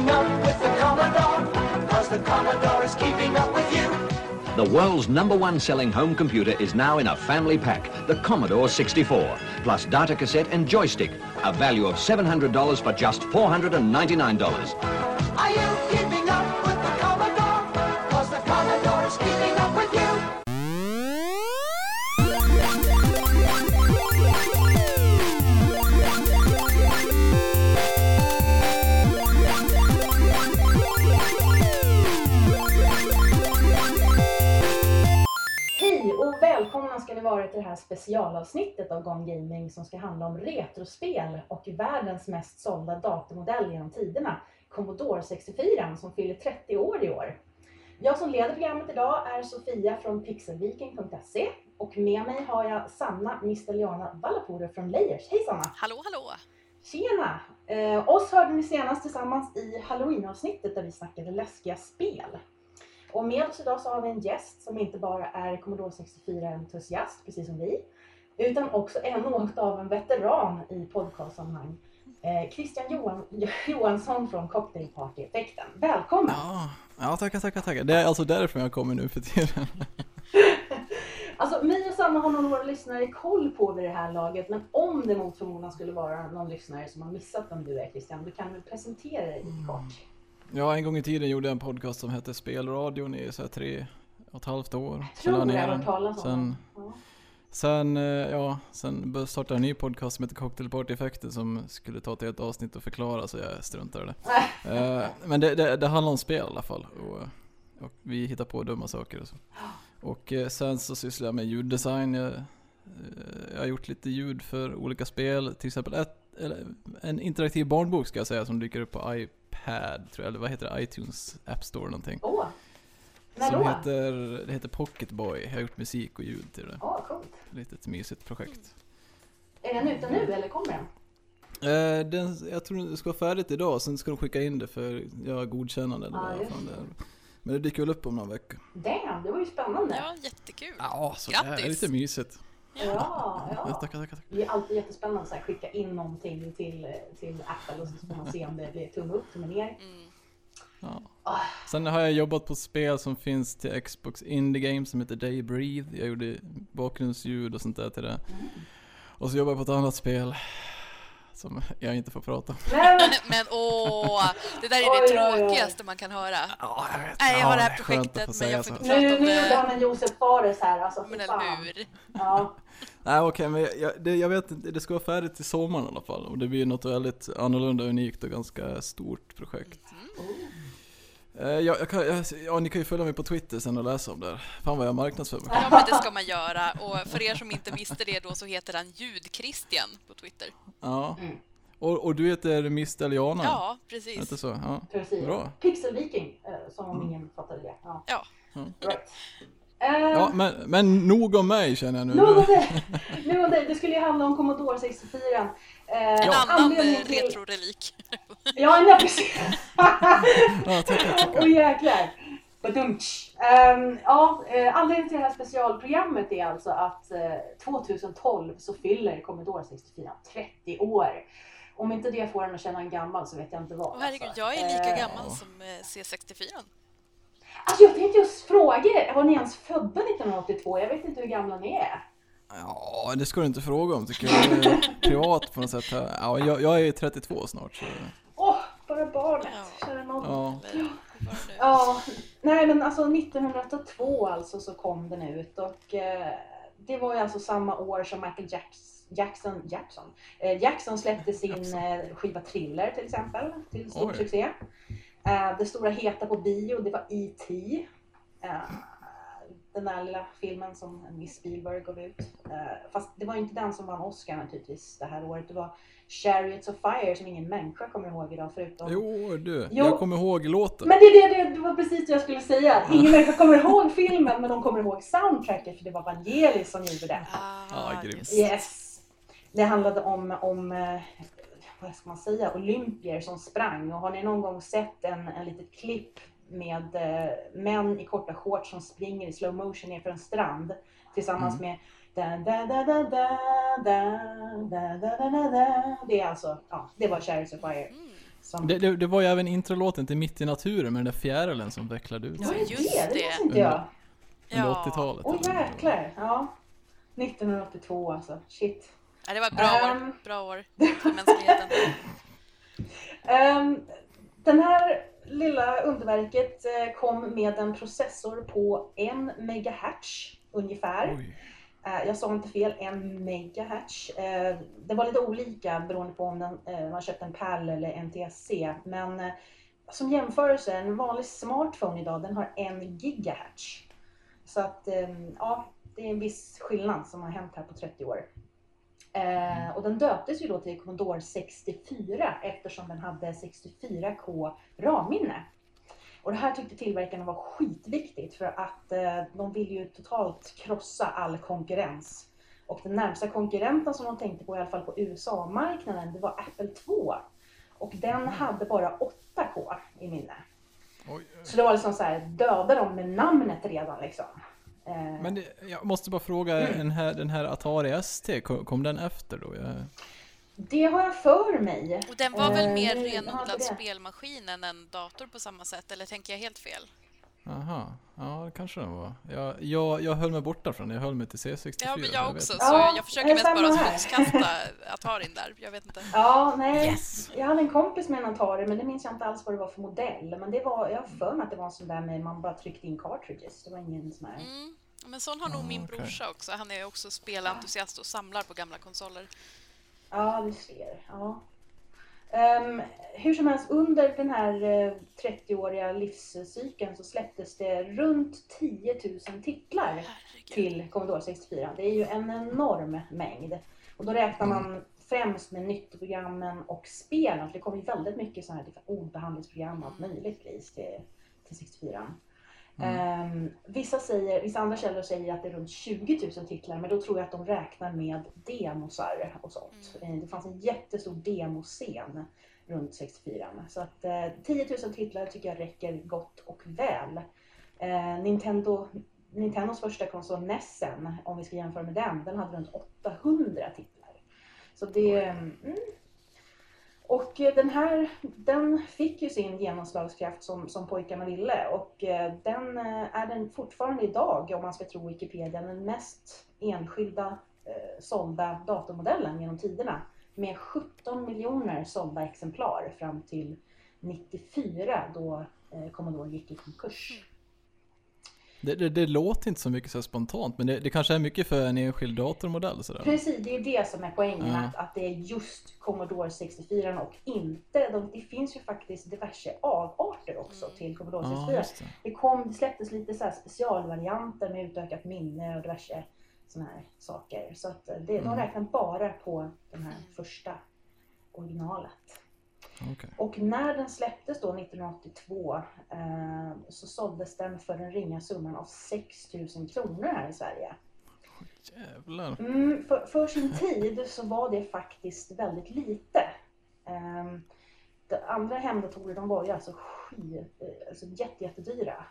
keeping up with the Commodore, cause the Commodore is keeping up with you. The world's number one selling home computer is now in a family pack, the Commodore 64, plus data cassette and joystick, a value of $700 for just $499. Välkomna ska ni vara till det här specialavsnittet av Gone Gaming som ska handla om retrospel och världens mest sålda datormodell genom tiderna, Commodore 64 som fyller 30 år i år. Jag som leder programmet idag är Sofia från pixelviking.se och med mig har jag Sanna Misteliana Vallapuro från Layers. Hej Sanna! Hallå, hallå! Tjena! Eh, oss hörde ni senast tillsammans i Halloween-avsnittet där vi snackade läskiga spel. Och med oss idag så har vi en gäst som inte bara är Commodore 64-entusiast, precis som vi, utan också är något av en veteran i podcastsammanhang. Eh, Christian Johan, Johansson från Cocktail Party-effekten. Välkommen! Ja, ja tackar, tackar, tackar. Det är alltså därför jag kommer nu för tiden. Alltså mig och Sanna har nog några lyssnare koll på vid det här laget, men om det mot förmodan skulle vara någon lyssnare som har missat vem du är Christian, du kan väl presentera dig lite kort? Ja, en gång i tiden gjorde jag en podcast som hette Spelradion i så här tre och ett halvt år. Tror la jag har hört talas om Sen, Ja. sen, eh, ja, sen startade jag en ny podcast som heter Cocktail Party Effekten som skulle ta ett helt avsnitt och förklara så jag struntade i det. Eh, men det, det, det handlar om spel i alla fall. Och, och vi hittar på dumma saker och så. Och eh, sen så sysslar jag med ljuddesign. Jag, eh, jag har gjort lite ljud för olika spel. Till exempel ett, en interaktiv barnbok ska jag säga som dyker upp på iPad, tror jag, eller vad heter det? iTunes App Store någonting. Åh! Som då? heter, det heter Pocket Boy. Jag har gjort musik och ljud till det. Åh, coolt. Litet mysigt projekt. Är den ute nu eller kommer den? Eh, den, jag tror det ska vara färdigt idag, sen ska de skicka in det för ja, godkännande eller Ja, vad fan det det. är. Men det dyker väl upp om någon vecka. Damn, det var ju spännande. Ja, jättekul. Ja, så Grattis. det är lite mysigt. Ja, Ja, tackar, tackar, tackar. Det är alltid jättespännande att skicka in någonting till, till Apple och så får man se om det blir tumme upp, tumme ner. Mm. Ja. Ah. Sen har jag jobbat på spel som finns till Xbox Indie Games som heter Day Breathe. Jag gjorde bakgrundsljud och sånt där till det. Mm. Och så jobbar jag på ett annat spel som jag inte får prata om. Men, Men åh, det där är det tråkigaste man kan höra. Ja, jag vet. Nej, jag har det här det projektet men jag får inte prata om nu gjorde det. han en Josef Fares här alltså. Men eller hur? Ja. Nej okej, men jag, det, jag vet inte, det ska vara färdigt till sommaren i alla fall. Och det blir något väldigt annorlunda, unikt och ganska stort projekt. Eh, jag, jag kan, jag, ja, ni kan ju följa mig på Twitter sen och läsa om det här. Fan vad jag marknadsför mig. Ja, men det ska man göra. Och för er som inte visste det då så heter han Ljud-Christian på Twitter. Ja. Mm. Och, och du heter Mr. Liana? Ja, det inte precis. så? Ja. Precis. Bra. Pixelviking, eh, som om ingen fattade det. Ja. Ja. Right. Eh, Ja, men, men nog om mig känner jag nu. Nog om dig. Nog om dig. Det skulle ju handla om Commodore 64. Eh, En annan eh, retrorelik. Ja, nej, precis. Ja. Åh jäklar. Badumtsch. Um, ja, eh, anledningen till det här specialprogrammet är alltså att eh, 2012 så fyller Commodore 64 30 år. Om inte det får en att känna en gammal så vet jag inte vad. Och herregud, alltså. jag är lika Eh, gammal som eh, C64. Alltså jag tänkte just fråga er, var ni ens födda 1982? Jag vet inte hur gamla ni är. Ja, det ska du inte fråga om tycker jag. Det är privat på något sätt. Ja, jag, jag är 32 snart. Så. Bara barnet. Ja. Kära någon. Ja. Ja, nej men alltså 1902 alltså så kom den ut och eh, det var ju alltså samma år som Michael Jacks, Jackson, Jackson, eh, Jackson släppte sin eh, skiva Thriller till exempel till stor Oj. succé. Eh, det stora heta på bio det var E.T. Eh, den där lilla filmen som en viss Spielberg gav ut. Eh, fast det var inte den som vann Oscar naturligtvis det här året. Det var Chariots of Fire som ingen människa kommer ihåg idag förutom Jo du, Jo. jag kommer ihåg låten. men det, är det, det var precis det jag skulle säga. Ingen människa kommer ihåg filmen men de kommer ihåg soundtracket för det var Vangelis som gjorde det. Ah, Ja, grymt. Yes! Det handlade om, om eh, vad ska man säga, olympier som sprang. Och har ni någon gång sett en, en litet klipp med eh, män i korta shorts som springer i slow motion ner för en strand tillsammans med da, da, da, da, da, da, da, da, da, da. Det är alltså, ja, det var Chariots of Fire. Mm. Som... Det, det, det var ju även introlåten till Mitt i naturen med den där fjärilen som vecklade ut Ja, sig det, just det, det minns inte jag. under Ja. 80-talet. Åh jäklar, ja. 1982 alltså, shit. Ja, det var bra Ehm. år. Bra år för mänskligheten. Ehm, den här lilla underverket eh, kom med en processor på en megahertz ungefär. Oj. Eh, Jag sa inte fel, en megahertz. Eh, Det var lite olika beroende på om den, man köpte en PAL eller NTSC. Men som jämförelse, en vanlig smartphone idag den har en gigahertz. Så att ja, det är en viss skillnad som har hänt här på 30 år. Eh, och den döptes ju då till Commodore 64 eftersom den hade 64K RAM-minne. Och det här tyckte tillverkarna var skitviktigt för att eh, de vill ju totalt krossa all konkurrens. Och den närmsta konkurrenten som de tänkte på, i alla fall på USA-marknaden, det var Apple 2. Och den hade bara 8K i minne. Oj. Så det var liksom så här, döda dem med namnet redan liksom. Eh, Men det, jag måste bara fråga, den här, den här Atari ST, kom, kom den efter då? Jag, det har jag för mig. Och den var väl Eh, mer jag renodlad spelmaskin än en dator på samma sätt, eller tänker jag helt fel? aha, ja det kanske den var. Jag, jag, jag höll mig borta från det, jag höll mig till C64. Ja, men vet jag också, så Ja, jag försöker eh, mest bara smutskasta Atarin där. Jag vet inte. Ja, nej. Yes! Jag hade en kompis med en Atari men det minns jag inte alls vad det var för modell. Men det var, jag har för mig att det var en sån där med man bara tryckte in cartridges. Det var ingen sån här. Mm. Men sån har nog Ah, min okej. brorsa också. Han är också spelentusiast och samlar på gamla konsoler. Ja, du ser. Ja. Ehm, hur som helst, under den här eh, 30-åriga livscykeln så släpptes det runt 10 000 titlar Herregud. till Commodore 64. Det är ju en enorm mängd. Och då räknar man främst med nyttoprogrammen och spelen. För det kom ju väldigt mycket sådana här ordbehandlingsprogram och allt möjligt till, till 64. Ehm, vissa, säger, vissa andra källor säger att det är runt 20 000 titlar, men då tror jag att de räknar med demosar och sånt. Eh, Det fanns en jättestor demoscen runt 64. Så att eh, 10 000 titlar tycker jag räcker gott och väl. Eh, Nintendo, Nintendos första konsol Nessen, om vi ska jämföra med den, den hade runt 800 titlar. Så det... Mm, och eh, den här, den fick ju sin genomslagskraft som, som pojkarna ville och eh, den eh, är den fortfarande idag, om man ska tro Wikipedia, den mest enskilda eh, sålda datormodellen genom tiderna. Med 17 miljoner sålda exemplar fram till 94 då eh, Commodore gick i konkurs. Det, det, det låter inte så mycket så spontant, men det, det kanske är mycket för en enskild datormodell sådär. Precis, det är det som är poängen. Ja. Att, att det är just Commodore 64 och inte... De, det finns ju faktiskt diverse avarter också Mm. till Commodore Ja, 64. just det. Det, kom, det släpptes lite så specialvarianter med utökat minne och diverse såna här saker. Så att eh, det, de Mm. räknar bara på den här första originalet. Okej. Och när den släpptes då 1982 eh, så såldes den för den ringa summan av 6 000 kronor här i Sverige. Jävlar. Mm, för, för sin tid så var det faktiskt väldigt lite. De andra hemdatorer de var ju alltså, eh, alltså jätte, jättedyra.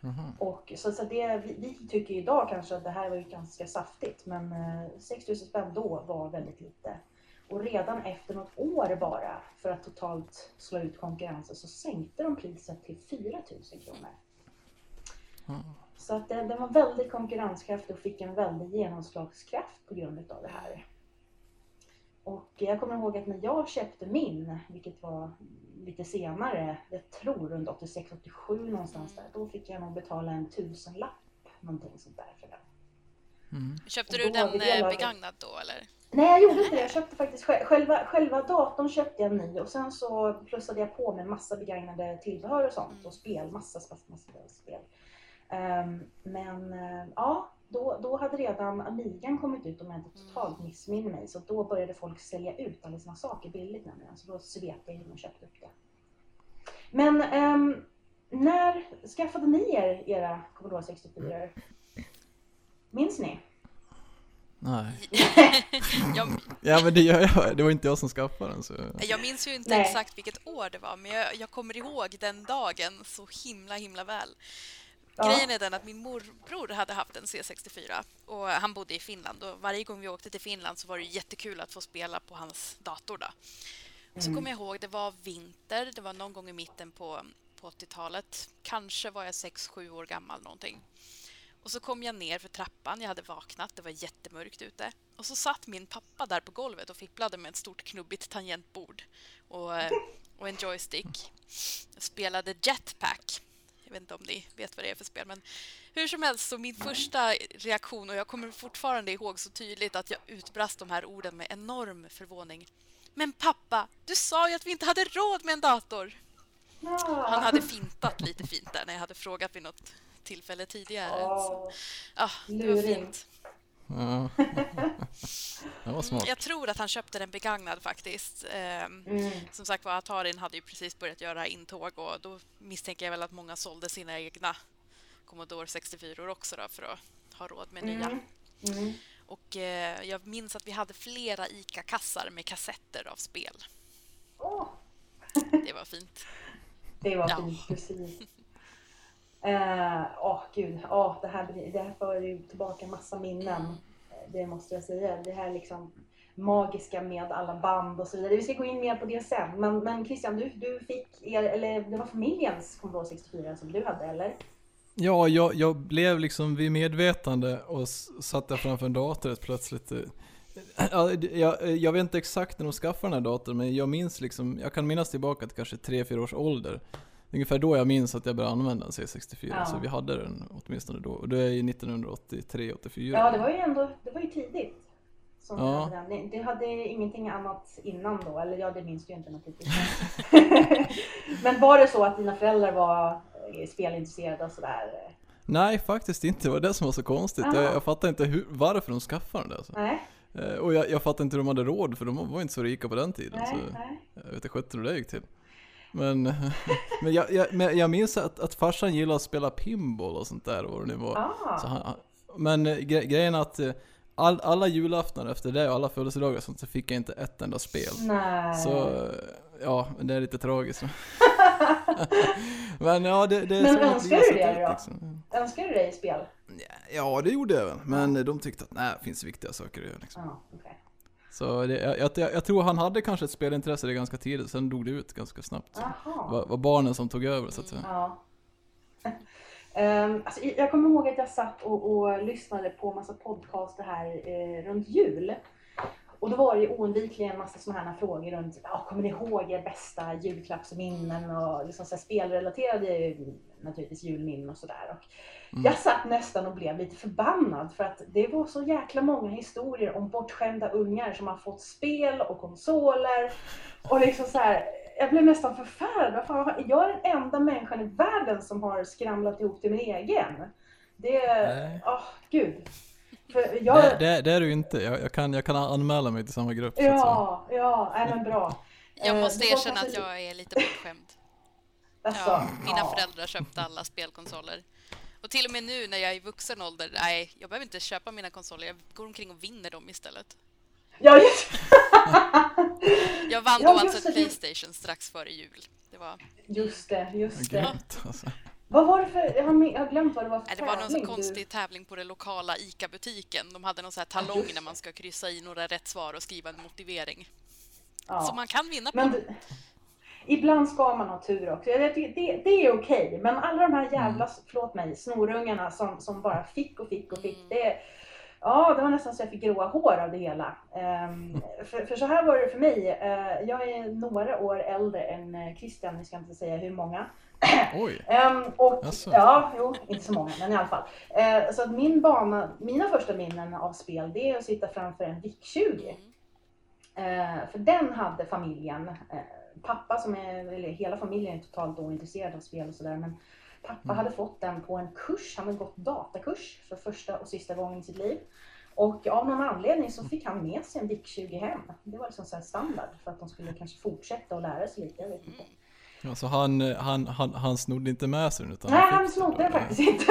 Jaha. Och, så, så det, vi, vi tycker idag kanske att det här var ju ganska saftigt men eh, 6 000 spänn då var väldigt lite. Och redan efter något år bara för att totalt slå ut konkurrensen så sänkte de priset till 4 000 kronor. Ja. Så att den, den var väldigt konkurrenskraftig och fick en väldig genomslagskraft på grund av det här. Och jag kommer ihåg att när jag köpte min, vilket var lite senare, jag tror runt 86-87 någonstans där, då fick jag nog betala en tusenlapp, någonting sånt där för den. Mm. Köpte du den eh, begagnad då, eller? Nej, jag gjorde inte det. Jag köpte faktiskt själv, själva, själva datorn köpte jag ny och sen så plussade jag på med massa begagnade tillbehör och sånt och spel, massa, massa, massa spel. Ehm, men eh, ja, då, då hade redan Amigan kommit ut om jag inte totalt missminner mig. Så då började folk sälja ut alla sina saker billigt nämligen. Så då svepte jag in och köpte upp det. Men ehm, när skaffade ni er era Commodore 64? Minns ni? Nej. Jag, Ja men det gör jag, det var inte jag som skaffade den så... jag minns ju inte Nej. exakt vilket år det var, men jag, jag kommer ihåg den dagen så himla, himla väl. Ja. Grejen är den att min morbror hade haft en C64 och han bodde i Finland och varje gång vi åkte till Finland så var det jättekul att få spela på hans dator. Då. Så kommer jag ihåg, det var vinter, det var någon gång i mitten på, på 80-talet. Kanske var jag 6-7 år gammal någonting. Och så kom jag ner för trappan, jag hade vaknat, det var jättemörkt ute. Och så satt min pappa där på golvet och fipplade med ett stort knubbigt tangentbord och, eh, och en joystick. Jag spelade Jetpack. Jag vet inte om ni vet vad det är för spel, men hur som helst, så min första reaktion, och jag kommer fortfarande ihåg så tydligt att jag utbrast de här orden med enorm förvåning. Men pappa, du sa ju att vi inte hade råd med en dator! Han hade fintat lite fint där när jag hade frågat vid något tillfälle tidigare. Så, ja, det var fint. Ja. det var smart. Jag tror att han köpte den begagnad faktiskt. Ehm, Mm. Som sagt var, Atarin hade ju precis börjat göra intåg och då misstänker jag väl att många sålde sina egna Commodore 64 också då för att ha råd med nya. Mm. Mm. Och eh, jag minns att vi hade flera ICA-kassar med kassetter av spel. Åh, Det var fint. det var Ja. fint, precis. Eh, oh, gud, oh, det, här, det här för ju tillbaka massa minnen. Eh, det måste jag säga. Det här liksom magiska med alla band och så vidare. Vi ska gå in mer på det sen. Men, men Christian, du, du fick, er, eller det var familjens Commodore 64 som du hade, eller? Ja, jag, jag blev liksom vid medvetande och satt där framför en dator helt plötsligt. Eh, jag, eh, jag vet inte exakt när de skaffade den här datorn, men jag minns liksom, jag kan minnas tillbaka till kanske 3-4 års ålder. Ungefär då jag minns att jag började använda en C64, Ja. så vi hade den åtminstone då. Och det är ju 1983-84. Ja, det var ju ändå det var ju tidigt. Som Ja. hade den. Ni- Du hade ingenting annat innan då? Eller ja, det minns du ju inte naturligtvis. Men var det så att dina föräldrar var eh, spelintresserade och sådär? Nej, faktiskt inte. Det var det som var så konstigt. Jag, Aha. jag fattar inte hur, varför de skaffade den där. Alltså. Nej, Eh, Och jag, jag fattar inte hur de hade råd, för de var inte så rika på den tiden. nej, så nej. jag vet inte sjutton hur det gick till. Men, men, jag, jag, men jag minns att, att farsan gillade att spela pinball och sånt där, vad det nu var. Ah, Så han, men eh, gre, grejen är att eh, all, alla julaftnar efter det och alla födelsedagar sånt så fick jag inte ett enda spel. nej. Så eh, ja, men det är lite tragiskt. men ja, det, det är Men önskar du det då? liksom. Önskar du dig spel? Ja, det gjorde jag väl. Men de tyckte att nej, det finns viktiga saker att göra liksom. Ja, okej. Så det, jag, jag, jag tror han hade kanske ett spelintresse det ganska tidigt, sen dog det ut ganska snabbt. Det var, var barnen som tog över så att säga. Ja. Ehm, alltså, jag kommer ihåg att jag satt och, och lyssnade på massa podcaster här eh, runt jul. Och då var det ju oundvikligen en massa sådana här frågor runt, ja, kommer ni ihåg er bästa julklappsminnen och liksom så här spelrelaterade naturligtvis julminnen och sådär. Och Jag satt nästan och blev lite förbannad för att det var så jäkla många historier om bortskämda ungar som har fått spel och konsoler. Och liksom så här, jag blev nästan förfärad. Fan, Jag är den enda människan i världen som har skramlat ihop till min egen. Det, åh gud. För jag, Det, det, det är du inte. Jag, jag, kan, jag kan anmäla mig till samma grupp. Ja, ja, nej men bra. Jag Eh, måste var erkänna att jag är lite bortskämd. Alltså, Ja, mina ja. föräldrar köpte alla spelkonsoler. Och till och med nu när jag är i vuxen ålder, nej, jag behöver inte köpa mina konsoler. Jag går omkring och vinner dem istället. Ja, just Jag vann Ja, då alltså. Playstation strax före jul. Det var, Just det, just det. Grymt alltså. Vad var det för, jag har, min- jag har glömt vad det var för nej, det var någon du- konstig tävling på den lokala ICA-butiken. De hade någon sån här talong just när man ska kryssa i några rätt svar och skriva en motivering. Ja. Så man kan vinna på. Men du, ibland ska man ha tur också. Det, det, det är okej, men alla de här jävla, förlåt mig, snorungarna som, som bara fick och fick och fick. Mm. Det, ja, det var nästan så jag fick gråa hår av det hela. Ehm, för, för så här var det för mig. Eh, jag är några år äldre än eh, Christian, vi ska inte säga hur många. Oj. Ehm, och, ja, jo, inte så många, men i alla fall. Eh, så att min bana, mina första minnen av spel, det är att sitta framför en VIC-20. Mm. Eh, för den hade familjen. Pappa som är, eller hela familjen är totalt ointresserad av spel och sådär. Men pappa Mm. hade fått den på en kurs. Han hade gått datakurs för första och sista gången i sitt liv. Och av någon anledning så fick han med sig en VIC-20 hem. Det var liksom så här standard för att de skulle kanske fortsätta att lära sig lite. Jag vet inte. Alltså han, han, han, han snodde inte med sig utan Nej, han den snodde den faktiskt inte.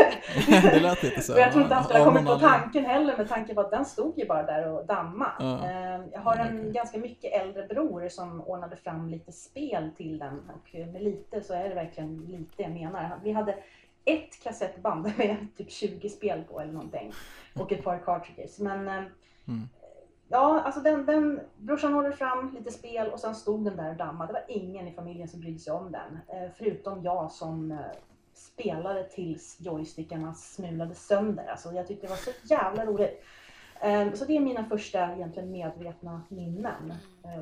det lät lite så. Och jag tror inte han skulle ha kommit på tanken heller med tanke på att den stod ju bara där och damma. Eh, Jag har en Okej. ganska mycket äldre bror som ordnade fram lite spel till den. Och med lite så är det verkligen lite jag menar. Vi hade ett kassettband med typ 20 spel på eller någonting. Och ett par cartridges. Men eh, Mm ja, alltså den, den, brorsan håller fram lite spel och sen stod den där och dammade. Det var ingen i familjen som brydde sig om den. Eh, förutom jag som eh, spelade tills joystickarna smulade sönder. Alltså jag tyckte det var så jävla roligt. Eh, så det är mina första egentligen medvetna minnen.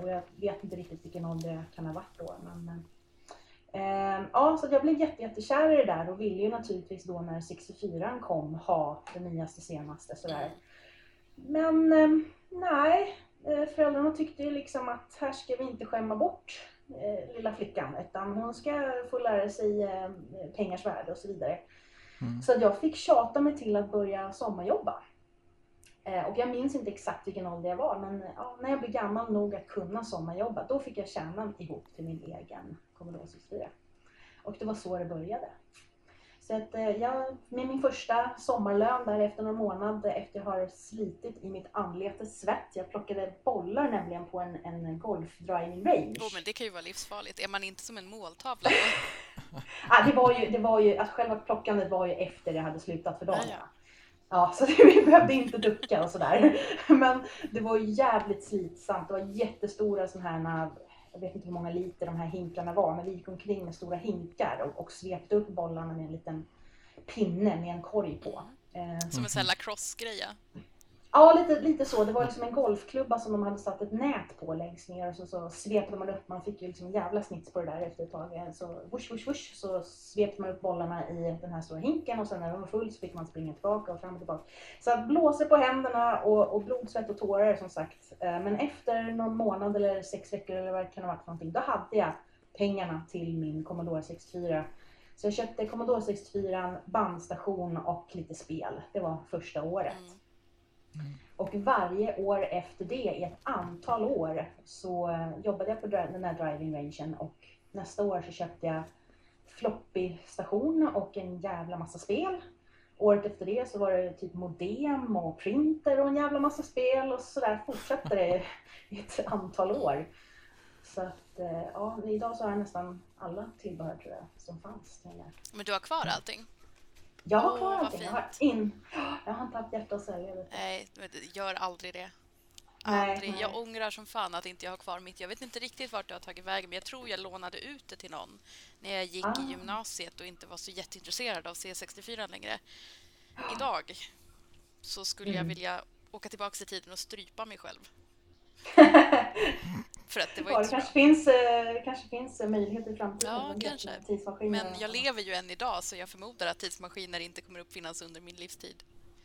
Och jag vet inte riktigt vilken ålder jag kan ha varit då. Men, ja, så jag blev jätte, jättekär i det där och ville ju naturligtvis då när 64 kom ha det nyaste senaste sådär. Men nej, eh, föräldrarna tyckte ju liksom att här ska vi inte skämma bort eh, lilla flickan utan hon ska få lära sig eh, pengars värde och så vidare. Mm. Så jag fick tjata mig till att börja sommarjobba. Och jag minns inte exakt vilken ålder jag var men ja, när jag blev gammal nog att kunna sommarjobba då fick jag tjäna ihop till min egen Commodore 64. Och det var så det började. Så att eh, jag, med min första sommarlön där efter några månader efter jag har slitit i mitt anletes svett. Jag plockade bollar nämligen på en, en golf driving range. Oh, men det kan ju vara livsfarligt. Är man inte som en måltavla då? Ah, det var ju, det var ju, att själva plockandet var ju efter jag hade slutat för dagen. Ja, ja. Ja, så vi behövde inte ducka och sådär. Men det var jävligt slitsamt. Det var jättestora sådana här, jag vet inte hur många liter de här hinklarna var, men vi gick omkring med stora hinkar och, och svepte upp bollarna med en liten pinne med en korg på. Eh, Som en sån här lacrosse-grej. ja. Ja, lite, lite så. Det var liksom en golfklubba som de hade satt ett nät på längst ner och så, så svepte man upp. Man fick ju liksom en jävla snits på det där efter ett tag. Eh, så wush, wush, wush så svepte man upp bollarna i den här stora hinken och sen när de var full så fick man springa tillbaka och fram och tillbaka. Så att blåser på händerna och, och blod, svett och tårar som sagt. Eh, men efter någon månad eller sex veckor eller vad det kan ha varit för någonting, då hade jag pengarna till min Commodore 64. Så jag köpte Commodore 64, bandstation och lite spel. Det var första året. Mm. Mm. Och varje år efter det, i ett antal år, så eh, jobbade jag på den här driving rangen och nästa år så köpte jag floppy-station och en jävla massa spel. Året efter det så var det typ modem och printer och en jävla massa spel och sådär fortsatte det i ett antal år. Så att eh, ja, idag så har jag nästan alla tillbehör tror jag som fanns. Men du har kvar allting? Jag har kvar allting. Jag har, in, jag har inte haft hjärta att sälja det. Nej, gör aldrig det. Nej, Aldrig. nej. Jag ångrar som fan att inte jag har kvar mitt. Jag vet inte riktigt vart det har tagit vägen, men jag tror jag lånade ut det till någon när jag gick Ah. i gymnasiet och inte var så jätteintresserad av C64 längre. Idag så skulle jag Mm. vilja åka tillbaka i tiden och strypa mig själv. För att det var Ja, det inte så bra. kanske finns, eh, det kanske finns eh, möjligheter i framtiden. Ja, kanske. Men jag lever ju än idag så jag förmodar att tidsmaskiner inte kommer uppfinnas under min livstid.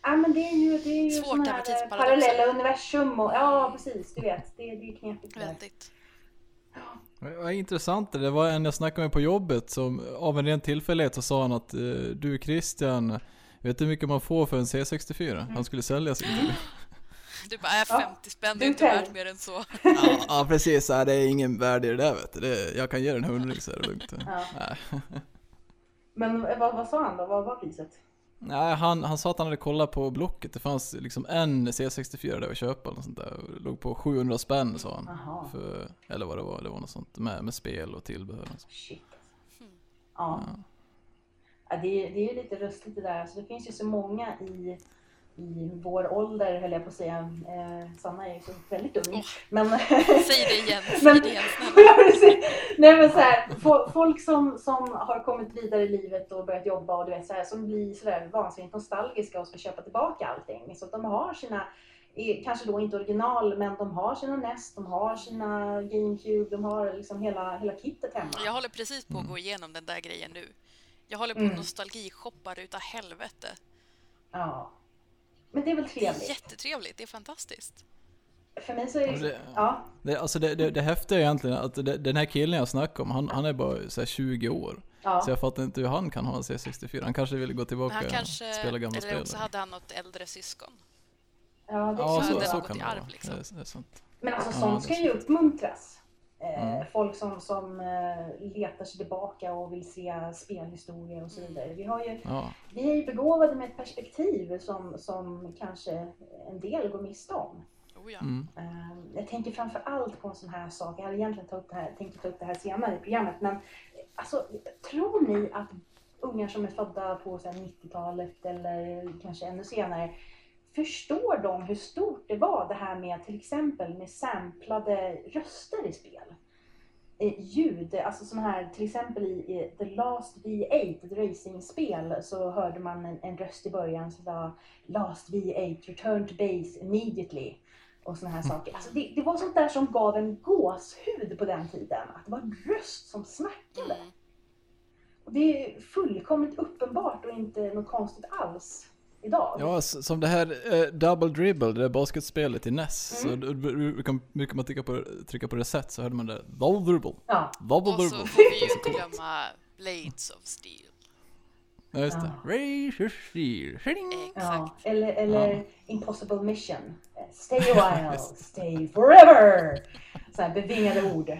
Ja, men det är ju, det är ju Svårt med här eh, parallella universum och ja, precis. Du vet, det, det är knepigt. det. Väldigt. Vad intressant det var en jag snackade med på jobbet som av en ren tillfällighet så sa han att eh, du Christian, vet du hur mycket man får för en C64? Han skulle sälja sin till Du bara, äh, Ja, 50 spänn, det är inte värt mer än så. ja, ja precis, ja, det är ingen värde i det där vet du. Det, jag kan ge den en hundring så är det lugnt. Ja. Men eh, vad, vad sa han då? Vad var priset? Nej, han, han sa att han hade kollat på Blocket. Det fanns liksom en C64 där att köpa. Eller sånt där. Det låg på 700 spänn sa han. För, eller vad det var, det var något sånt med, med spel och tillbehör. och shit. Hmm. Ja. ja det, är, det är ju lite röstligt det där. Alltså, det finns ju så många i, i vår ålder, höll jag på att säga. Eh, Sanna är ju så väldigt ung. Åh. Men, Säg det igen, säg Men- det igen. Nej men så här, fo- folk som, som har kommit vidare i livet och börjat jobba och du vet så här, som blir sådär vansinnigt nostalgiska och ska köpa tillbaka allting. Så att de har sina, kanske då inte original, men de har sina NES, de har sina GameCube, de har liksom hela, hela kittet hemma. Jag håller precis på att gå igenom den där grejen nu. Jag håller på Mm. att nostalgishoppar utav helvete. Ja. Men det är väl Det är trevligt? jättetrevligt, det är fantastiskt. För mig så är Ja, det, det- ja. Det, alltså det, det, det häftiga är egentligen att det, den här killen jag snackar om, han, han är bara så här 20 år. ja. Så jag fattar inte hur han kan ha en C64. Han kanske ville gå tillbaka han och kanske, spela gamla eller spel. också hade han något äldre syskon. ja, det är Ja, så, så, så kan det vara. liksom. Det, är- det är sant. Men alltså Ja, sånt ska ju uppmuntras. Eh, Mm. Folk som, som eh, letar sig tillbaka och vill se spelhistorier och så Mm. vidare. Vi, har ju, Ja, vi är ju begåvade med ett perspektiv som, som kanske en del går miste om. Oh, ja. mm. Eh, Jag tänker framför allt på en sån här sak. Jag hade egentligen ta upp det här, tänkt ta upp det här senare i programmet. Men eh, alltså, tror ni att ungar som är födda på så här 90-talet eller kanske ännu senare förstår de hur stort det var det här med till exempel med samplade röster i spel? Ljud, alltså sån här till exempel i, The Last V8, ett racingspel, så hörde man en, en röst i början som sa Last V8, return to base immediately. Och såna här saker. Alltså det, det var sånt där som gav en gåshud på den tiden. Att det var en röst som snackade. Mm. Och det är fullkomligt uppenbart och inte något konstigt alls idag. Ja, som det här eh, Double Dribble, det där basketspelet i NES. Mm. Så brukar man trycka på, trycka på reset så hörde man det. Double Dribble. Ja. Double Och så Dribble. får vi ju inte glömma Blades of Steel. Ja, just det. Ja. Razor Steel. Ja, eller, eller Ja. Impossible Mission. Eh, Stay a while, stay forever. Så här bevingade ord.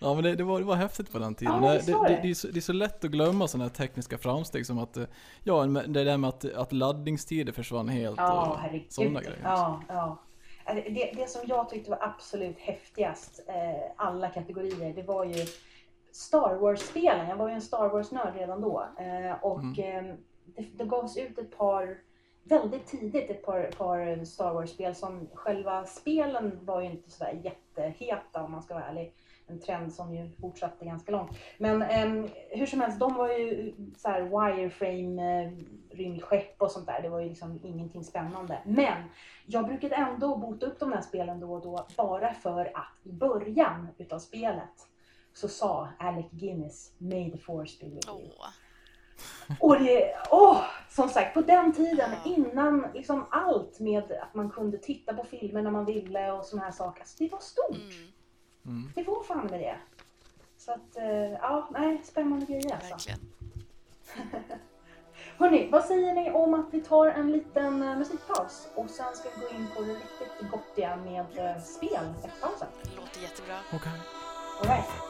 Ja men det, det, var, det var häftigt på den tiden. Ja, det, det, är så, det är så lätt att glömma sådana här tekniska framsteg som att, eh, ja det där med att, att laddningstider försvann helt Ja, och herregud. sådana grejer. Ja, ja. Alltså, Det, det som jag tyckte var absolut häftigast, eh, alla kategorier, det var ju Star Wars-spelen. Jag var ju en Star Wars-nörd redan då. Eh, och Mm. eh, det, det gavs ut ett par, väldigt tidigt, ett par, par Star Wars-spel som själva spelen var ju inte sådär jätteheta om man ska vara ärlig. En trend som ju fortsatte ganska långt. Men ehm, hur som helst, de var ju så här wireframe, eh, rymdskepp och sånt där. Det var ju liksom ingenting spännande. Men jag brukade ändå bota upp de här spelen då och då bara för att i början utav spelet så sa Alec Guinness May the force be with you. Åh. Och det, åh, som sagt, på den tiden innan liksom allt med att man kunde titta på filmer när man ville och såna här saker. Alltså, det var stort. Mm, Mm. Det var fan med det. Så att, eh, ja, nej, spännande grejer alltså. verkligen. Hörni, vad säger ni om att vi tar en liten eh, musikpaus och sen ska vi gå in på det riktigt gottiga med eh, spel efter pausen? Det låter jättebra. Okej. All right.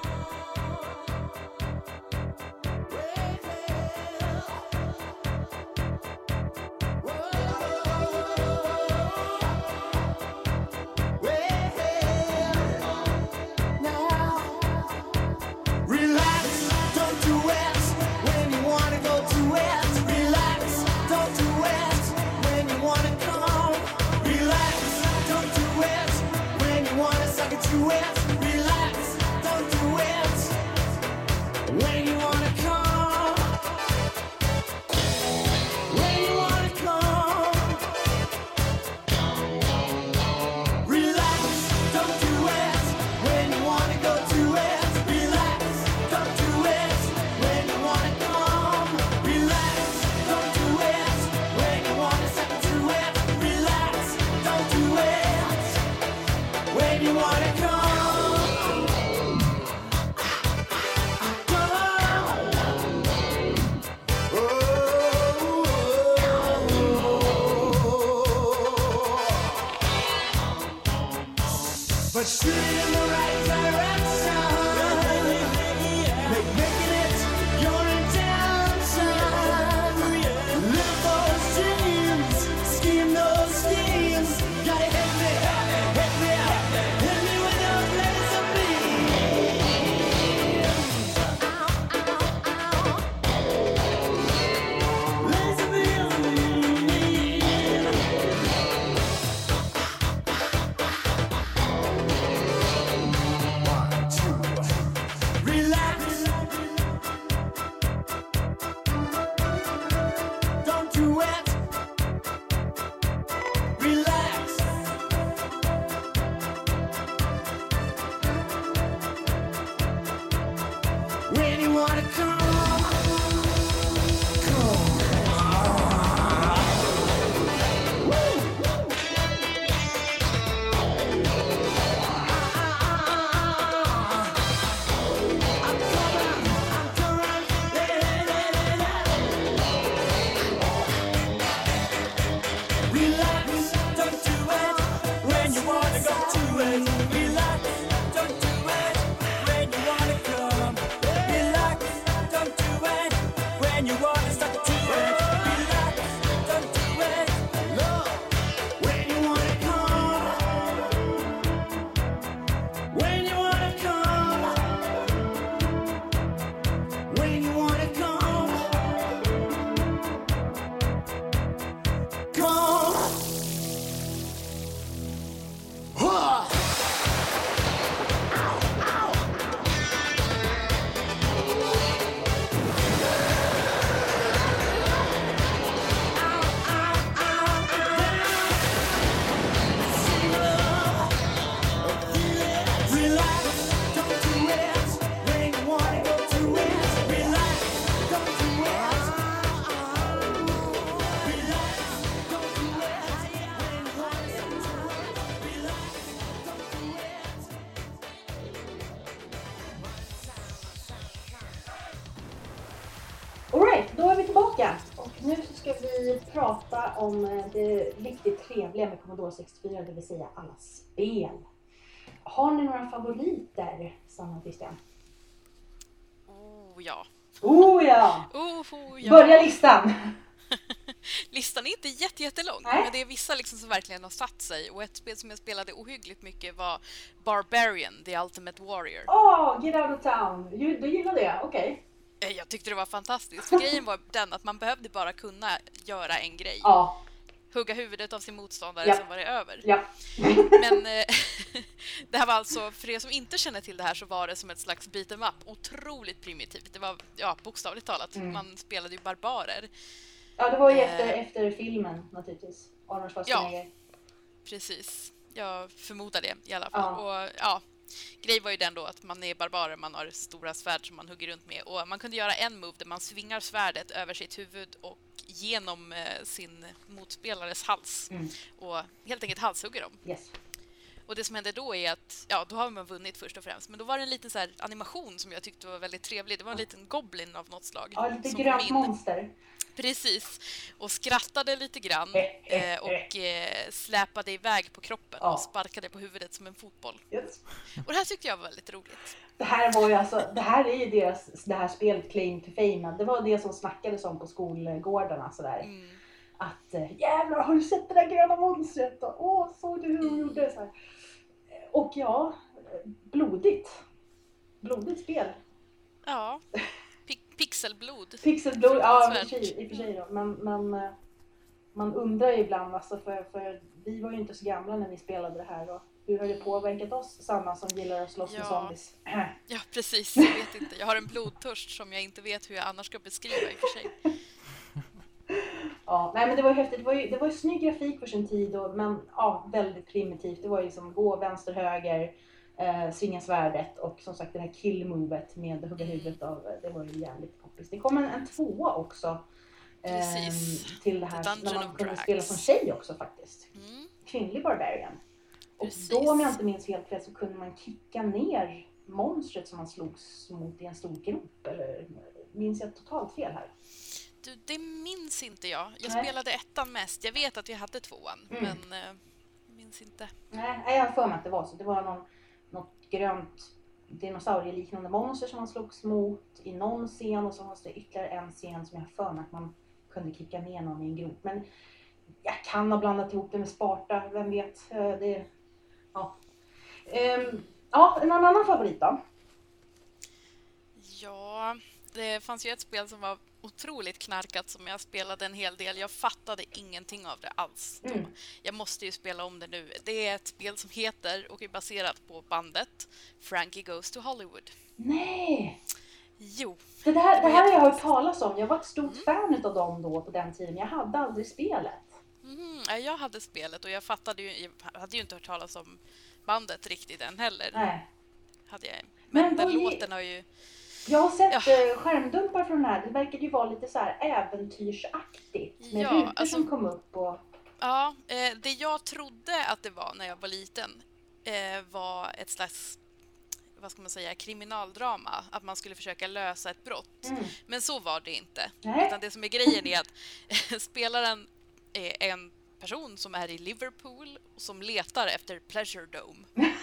264, det vill säga alla spel. Har ni några favoriter, Sanna och Christian? Oh ja! Oh ja! Oh, oh, ja. Börja listan! listan är inte jättelång, Nej. men det är vissa liksom som verkligen har satt sig. Och ett spel som jag spelade ohyggligt mycket var Barbarian, The Ultimate Warrior. Åh, oh, Get Out of Town! Du gillade det? Okej. Okay. Jag tyckte det var fantastiskt. För grejen var den att man behövde bara kunna göra en grej. Ja. Hugga huvudet av sin motståndare, Ja. sen var det över. ja. Men eh, det här var alltså, för er som inte känner till det här så var det som ett slags beat em up. Otroligt primitivt. Det var, ja, bokstavligt talat. Mm. Man spelade ju barbarer. Ja, det var ju Eh. efter, efter filmen naturligtvis. Arnold Schwarzenegger. Precis. Jag förmodar det i alla fall. Ja. Och, ja, Grejen var ju den då att man är barbarer, man har stora svärd som man hugger runt med och man kunde göra en move där man svingar svärdet över sitt huvud och genom eh, sin motspelares hals Mm. och helt enkelt halshugger dem. Yes. Och det som händer då är att, ja, då har man vunnit först och främst, men då var det en liten så animation som jag tyckte var väldigt trevlig. Det var en liten goblin av något slag. Ja, lite grönt monster. Precis. Och skrattade lite grann eh, och eh, släpade iväg på kroppen Ja. och sparkade på huvudet som en fotboll. Yes. Och det här tyckte jag var väldigt roligt. Det här var ju alltså, det här är ju deras, det här spelet Claim to Fame. Det var det som snackades om på skolgårdarna sådär. Mm. Att eh, jävlar har du sett det där gröna monstret? Och, Åh, såg du hur hon gjorde? Så här. Och ja, eh, blodigt. Blodigt spel. Ja. Pi- pixelblod. Pixelblod, ja i och för sig, i och för sig då. Men, men eh, man undrar ibland, alltså, för, för vi var ju inte så gamla när vi spelade det här. Och hur har det påverkat oss, Sanna, som gillar att slåss med Ja. zombies? Ja, precis. Jag vet inte. Jag har en blodtörst som jag inte vet hur jag annars ska beskriva i och för sig. Ja, nej men det var häftigt. Det var ju, det var ju snygg grafik för sin tid, och, men ja, väldigt primitivt. Det var ju som gå vänster, höger, eh, svinga svärdet och som sagt det här kill-movet med hugga huvudet av, det var ju jävligt poppis. Det kom en, en tvåa också. ehm, Precis. till det här, när man kunde Drags. spela som tjej också faktiskt. Mm. Kvinnlig barbarian. Och Precis. då om jag inte minns helt fel så kunde man kicka ner monstret som man slogs mot i en stor grop. Eller minns jag totalt fel här? Du, det minns inte jag. Jag Nej. spelade ettan mest. Jag vet att vi hade tvåan, Mm. men eh, minns inte. Nej, jag har för mig att det var så. Det var någon, grönt dinosaurieliknande monster som man slogs mot i någon scen och så fanns det ytterligare en scen som jag har för mig att man kunde kicka ner någon i en grop. Men jag kan ha blandat ihop det med Sparta, vem vet. Eh, det, ja. Um, ja, en annan favorit då? Ja, det fanns ju ett spel som var otroligt knarkat som jag spelade en hel del. Jag fattade ingenting av det alls. Mm. Jag måste ju spela om det nu. Det är ett spel som heter och är baserat på bandet Frankie Goes to Hollywood. Nej! Jo, Det, det var här har jag hört jättekonstigt. talas om. Jag var ett stort fan av dem då på den tiden. Jag hade aldrig spelet. Ja, jag hade spelet och jag fattade ju, jag hade ju inte hört talas om bandet riktigt än heller. Nej. Hade jag. Men Men, den låten har ju... Jag har sett Ja. eh, skärmdumpar från den här. Det verkade ju vara lite så här äventyrsaktigt. Med Ja, rutor alltså- som kom upp och... Ja, eh, det jag trodde att det var när jag var liten eh, var ett slags vad ska man säga, kriminaldrama. Att man skulle försöka lösa ett brott. Mm. Men så var det inte. Nej. Utan det som är grejen är att spelaren är en person som är i Liverpool och som letar efter Pleasure Dome.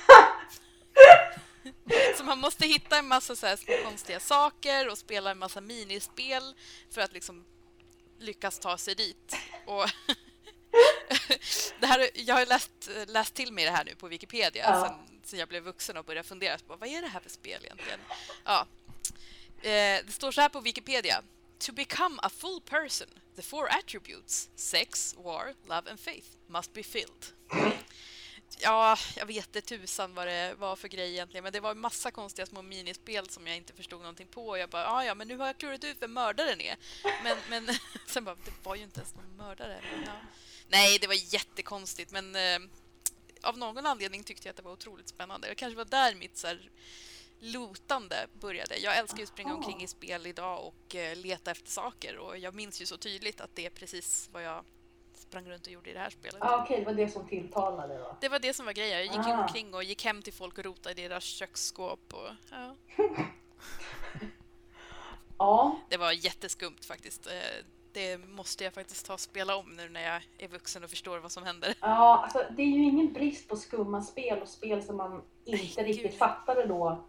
Så man måste hitta en massa så här konstiga saker och spela en massa minispel för att liksom lyckas ta sig dit. Och det här, jag har läst, läst till mig det här nu på Wikipedia Ja. sen, sen jag blev vuxen och började fundera på vad är det här för spel egentligen? Ja. Eh, det står så här på Wikipedia. To become a full person, the four attributes sex, war, love and faith must be filled. Ja, jag vet inte tusan vad det var för grej egentligen, men det var en massa konstiga små minispel som jag inte förstod någonting på. Och jag bara, "Ah, ja, men nu har jag klurat ut vem mördaren är. Men, men sen bara, det var ju inte ens någon mördare. Ja. Nej, det var jättekonstigt, men eh, av någon anledning tyckte jag att det var otroligt spännande. Det kanske var där mitt så här, lotande började. Jag älskar ju att springa omkring i spel idag och eh, leta efter saker och jag minns ju så tydligt att det är precis vad jag sprang runt och gjorde i det här spelet. Ja, okej, det var det som tilltalade då. Det var det som var grejen. Jag gick Ah. omkring och gick hem till folk och rotade i deras köksskåp. Och, ja. Ja, Det var jätteskumt faktiskt. Eh, Det måste jag faktiskt ta och spela om nu när jag är vuxen och förstår vad som händer. Ja, alltså det är ju ingen brist på skumma spel och spel som man inte Nej, riktigt gud. fattade då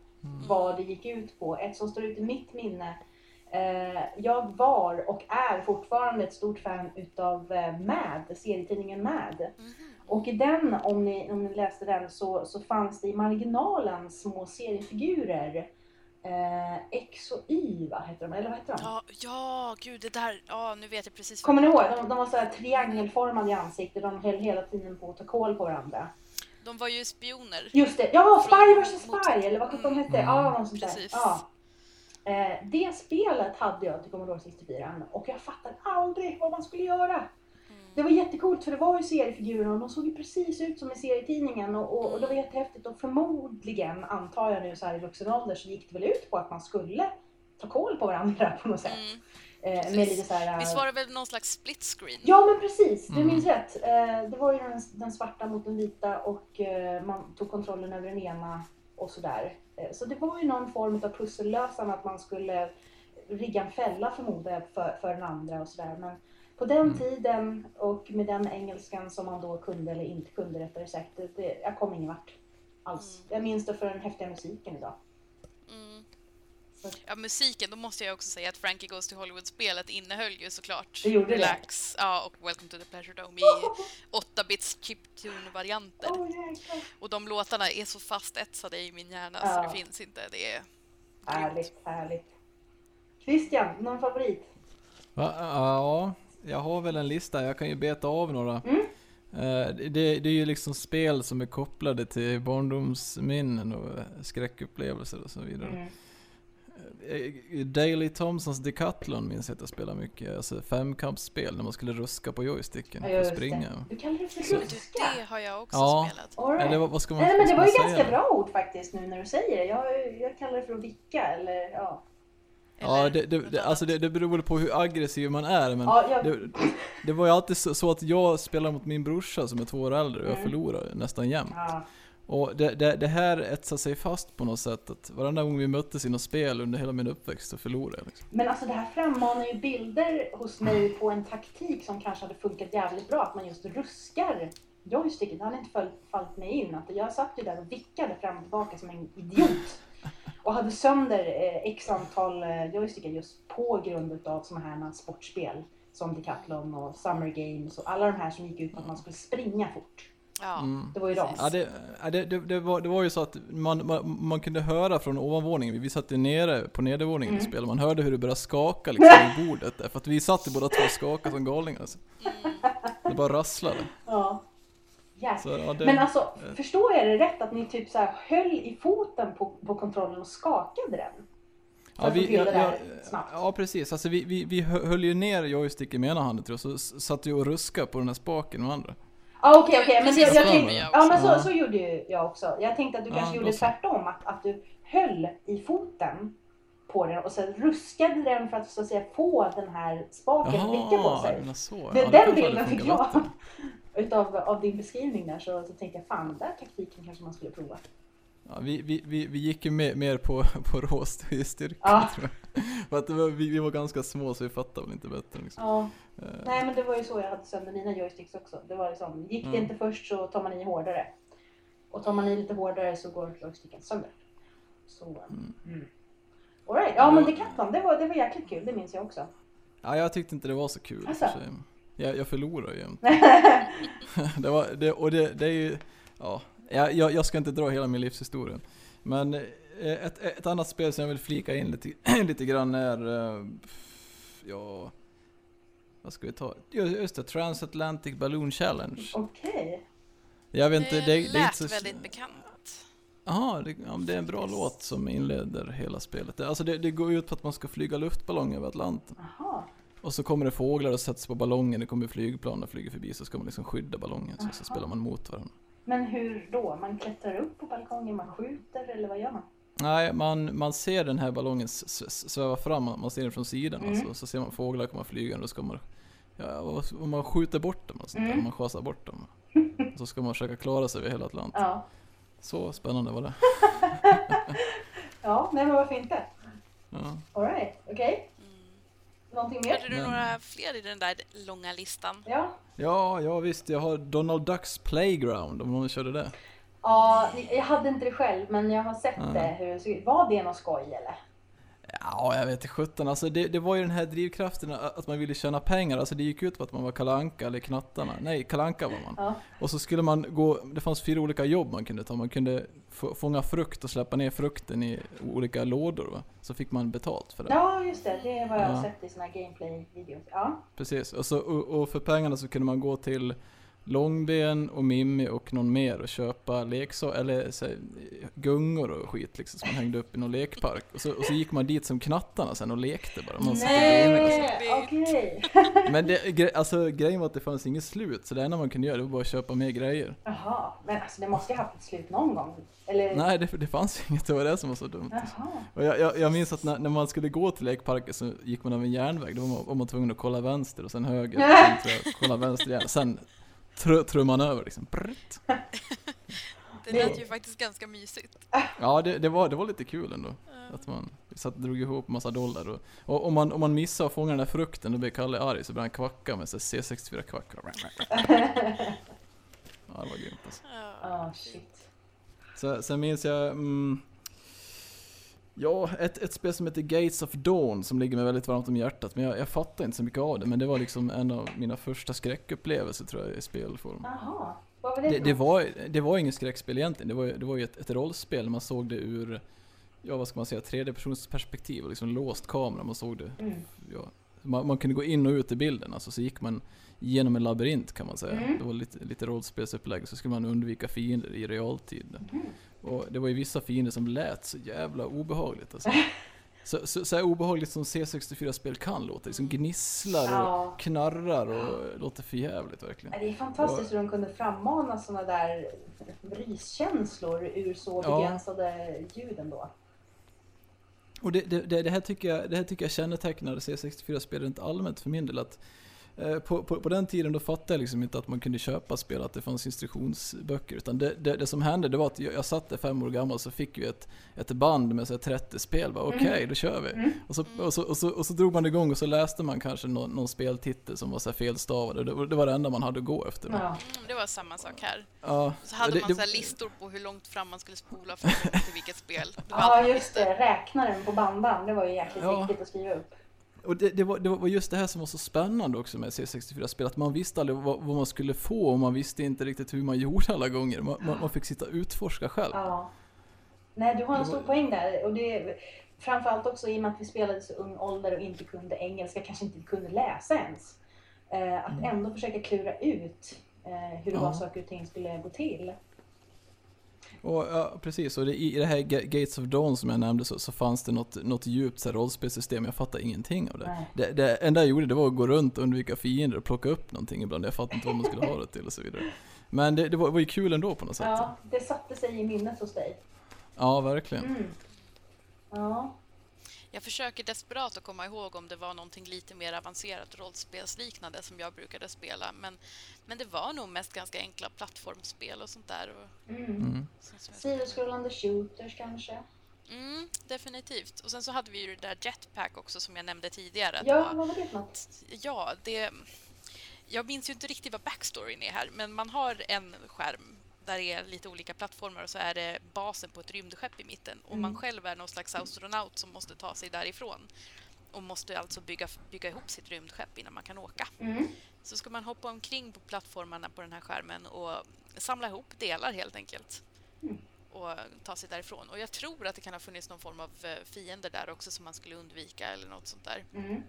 vad det gick ut på. Ett som står ut i mitt minne. Eh, jag var och är fortfarande ett stort fan utav eh, Mad, serietidningen Mad. Mhm. Och i den, om ni, om ni läste den, så, så fanns det i marginalen små seriefigurer. Eh, X och Y, va, heter de? Eller vad heter de? Ja, ja, gud det där. Ja, nu vet jag precis. Kommer ni ihåg? De, de var så här triangelformade i ansiktet. De höll hela tiden på att ta koll på varandra. De var ju spioner. Just det, ja Spy vs Spy eller vad sjutton Mm. hette Ja, något sånt där. Precis. Ja. Eh, det spelet hade jag till Commodore 64 och jag fattade aldrig vad man skulle göra. Mm. Det var jättecoolt för det var ju seriefigurer och de såg ju precis ut som i serietidningen och, och, och det var jättehäftigt och förmodligen, antar jag nu så här i vuxen ålder, så gick det väl ut på att man skulle ta koll på varandra på något sätt. Mm. Eh, med lite så här, eh, Visst var det väl någon slags split screen? Ja men precis, du Mm. minns rätt. Eh, det var ju den, den svarta mot den vita och eh, man tog kontrollen över den ena och sådär. Eh, så det var ju någon form av pussellösande att man skulle rigga en fälla förmodar jag för, för den andra och sådär. Men på den Mm. tiden och med den engelskan som man då kunde eller inte kunde rättare sagt, det, det, jag kom ingen vart alls. Mm. Jag minns det för den häftiga musiken idag. Ja, musiken, då måste jag också säga att Frankie Goes to Hollywood-spelet innehöll ju såklart Det gjorde det. Relax ja, och Welcome to the Pleasure Dome i 8-bits chiptune-varianter. Jäklar. Och de låtarna är så fastetsade i min hjärna Ja. så det finns inte. Det är. Härligt, härligt. Christian, någon favorit? Va? Ja, jag har väl en lista. Jag kan ju beta av några. Mm. Eh, Det, det är ju liksom spel som är kopplade till barndomsminnen och skräckupplevelser och så vidare. Mm. Eh, Daley Thompsons Decathlon minns jag att jag spelade mycket. Alltså femkampsspel när man skulle ruska på joysticken Ja, för att springa. det. Du kallar det för Så- ruska? det har jag också Ja. spelat. Right. Eller vad, vad ska man, Nej, men det ska var ju säga ganska bra ord faktiskt nu när du säger det. Jag, jag kallar det för att vicka eller ja. Ja, Eller det, det, något det, alltså det, det beror på hur aggressiv man är men ja jag, det, det var ju alltid så, så att jag spelade mot min brorsa som är två år äldre och jag Mm. förlorade nästan jämt. ja. Och det, det, det här etsade sig fast på något sätt att varenda gång vi möttes i något spel under hela min uppväxt så förlorade jag liksom. Men alltså det här frammanar ju bilder hos mig på en taktik som kanske hade funkat jävligt bra. Att man just ruskar joysticken. Det hade inte fallit mig in. Att jag satt ju där och vickade fram och tillbaka som en idiot. Och hade sönder eh, x antal eh, joystickar just på grund av såna här sportspel. Som Decathlon och Summer Games och alla de här som gick ut på att man skulle springa fort. Ja, Mm. Det var ju de. Ja, det, ja, det, det, det, var, det var ju så att man, man, man kunde höra från ovanvåningen, vi satt ju nere på nedervåningen Mm. spelade, man hörde hur det började skaka liksom i bordet där, för att vi satt ju båda två och skakade som galningar alltså. mm. Det bara rasslade. Ja. Jäklar. Så, ja, det, Men alltså, förstår jag det rätt att ni typ så här höll i foten på, på kontrollen och skakade den? För att få till det där snabbt. ja precis, alltså vi, vi, vi hö- höll ju ner joysticken med ena handen tror jag, så satt vi och ruskade på den här spaken med andra. Ja okej okej, men det, Precis jag tänkte, gör jag ja men så, så gjorde ju jag också. Jag tänkte att du Ja, kanske gjorde tvärtom, att, att du höll i foten på den och sen ruskade den för att så att säga få den här spaken att vicka på sig. men. Det, ja, den bilden fick jag utav av din beskrivning där så, så tänkte jag fan den taktiken kanske man skulle prova. Ja, vi, vi, vi, vi gick ju mer, mer på, på rå st- styrka Ja. tror jag. För att det var, vi, vi var ganska små så vi fattade väl inte bättre liksom. Ja. Eh, Nej men det var ju så jag hade sönder mina joysticks också. Det var liksom, gick det Mm. inte först så tar man i hårdare. Och tar man i lite hårdare så går joysticken sönder. Så, Mm. mm. All right. Ja men Ja. Decathlon, det var, det var jäkligt kul, det minns jag också. Ja, jag tyckte inte det var så kul Alltså? sig. Jag, jag förlorade ju jämt. det var, det, och det, det är ju, ja, jag, jag, ska inte dra hela min livshistoria. Men ett, ett annat spel som jag vill flika in lite, lite grann är, eh, ja, vad ska vi ta? Just det, Transatlantic Balloon Challenge. Okej. Jag vet inte, det, det är lät inte så... väldigt bekant. Jaha, det, ja, det är en bra låt som inleder hela spelet. Det- Alltså det, det går ut på att man ska flyga luftballong över Atlanten. Jaha. Och så kommer det fåglar och sätts på ballongen, det kommer flygplan och flyger förbi så ska man liksom skydda ballongen. Så, så Aha. spelar man mot varandra. Men hur då? Man klättrar upp på balkongen, man skjuter eller vad gör man? Nej, man, man ser den här ballongen sväva fram, man ser den från sidan Mm. alltså, så ser man fåglar komma flygande och ska man Ja, och och man skjuter bort dem och sånt där, Mm. man schasar bort dem. Så ska man försöka klara sig över hela Atlanten. Ja. Så spännande var det. Ja, nej men varför inte? Ja. All right. okej. Mm. någonting mer? Hade du några fler i den där långa listan? Ja. Ja, ja visst. Jag har Donald Ducks Playground om någon körde det. Ja, jag hade inte det själv, men jag har sett Ja. det. Hur. Var det någon skoj eller? Ja, jag vet inte sjutton. Alltså det, det var ju den här drivkraften att man ville tjäna pengar. Alltså det gick ut på att man var kalanka eller knattarna. Nej, kalanka var man. Ja. Och så skulle man gå, det fanns fyra olika jobb man kunde ta. Man kunde få, fånga frukt och släppa ner frukten i olika lådor va. Så fick man betalt för det. Ja, just det. Det har jag Ja. sett i såna här gameplay-videos. Ja. Precis. Och, så, och, och för pengarna så kunde man gå till Långben och Mimmi och någon mer och köpa leksaker, eller så, här, gungor och skit liksom som man hängde upp i någon lekpark. Och så, och så gick man dit som knattarna sen och lekte bara. Man. Nej, okej. Men det, gre- alltså, grejen var att det fanns inget slut, så det enda man kunde göra det var bara att köpa mer grejer. Jaha, men alltså det måste ju ha haft ett slut någon gång. Eller? Nej, det, det fanns inget, det var det som var så dumt. Jaha. Och jag, jag, jag minns att när, när man skulle gå till lekparken så gick man av en järnväg, då var man, var man tvungen att kolla vänster och sen höger, och sen jag, kolla vänster igen. Sen tr, trummade man över liksom. Det lät ju faktiskt ganska mysigt. Ja, det, det, var, det var lite kul ändå. Att man satt drog ihop massa dollar. Och, och om, man, om man missade att fånga den där frukten, då blev Kalle arg så började han kvacka med så här C64-kvack. Ja, det var grymt alltså. Ja. Ah, shit. Så, sen minns jag, mm, ja, ett, ett spel som heter Gates of Dawn som ligger mig väldigt varmt om hjärtat. Men jag, jag fattar inte så mycket av det. Men det var liksom en av mina första skräckupplevelser tror jag i spelform. Jaha. Vad var det, Det, det, var, det var ingen skräckspel egentligen. Det var, det var ju ett, ett rollspel. Man såg det ur, ja vad ska man säga, tredje persons perspektiv. och Liksom låst kamera. Man såg det, Mm. ja. Man, man kunde gå in och ut i bilden. Alltså, så gick man genom en labyrint kan man säga. Mm. Det var lite, lite rollspelsupplägg. Så skulle man undvika fiender i realtid. Mm. Och det var ju vissa fiender som lät så jävla obehagligt alltså. Så, så, så obehagligt som C64-spel kan låta. Liksom gnisslar och Ja. knarrar och låter för jävligt verkligen. Det är fantastiskt hur de kunde frammana sådana där ryskänslor ur så Ja. begränsade ljuden då. Och det, det, det, här tycker jag, det här tycker jag kännetecknar C64-spel rent allmänt för min del. Att, på, på, på den tiden då fattade jag liksom inte att man kunde köpa spel, att det fanns instruktionsböcker. Utan det, det, det som hände det var att jag, jag satt där fem år gammal så fick vi ett, ett band med så här 30 spel. Bara, Okej, då kör vi. Mm. Och, så, och, så, och, så, och så drog man igång och så läste man kanske någon, någon speltitel som var så här felstavad. Det, var- det var det enda man hade att gå efter. Ja. Mm, det var samma sak här. Ja, Så hade det- man det- så här listor på hur långt fram man skulle spola för att till vilket spel. Ja, just det. Räknaren på bandan, det var ju jäkligt Ja. viktigt att skriva upp. Och det, det, var, det var just det här som var så spännande också med C64-spel, att man visste aldrig vad, vad man skulle få och man visste inte riktigt hur man gjorde alla gånger. Man, man, man fick sitta och utforska själv. Ja. Nej, du har en stor var- poäng där. Och det, framförallt också i och med att vi spelade så ung ålder och inte kunde engelska, kanske inte kunde läsa ens. Eh, att ändå försöka klura ut eh, hur det Mm. Ja. var saker och ting skulle gå till. Och, ja, precis, och det, i det här Ga- Gates of Dawn som jag nämnde så, så fanns det något, något djupt så här, rollspelssystem, jag fattade ingenting av det. Nej. det. Det enda jag gjorde det var att gå runt och undvika fiender och plocka upp någonting ibland, jag fattade inte vad man skulle ha det till och så vidare. Men det, det var, var ju kul ändå på något sätt. Ja, det satte sig i minnet hos dig. Ja, verkligen. Mm. Ja. Jag försöker desperat att komma ihåg om det var någonting lite mer avancerat rollspelsliknande som jag brukade spela. Men, men det var nog mest ganska enkla plattformsspel och sånt där. Och, Mm. Mm. Sidoskrollande shooters kanske? Mm, definitivt. Och sen så hade vi ju det där Jetpack också som jag nämnde tidigare. Ja, det var- vad var det för något? Ja, det... Jag minns ju inte riktigt vad backstoryn är här, men man har en skärm där det är lite olika plattformar och så är det basen på ett rymdskepp i mitten. Och man Mm. själv är någon slags astronaut som måste ta sig därifrån. Och måste alltså bygga, bygga ihop sitt rymdskepp innan man kan åka. Mm. Så ska man hoppa omkring på plattformarna på den här skärmen och samla ihop delar helt enkelt. Mm. Och ta sig därifrån. Och jag tror att det kan ha funnits någon form av eh, fiender där också som man skulle undvika eller något sånt där. Mm.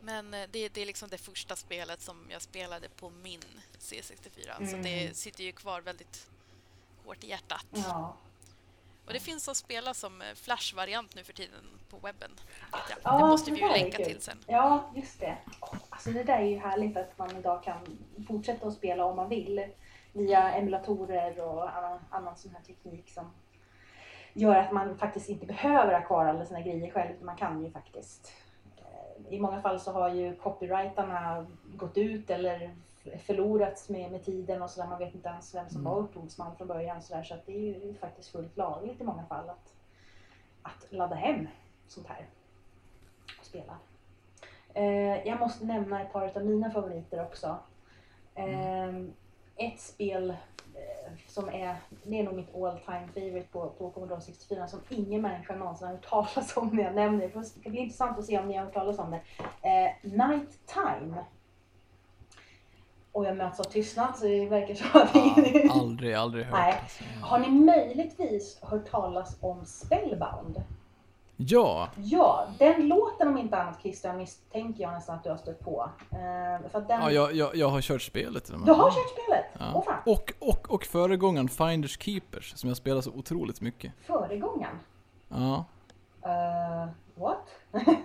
Men eh, det, det är liksom det första spelet som jag spelade på min C64. Så Mm. det sitter ju kvar väldigt hårt i hjärtat. Ja. Och det finns att spela som eh, Flash-variant nu för tiden på webben. Ja, det måste det vi ju länka till sen. Ja, just det. Alltså det där är ju härligt att man idag kan fortsätta att spela om man vill via emulatorer och annan, annan sån här teknik som gör att man faktiskt inte behöver ha kvar alla sina grejer själv. Man kan ju faktiskt. I många fall så har ju copyrightarna gått ut eller förlorats med, med tiden och så där. Man vet inte ens vem som Mm. var upphovsman från början. Så, där. så att det är ju faktiskt fullt lagligt i många fall att, att ladda hem sånt här och spela. Eh, jag måste nämna ett par av mina favoriter också. Eh, ett spel som är, det är nog mitt all time favorite på, på Commodore 64 som ingen människa någonsin har hört talas om när jag nämner det. Det blir intressant att se om ni har hört talas om det. Eh, Night Time. Och jag möts av tystnad så det verkar som att Ja, aldrig, aldrig hört. Nej. Har ni möjligtvis hört talas om Spellbound? Ja, Ja, den låten om inte annat Christian misstänker jag nästan att du har stött på. Eh, för den... ja jag, jag, jag har kört spelet. Du har kört spelet? Ja. Åh fan, Och, och, och föregångaren Finders Keepers som jag spelar så otroligt mycket. föregångaren? Ja. Uh, what?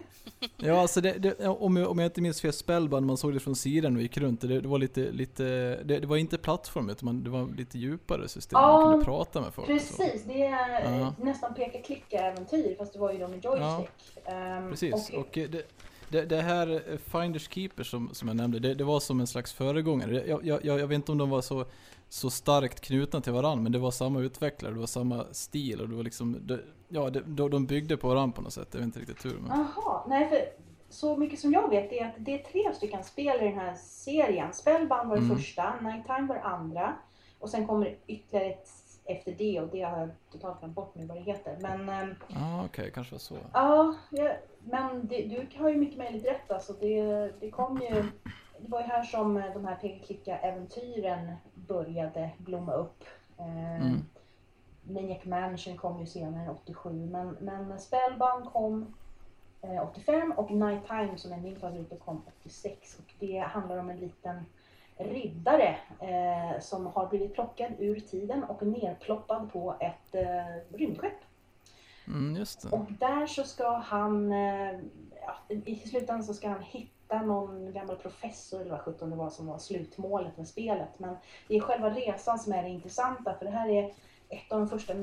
Ja, alltså det, det, om, jag, om jag inte minns fel Spellbound, man såg det från sidan och gick runt. Det, det var lite, lite det, det var inte plattform utan man, det var lite djupare system. Ja, man kunde prata med folk. Precis, det är Ja. nästan peka-klicka-äventyr fast det var ju då med joystick. Ehm, Precis, och- och, eh, det, det, här eh, Finders Keeper som, som jag nämnde, det, det var som en slags föregångare. Jag, jag jag vet inte om de var så, så starkt knutna till varandra, men det var samma utvecklare, det var samma stil och det var liksom, det, ja, det, de, de byggde på varandra på något sätt. Jag vet inte riktigt hur. Men, Jaha, nej för så mycket som jag vet är att det är tre stycken spel i den här serien. Spellbound var det Mm. första, Nighttime var det andra och sen kommer ytterligare ett efter det och det har jag totalt glömt bort nu vad det heter. Men ehm, ah, okej, kanske var så. Ja, ja men det, du har ju mycket möjligt rätt alltså. Det, det kom ju... Det var ju här som eh, de här peka-klicka-äventyren började blomma upp. Eh, Mm. Maniac Mansion kom ju senare, 87, men, men Spellbound kom eh, 85 och Nighttime som är min favorit kom 86. Och det handlar om en liten riddare eh, som har blivit plockad ur tiden och nerploppad på ett eh, rymdskepp. Mm. Och där så ska han, eh, ja, i slutändan så ska han hitta någon gammal professor eller vad sjutton det var som var slutmålet med spelet. Men det är själva resan som är det intressanta för det här är ett av de första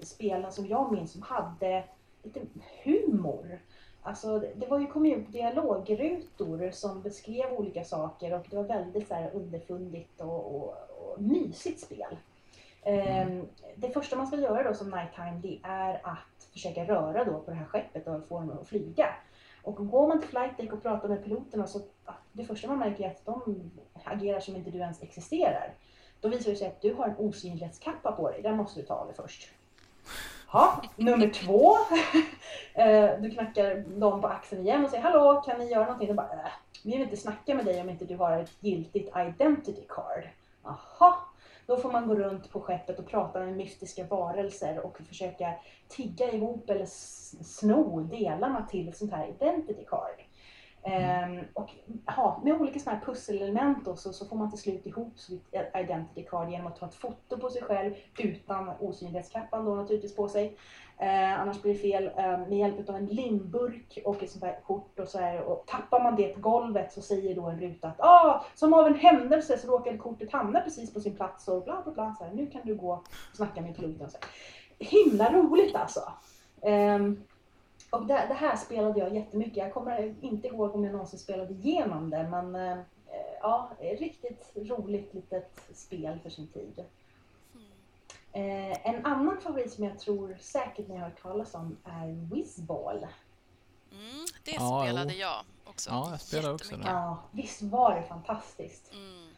spelen som jag minns som hade lite humor. Alltså det var ju, kom ju dialogrutor som beskrev olika saker och det var väldigt så här underfundigt och, och, och mysigt spel. Ehm, det första man ska göra då som nighttime det är att försöka röra då på det här skeppet och få dem att flyga. Och går man till flight deck och pratar med piloterna så det första man märker är att de agerar som inte du ens existerar. Då visar det sig att du har en osynlighetskappa på dig, den måste du ta av dig först. Ja, nummer två. Eh, du knackar dem på axeln igen och säger hallå, kan ni göra någonting? De bara, äh, vi vill inte snacka med dig om inte du har ett giltigt identity card. Jaha, då får man gå runt på skeppet och prata med mystiska varelser och försöka tigga ihop eller sno delarna till ett sånt här identity card. Ehm, och ja, med olika såna här pusselelement då, så, så får man till slut ihop sitt identity card genom att ta ett foto på sig själv utan osynlighetskappan då naturligtvis på sig. Eh, annars blir det fel. Eh, med hjälp av en limburk och ett sånt här kort och så här. Och tappar man det på golvet så säger då en ruta att ah, som av en händelse så råkade kortet hamna precis på sin plats och bla bla bla. Så här, nu kan du gå och snacka med piloten. Så här. Himla roligt alltså. Ehm, och det, det här spelade jag jättemycket. Jag kommer inte ihåg om jag någonsin spelade igenom det men eh, ja, riktigt roligt litet spel för sin tid. Eh, en annan favorit som jag tror säkert ni har hört talas om är Whizball. Mm, det Ja, spelade jo. jag också. Ja, jag spelade också Jättemycket. Ja, visst var det fantastiskt. Mm.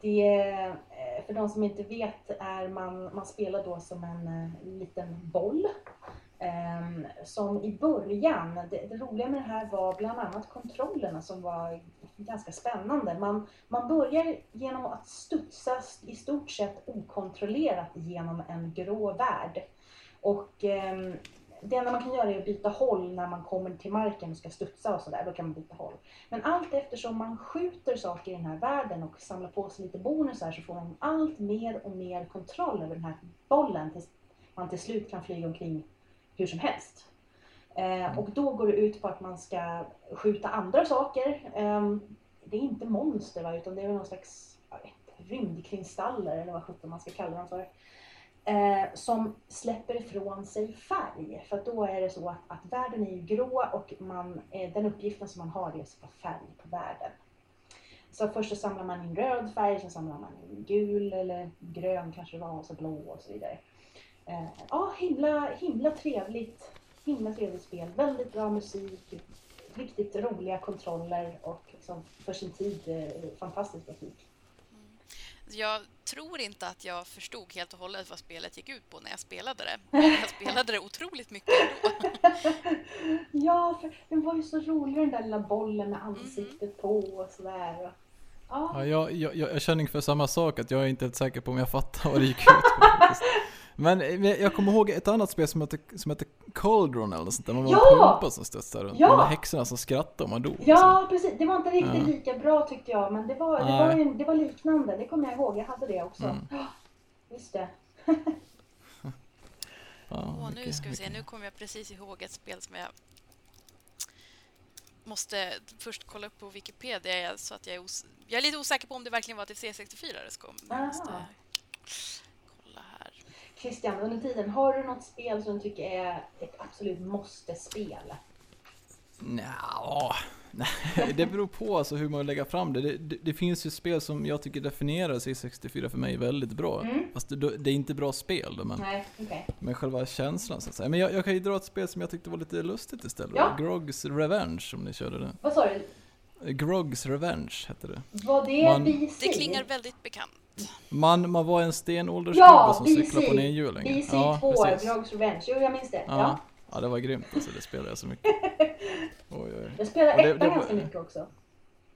Det, eh, för de som inte vet, är man, man spelar då som en eh, liten boll. Ehm, som i början, det, det roliga med det här var bland annat kontrollerna som var ganska spännande. Man, man börjar genom att studsa i stort sett okontrollerat genom en grå värld. Och eh, det enda man kan göra är att byta håll när man kommer till marken och ska studsa och sådär. Då kan man byta håll. Men allt eftersom man skjuter saker i den här världen och samlar på sig lite bonusar så får man allt mer och mer kontroll över den här bollen tills man till slut kan flyga omkring hur som helst. Eh, och då går det ut på att man ska skjuta andra saker. Eh, det är inte monster va, utan det är någon slags vet, rymdkristaller eller vad sjutton man ska kalla dem för. Eh, som släpper ifrån sig färg. För att då är det så att, att världen är ju grå och man, eh, den uppgiften som man har är att sätta färg på världen. Så först så samlar man in röd färg, sen samlar man in gul eller grön kanske det var och så blå och så vidare. Eh, ja, himla, himla trevligt. Himla trevligt spel. Väldigt bra musik. riktigt roliga kontroller och liksom för sin tid eh, fantastisk grafik. Jag tror inte att jag förstod helt och hållet vad spelet gick ut på när jag spelade det. Men jag spelade det otroligt mycket ändå. Ja, för den var ju så rolig den där lilla bollen med ansiktet på och sådär. Ja, Ja, jag, jag, jag jag känner ungefär samma sak, att jag är inte helt säker på om jag fattar vad det gick ut på. Men eh, men jag kommer ihåg ett annat spel som hette, som hette Cauldron eller något sånt där. Man var en Ja! pumpa som studsade runt. Ja! De häxorna som skrattade om man dog. ja precis. Det var inte riktigt Ja. lika bra tyckte jag, men det var, det var, ju, det var liknande. Det kommer jag ihåg. Jag hade det också. Mm. Ja, Just det. Ja, Åh, nu ska vi se, nu kommer jag precis ihåg ett spel som jag måste först kolla upp på Wikipedia så att jag är, os- jag är lite osäker på om det verkligen var till C64 det kom. Jag måste Aha. kolla här. Christian, under tiden, har du något spel som du tycker är ett absolut måste-spel? Nja, nej, det beror på alltså hur man lägger fram det. Det, det. det finns ju spel som jag tycker definierar C64 för mig väldigt bra. Mm. Fast det, det är inte bra spel då, men, Nej, okej. men själva känslan så att säga. Men jag, jag kan ju dra ett spel som jag tyckte var lite lustigt istället. Ja. Grogs Revenge, om ni körde det. Vad sa du? Grogs Revenge hette det. Var det Man-? Det klingar väldigt bekant. Man, man var en stenåldersgubbe Ja, som cyklade på en enhjuling. BC2, precis. Grogs Revenge. Jo, jag minns det. Ja. Ja. ja, det var grymt alltså. Det spelade jag så mycket. Oj, oj. Jag spelade ettan var- ganska mycket också.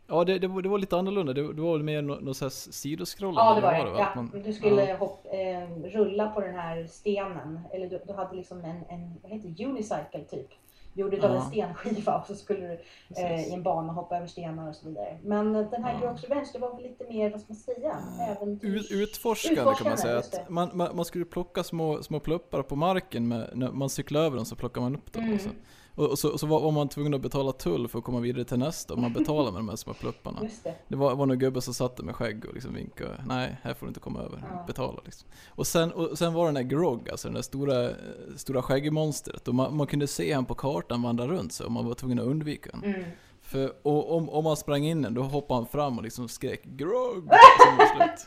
Ja, det, det, var, det var lite annorlunda. Det, det var mer något här sidoskrollande. Ja, det var det. vad Ja. Man- Du skulle ja. hopp, eh, rulla på den här stenen. Eller du, du hade liksom en, en vad heter det, unicycle typ. Gjord utav en Ja. stenskiva och så skulle du eh, i en bana hoppa över stenar och så vidare. Men eh, den här Ja. Grogs Revenge, det var väl lite mer, vad ska man säga, äventyrs... Ut, utforskande kan man Utforskande, säga. Att man, man, man skulle plocka små, små pluppar på marken. Med, när man cyklar över dem så plockar man upp dem. Mm. Och, så, och, så, så var, var man tvungen att betala tull för att komma vidare till nästa. Och man betalade med de här små plupparna. Det. Det var, var någon gubbe som satt där med skägg och liksom vinkade. Nej, här får du inte komma över. Ja. Betala liksom. Och sen, och sen var det den där Grog, alltså den där stora, stora skäggmonstret. Och man, man kunde se han på kartan vandra runt så och man var tvungen att undvika honom. Mm. För och, om, om man sprang in den, då hoppade han fram och liksom skrek Grog! Som var slut.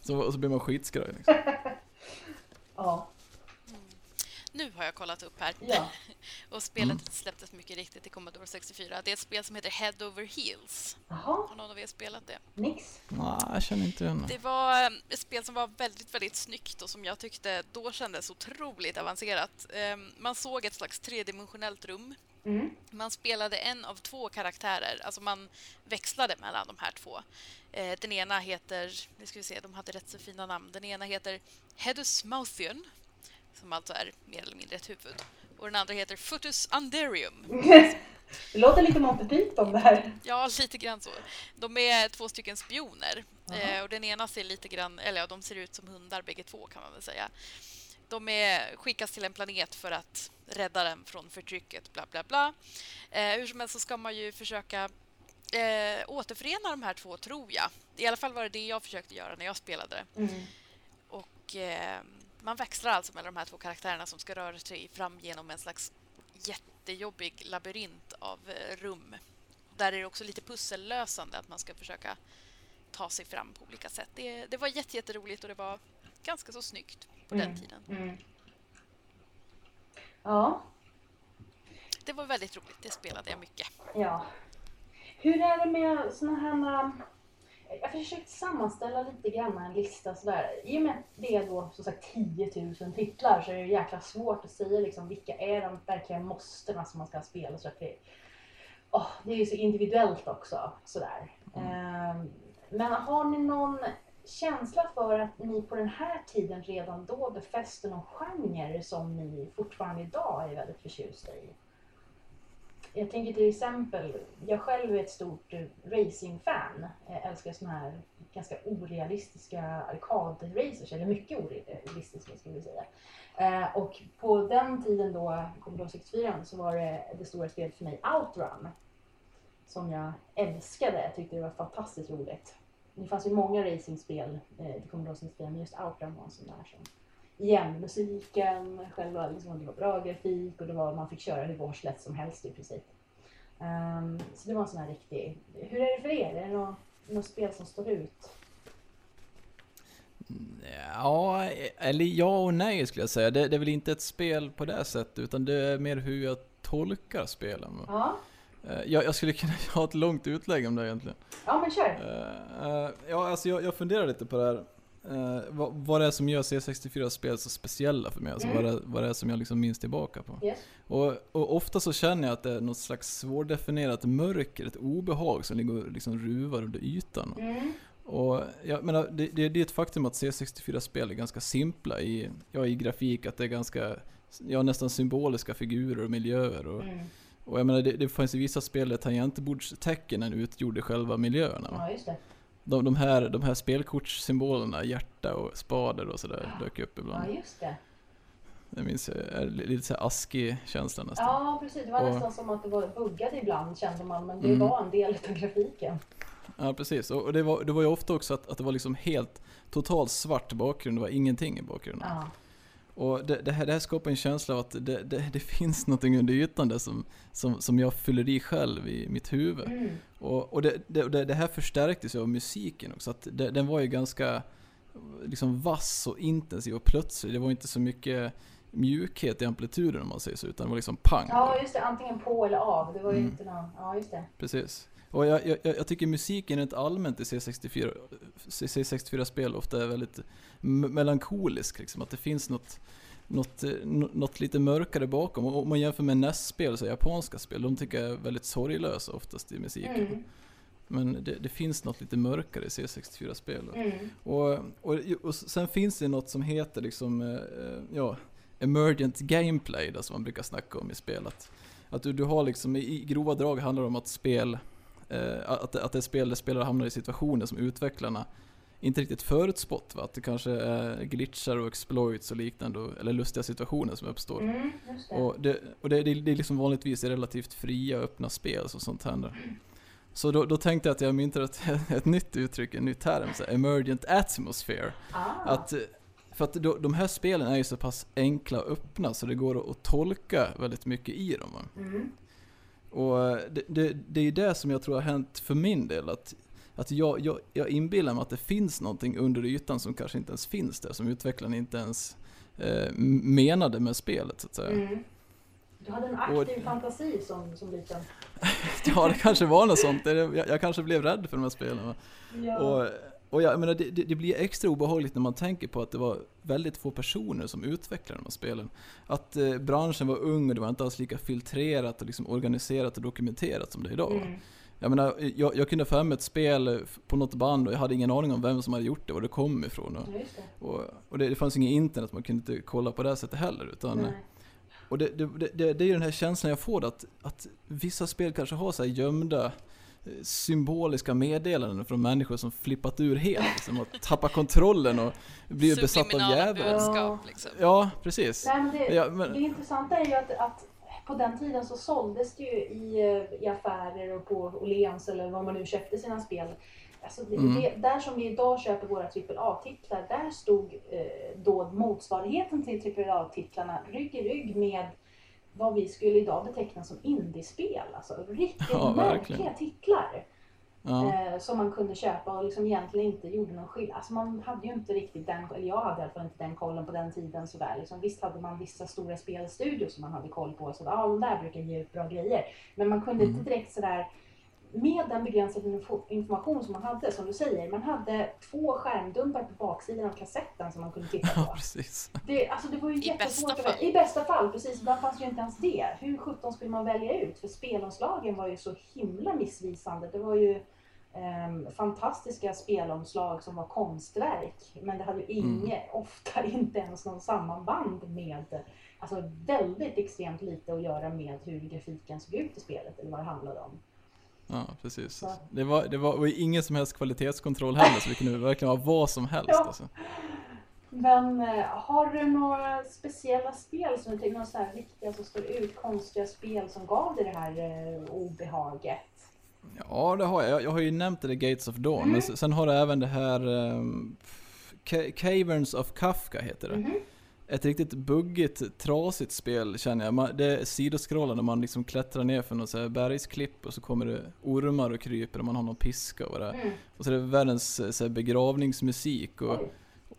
Så, och så blev man skitskraj liksom. Ja. Nu har jag kollat upp här ja. och spelet Mm. släpptes mycket riktigt i Commodore 64. Det är ett spel som heter Head Over Heels. Jaha, Har någon av er spelat det? nix. Nej, jag känner inte igen det. Det var eh, ett spel som var väldigt, väldigt snyggt och som jag tyckte då kändes otroligt avancerat. Eh, Man såg ett slags tredimensionellt rum. Mm. Man spelade en av två karaktärer, alltså man växlade mellan de här två. Eh, Den ena heter, nu ska vi se, de hade rätt så fina namn. Den ena heter Hedus Mouthion, som alltså är mer eller mindre ett huvud. Och den andra heter Footus Underium. Det låter lite Monty Python det här. Ja, lite grann så. De är två stycken spioner. Eh, och den ena ser lite grann, eller ja, de ser ut som hundar bägge två kan man väl säga. De är, skickas till en planet för att rädda den från förtrycket, bla bla bla. Eh, hur som helst så ska man ju försöka eh, återförena de här två, tror jag. I alla fall var det det jag försökte göra när jag spelade det. Mm. Och eh, man växlar alltså mellan de här två karaktärerna som ska röra sig fram genom en slags jättejobbig labyrint av eh, rum. Där är det också lite pussellösande att man ska försöka ta sig fram på olika sätt. Det, det var jätte, jätteroligt och det var ganska så snyggt på den Mm. tiden. Mm. Ja, Det var väldigt roligt, det spelade jag mycket. ja. Hur är det med såna här... Jag har försökt sammanställa lite grann en lista sådär. I och med att det är då som sagt 10 000 titlar så är det jäkla svårt att säga liksom vilka är de verkligen måstena som man ska spela. Så att det, åh, det är ju så individuellt också. Sådär. Ehm, men har ni någon känsla för att ni på den här tiden redan då befäste någon genre som ni fortfarande idag är väldigt förtjusta i? Jag tänker till exempel, jag själv är ett stort eh, racingfan. Jag älskar såna här ganska orealistiska arkadracers, eller mycket orealistiska skulle vi säga. Eh, och på den tiden då, Commodore 64, så var det det stora spelet för mig Outrun. Som jag älskade, jag tyckte det var fantastiskt roligt. Det fanns ju många racingspel eh, till Commodore 64, men just Outrun var en sån där som igen, musiken, själva liksom, det var bra grafik och det var, man fick köra hur vars lätt som helst i princip. Ehm, så det var en sån här riktig... Hur är det för er? Är det något, något spel som står ut? Ja, eller ja och nej skulle jag säga. Det, det är väl inte ett spel på det sättet, utan det är mer hur jag tolkar spelen. Ja, Eh, jag, jag skulle kunna ha ett långt utlägg om det egentligen. Ja, men kör. Eh, eh, ja, alltså jag, jag funderar lite på det här. Eh, vad, vad det är som gör C64-spel så speciella för mig, alltså Mm. vad, det, vad det är som jag liksom minns tillbaka på. Yes. Och, och ofta så känner jag att det är något slags svårdefinierat mörker, ett obehag som ligger och liksom ruvar under ytan. Mm. Och jag menar, det, det, det är ett faktum att C64-spel är ganska simpla i, ja, i grafik, att det är ganska, ja nästan symboliska figurer och miljöer. Och, Mm. och jag menar, det, det fanns i vissa spel där tangentbordstecknen utgjorde själva miljöerna. Ja. De, de, här, de här spelkortssymbolerna, hjärta och spader och sådär, dök upp ibland. Ja, just det. Jag minns, jag är li- lite såhär askig-känsla nästan. Ja, precis. Det var Och- nästan som att det var buggade ibland kände man, men det Mm. var en del av grafiken. Ja, precis. Och och det var, det var ju ofta också att, att det var liksom helt totalt svart bakgrund, det var ingenting i bakgrunden. Ja. Och det, det, här, det här skapar en känsla av att det, det, det finns någonting under ytan där som, som, som jag fyller i själv i mitt huvud. Mm. Och, och det, här förstärktes ju av musiken också, att den var ju ganska liksom vass och intensiv och plötslig. Det var inte så mycket mjukhet i amplituden om man säger så, utan det var liksom pang. ja, just det. Antingen på eller av. Det var ju Mm. inte någon... Ja, just det. Precis. Och jag, jag, jag tycker musiken rent allmänt i C64, C64-spel ofta är väldigt melankolisk. Liksom. Att det finns något, något, eh, nå- något lite mörkare bakom. Och om man jämför med NES-spel, så japanska spel, de tycker jag är väldigt sorglösa oftast i musiken. Mm. Men det, det finns något lite mörkare i C64-spel. Mm. Och, och, och sen finns det något som heter liksom, eh, eh, ja, emergent gameplay, då, som man brukar snacka om i spelet. Att du, du har liksom, i, i grova drag handlar det om att spel, eh, att, att det är spel där spelare hamnar i situationer som utvecklarna inte riktigt förutspått. Va? Att det kanske är glitchar och exploits och liknande, eller lustiga situationer som uppstår. Mm, det. Och, det, och det, det, det är liksom vanligtvis relativt fria och öppna spel som sånt händer. Så då, då tänkte jag att jag myntade ett, ett nytt uttryck, en ny term, så här, emergent atmosphere. ah. Att, för att då, de här spelen är ju så pass enkla och öppna så det går att, tolka väldigt mycket i dem. Mm. Och eh, det, det, det är ju det som jag tror har hänt för min del. Att, att jag, jag, jag inbillar mig att det finns någonting under ytan som kanske inte ens finns där, som utvecklaren inte ens eh, menade med spelet så att säga. Mm. Du hade en Och- aktiv fantasi som, som liten. Ja, det kanske var något sånt. Jag, jag kanske blev rädd för de här spelen. Ja. Och, och jag menar, det, det, det blir extra obehagligt när man tänker på att det var väldigt få personer som utvecklade de här spelen. Att eh, branschen var ung och det var inte alls lika filtrerat och liksom organiserat och dokumenterat som det är idag. Mm. Jag menar, jag, jag kunde få hem ett spel på något band och jag hade ingen aning om vem som hade gjort det, var det kom ifrån. Och, Ja, just det. och, och det, det fanns inget internet, man kunde inte kolla på det här sättet heller. Utan, Nej. och det, det, det, är ju den här känslan jag får att, att vissa spel kanske har så här gömda eh, symboliska meddelanden från människor som flippat ur helt, som har tappat kontrollen och blivit besatt av djävulen. liksom. Ja, precis. Men det, Ja, men, det intressanta är ju att, att på den tiden så såldes det ju i, eh, i affärer och på Åhléns eller var man nu köpte sina spel. Alltså det, Mm. det, där som vi idag köper våra AAA-titlar, där stod eh, då motsvarigheten till AAA-titlarna rygg i rygg med vad vi skulle idag beteckna som indiespel. Alltså riktigt Ja, märkliga titlar. Ja, Eh, som man kunde köpa och liksom egentligen inte gjorde någon skillnad. Alltså man hade ju inte riktigt den, eller jag hade i alla fall inte den kollen på den tiden sådär. Liksom, visst hade man vissa stora spelstudios som man hade koll på, så ja de där brukar ge ut bra grejer. Men man kunde Mm. inte direkt sådär, med den begränsade info- information som man hade, som du säger, man hade två skärmdumpar på baksidan av kassetten som man kunde titta ja, på. precis. Det, alltså det var ju I bästa att fall. I bästa fall, precis. Ibland fanns ju inte ens det. Hur sjutton skulle man välja ut? För spelomslagen var ju så himla missvisande. Det var ju ehm, fantastiska spelomslag som var konstverk. Men det hade ju inget, ofta inte ens någon sammanband med, alltså väldigt extremt lite att göra med hur grafiken såg ut i spelet eller vad det handlade om. Ja, precis. Så. Det var, det var, var ju ingen som helst kvalitetskontroll heller, så vi kunde verkligen ha vad som helst. Ja. Alltså. Men eh, har du några speciella spel som du tycker, några så här riktiga som står ut, konstiga spel som gav dig det här eh, obehaget? Ja, det har jag. jag. Har ju nämnt det, The Gates of Dawn, Mm. men sen har det även det här um, Caverns of Kafka heter det. Mhm. Ett riktigt buggigt, trasigt spel känner jag. Man, det är sidoskrollande, man liksom klättrar ner för något så här bergsklipp och så kommer det ormar och kryper och man har någon piska och det. Mm. Och så är det världens eh, så här, begravningsmusik och,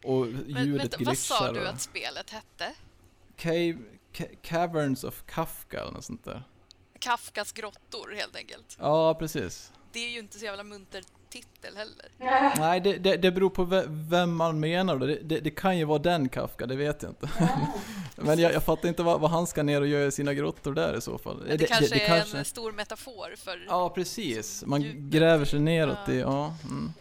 och Men, ljudet vänta, vad sa du att spelet hette? Cave, ca- Caverns of Kafka eller något sånt där. Kafkas grottor helt enkelt. Ja, precis. Det är ju inte så jävla munter titel heller. Nej, det, det, det beror på ve- vem man menar. Det, det, det kan ju vara den Kafka, det vet jag inte. Men jag, jag fattar inte vad, vad han ska ner och göra i sina grottor där i så fall. Det, kanske är en stor metafor för... Ja, precis. Man djupet. gräver sig neråt Ja. i, ja. Mm.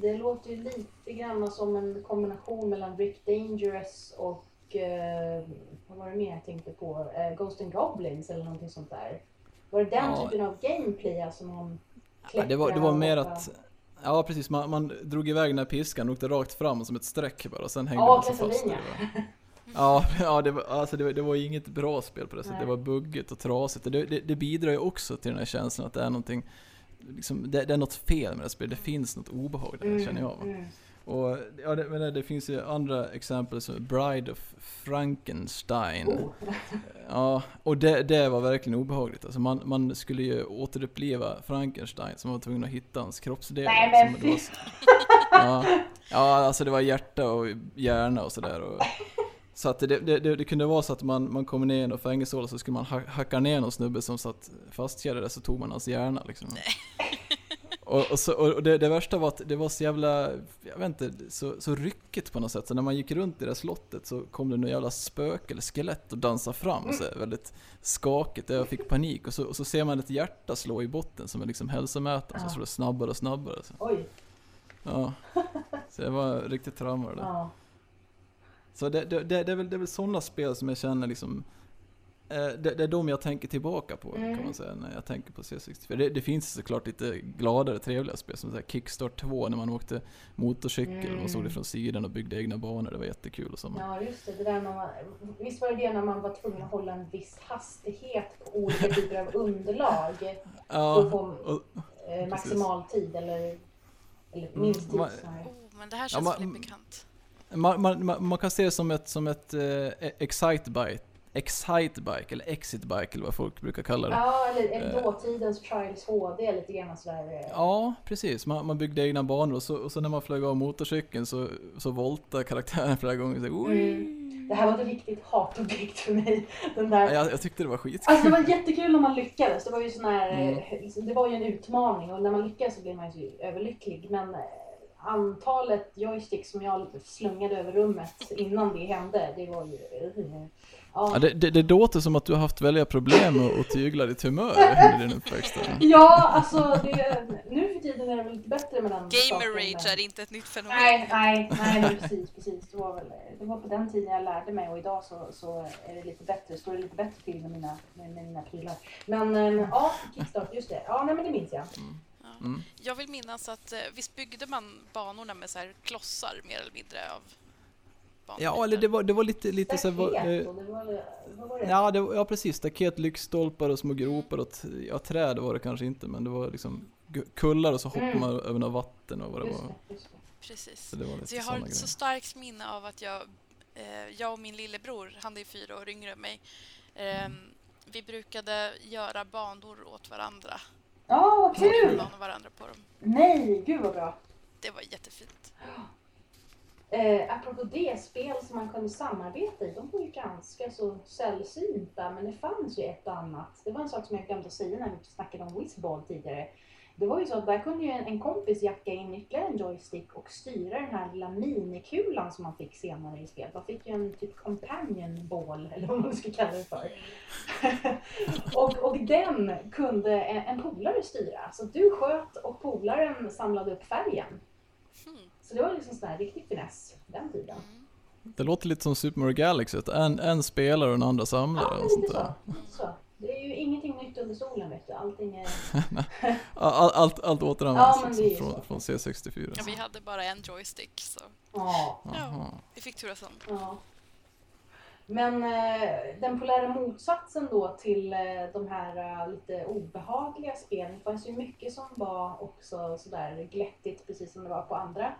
Det låter ju lite grann som en kombination mellan Rick Dangerous och eh, vad var det mer jag tänkte på? Eh, Ghost and Goblins eller någonting sånt där. Var det den Ja. typen av gameplay? Alltså någon Ja, det, var, det var mer att, ja precis, man, man drog iväg den här piskan och åkte rakt fram som ett streck bara, och sen hängde Ja, man sig fast. Ja, ja det, var, alltså det, var, det var inget bra spel på det sättet. Det var buggigt och trasigt. Det, det, det bidrar ju också till den här känslan att det är någonting, liksom, det, det är något fel med det här spelet. Det finns något obehag där, känner jag. Mm. Och ja, det, men det, finns ju andra exempel som Bride of Frankenstein. Oh. Ja, och det, det var verkligen obehagligt. Alltså man, man skulle ju återuppleva Frankenstein som var tvungen att hitta hans kroppsdelar. Nej, men som det var, s- ja, ja, alltså det var hjärta och hjärna och sådär. Så att det, det, det, det kunde vara så att man, man kom ner i något fängelsehål och så skulle man ha, hacka ner någon snubbe som satt fastkedjad där så tog man hans hjärna liksom. Och, och, så, och det, det värsta var att det var så jävla, jag vet inte, så, så ryckigt på något sätt. Så när man gick runt i det slottet så kom det någon jävla spöke eller skelett och dansade fram så väldigt skakigt. Jag fick panik och så, och så ser man ett hjärta slå i botten som är liksom hälsomätaren som Ja. slår snabbare och snabbare. Så. Oj. Ja. Så det var riktigt trauma det där. Ja. Så det, det, det, är väl, det är väl sådana spel som jag känner liksom det, det är de jag tänker tillbaka på Mm. kan man säga när jag tänker på C64. Det, det finns såklart lite gladare, trevliga spel som så Kickstart 2 när man åkte motorcykel och man såg det Mm. från sidan och byggde egna banor. Det var jättekul och så. Ja, just det. det där man, visst var det det när man var tvungen att hålla en viss hastighet på olika typer av underlag för att ja, få och, eh, maximal tid eller, eller minst tid Mm, ma- snarare. Oh, men det här känns ma- väldigt bekant. man, man, man, man kan se det som ett, som ett eh, excitebike, excitebike eller exitbike eller vad folk brukar kalla det. Ja, eller Eh. dåtidens Trials HD lite grann sådär. eh, Ja, precis. Man, man byggde egna banor och så, och så när man flög av motorcykeln så, så voltade karaktären flera gånger. Så, Mm. Det här var ett riktigt hatobjekt för mig. Den där. Ja, jag, jag tyckte det var skit. Alltså det var jättekul när man lyckades. Det var ju sån här, Mm. eh, det var ju en utmaning och när man lyckades så blev man ju överlycklig. Men antalet joysticks som jag slungade över rummet innan det hände, det var ju... Ja, Ja, det, det, det låter som att du har haft väldiga problem med att tygla ditt humör under din uppväxt. ja alltså det, nu för tiden är det väl lite bättre med den Gamer rage är inte ett nytt fenomen. Nej, nej, nej precis, precis. Det var, väl, det var på den tiden jag lärde mig och idag så, så är det lite bättre, står det lite bättre till med mina, med, med mina prylar. Men eh, ja, Kickstart, just det. Ja, nej men det minns jag. Mm. Jag vill minnas att eh, visst byggde man banorna med så här klossar mer eller mindre av banbitar? Ja, eller det var, det var lite, lite så här? Ja, det, var- ja precis. Staket, lyktstolpar och små gropar och ja, träd var det kanske inte men det var liksom kullar och så hoppade Mm. man över något vatten och vad det Just var. just. Precis. Så det var lite Så jag har ett så starkt minne av att jag, eh, jag och min lillebror, han är fyra år yngre än mig, eh, vi brukade göra banor åt varandra. Ja, vad kul! Bana varandra på dem. Nej, gud vad bra. Det var jättefint. Eh, apropå det, spel som man kunde samarbeta i, de var ju ganska så sällsynta, men det fanns ju ett och annat. Det var en sak som jag glömde att säga när vi snackade om Whizball tidigare. Det var ju så att där kunde ju en, en kompis jacka in ytterligare en joystick och styra den här lilla minikulan som man fick senare i spelet. Man fick ju en typ companion ball, eller vad man ska kalla det för. och, och den kunde en, en polare styra. Så du sköt och polaren samlade upp färgen. Hmm. Så det var liksom sån här riktig finess den tiden. Det låter lite som Super Mario Galaxy, att en, en spelare och den andra samlare. Ja, sånt lite där. så. lite så. Det är ju ingenting nytt under solen vet du. Allting är... All, allt, allt återanvänds Ja, liksom, från, från C64. Ja, vi hade bara en joystick så Ja. Vi fick turas om. ja. Men eh, den polära motsatsen då till eh, de här eh, lite obehagliga spelen. Det fanns ju mycket som var också sådär glättigt precis som det var på andra.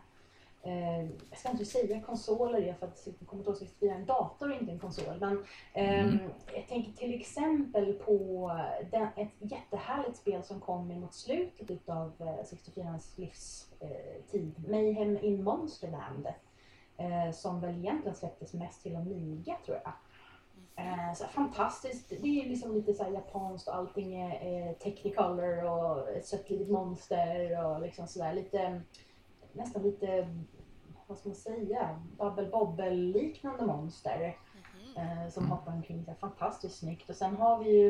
Eh, jag ska inte säga konsoler, jag för att Commodore 64 är en dator och inte en konsol. Men ehm, jag tänker till exempel på den, ett jättehärligt spel som kom mot slutet av eh, 64ans livstid. Mayhem in Monsterland. Eh, som väl egentligen släpptes mest till Amiga tror jag. Eh, så fantastiskt. Det är liksom lite så japanskt och allting är, är technicolor och ett sött litet monster och liksom sådär lite nästan lite vad ska man säga, Bubble Bobble liknande monster eh, som hoppar omkring. Så fantastiskt snyggt. Och sen har vi ju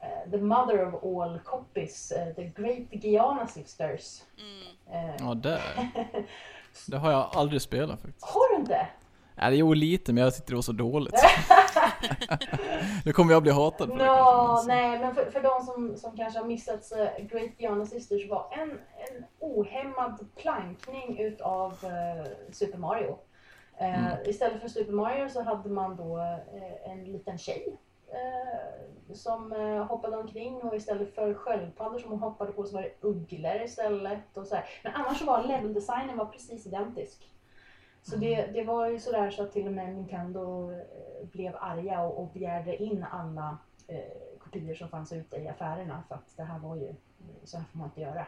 eh, The Mother of All Copies, eh, The Great Giana Sisters. Mm. Eh, Ja, det, det har jag aldrig spelat faktiskt. har du inte? Nej, jo lite, men jag tyckte det var så dåligt. nu kommer jag bli hatad för det Nå, kanske. men- nej, men för, för de som, som kanske har missat Great Giana Sisters var en, en ohämmad plankning utav eh, Super Mario. Eh, Mm. Istället för Super Mario så hade man då eh, en liten tjej eh, som eh, hoppade omkring och istället för sköldpaddor som hon hoppade på så var det ugglor istället. Och så här. Men annars så var leveldesignen var precis identisk. Så det, det var ju sådär så att till och med Nintendo eh, blev arga och, och begärde in alla eh, kopior som fanns ute i affärerna för att det här var ju, så här får man inte göra.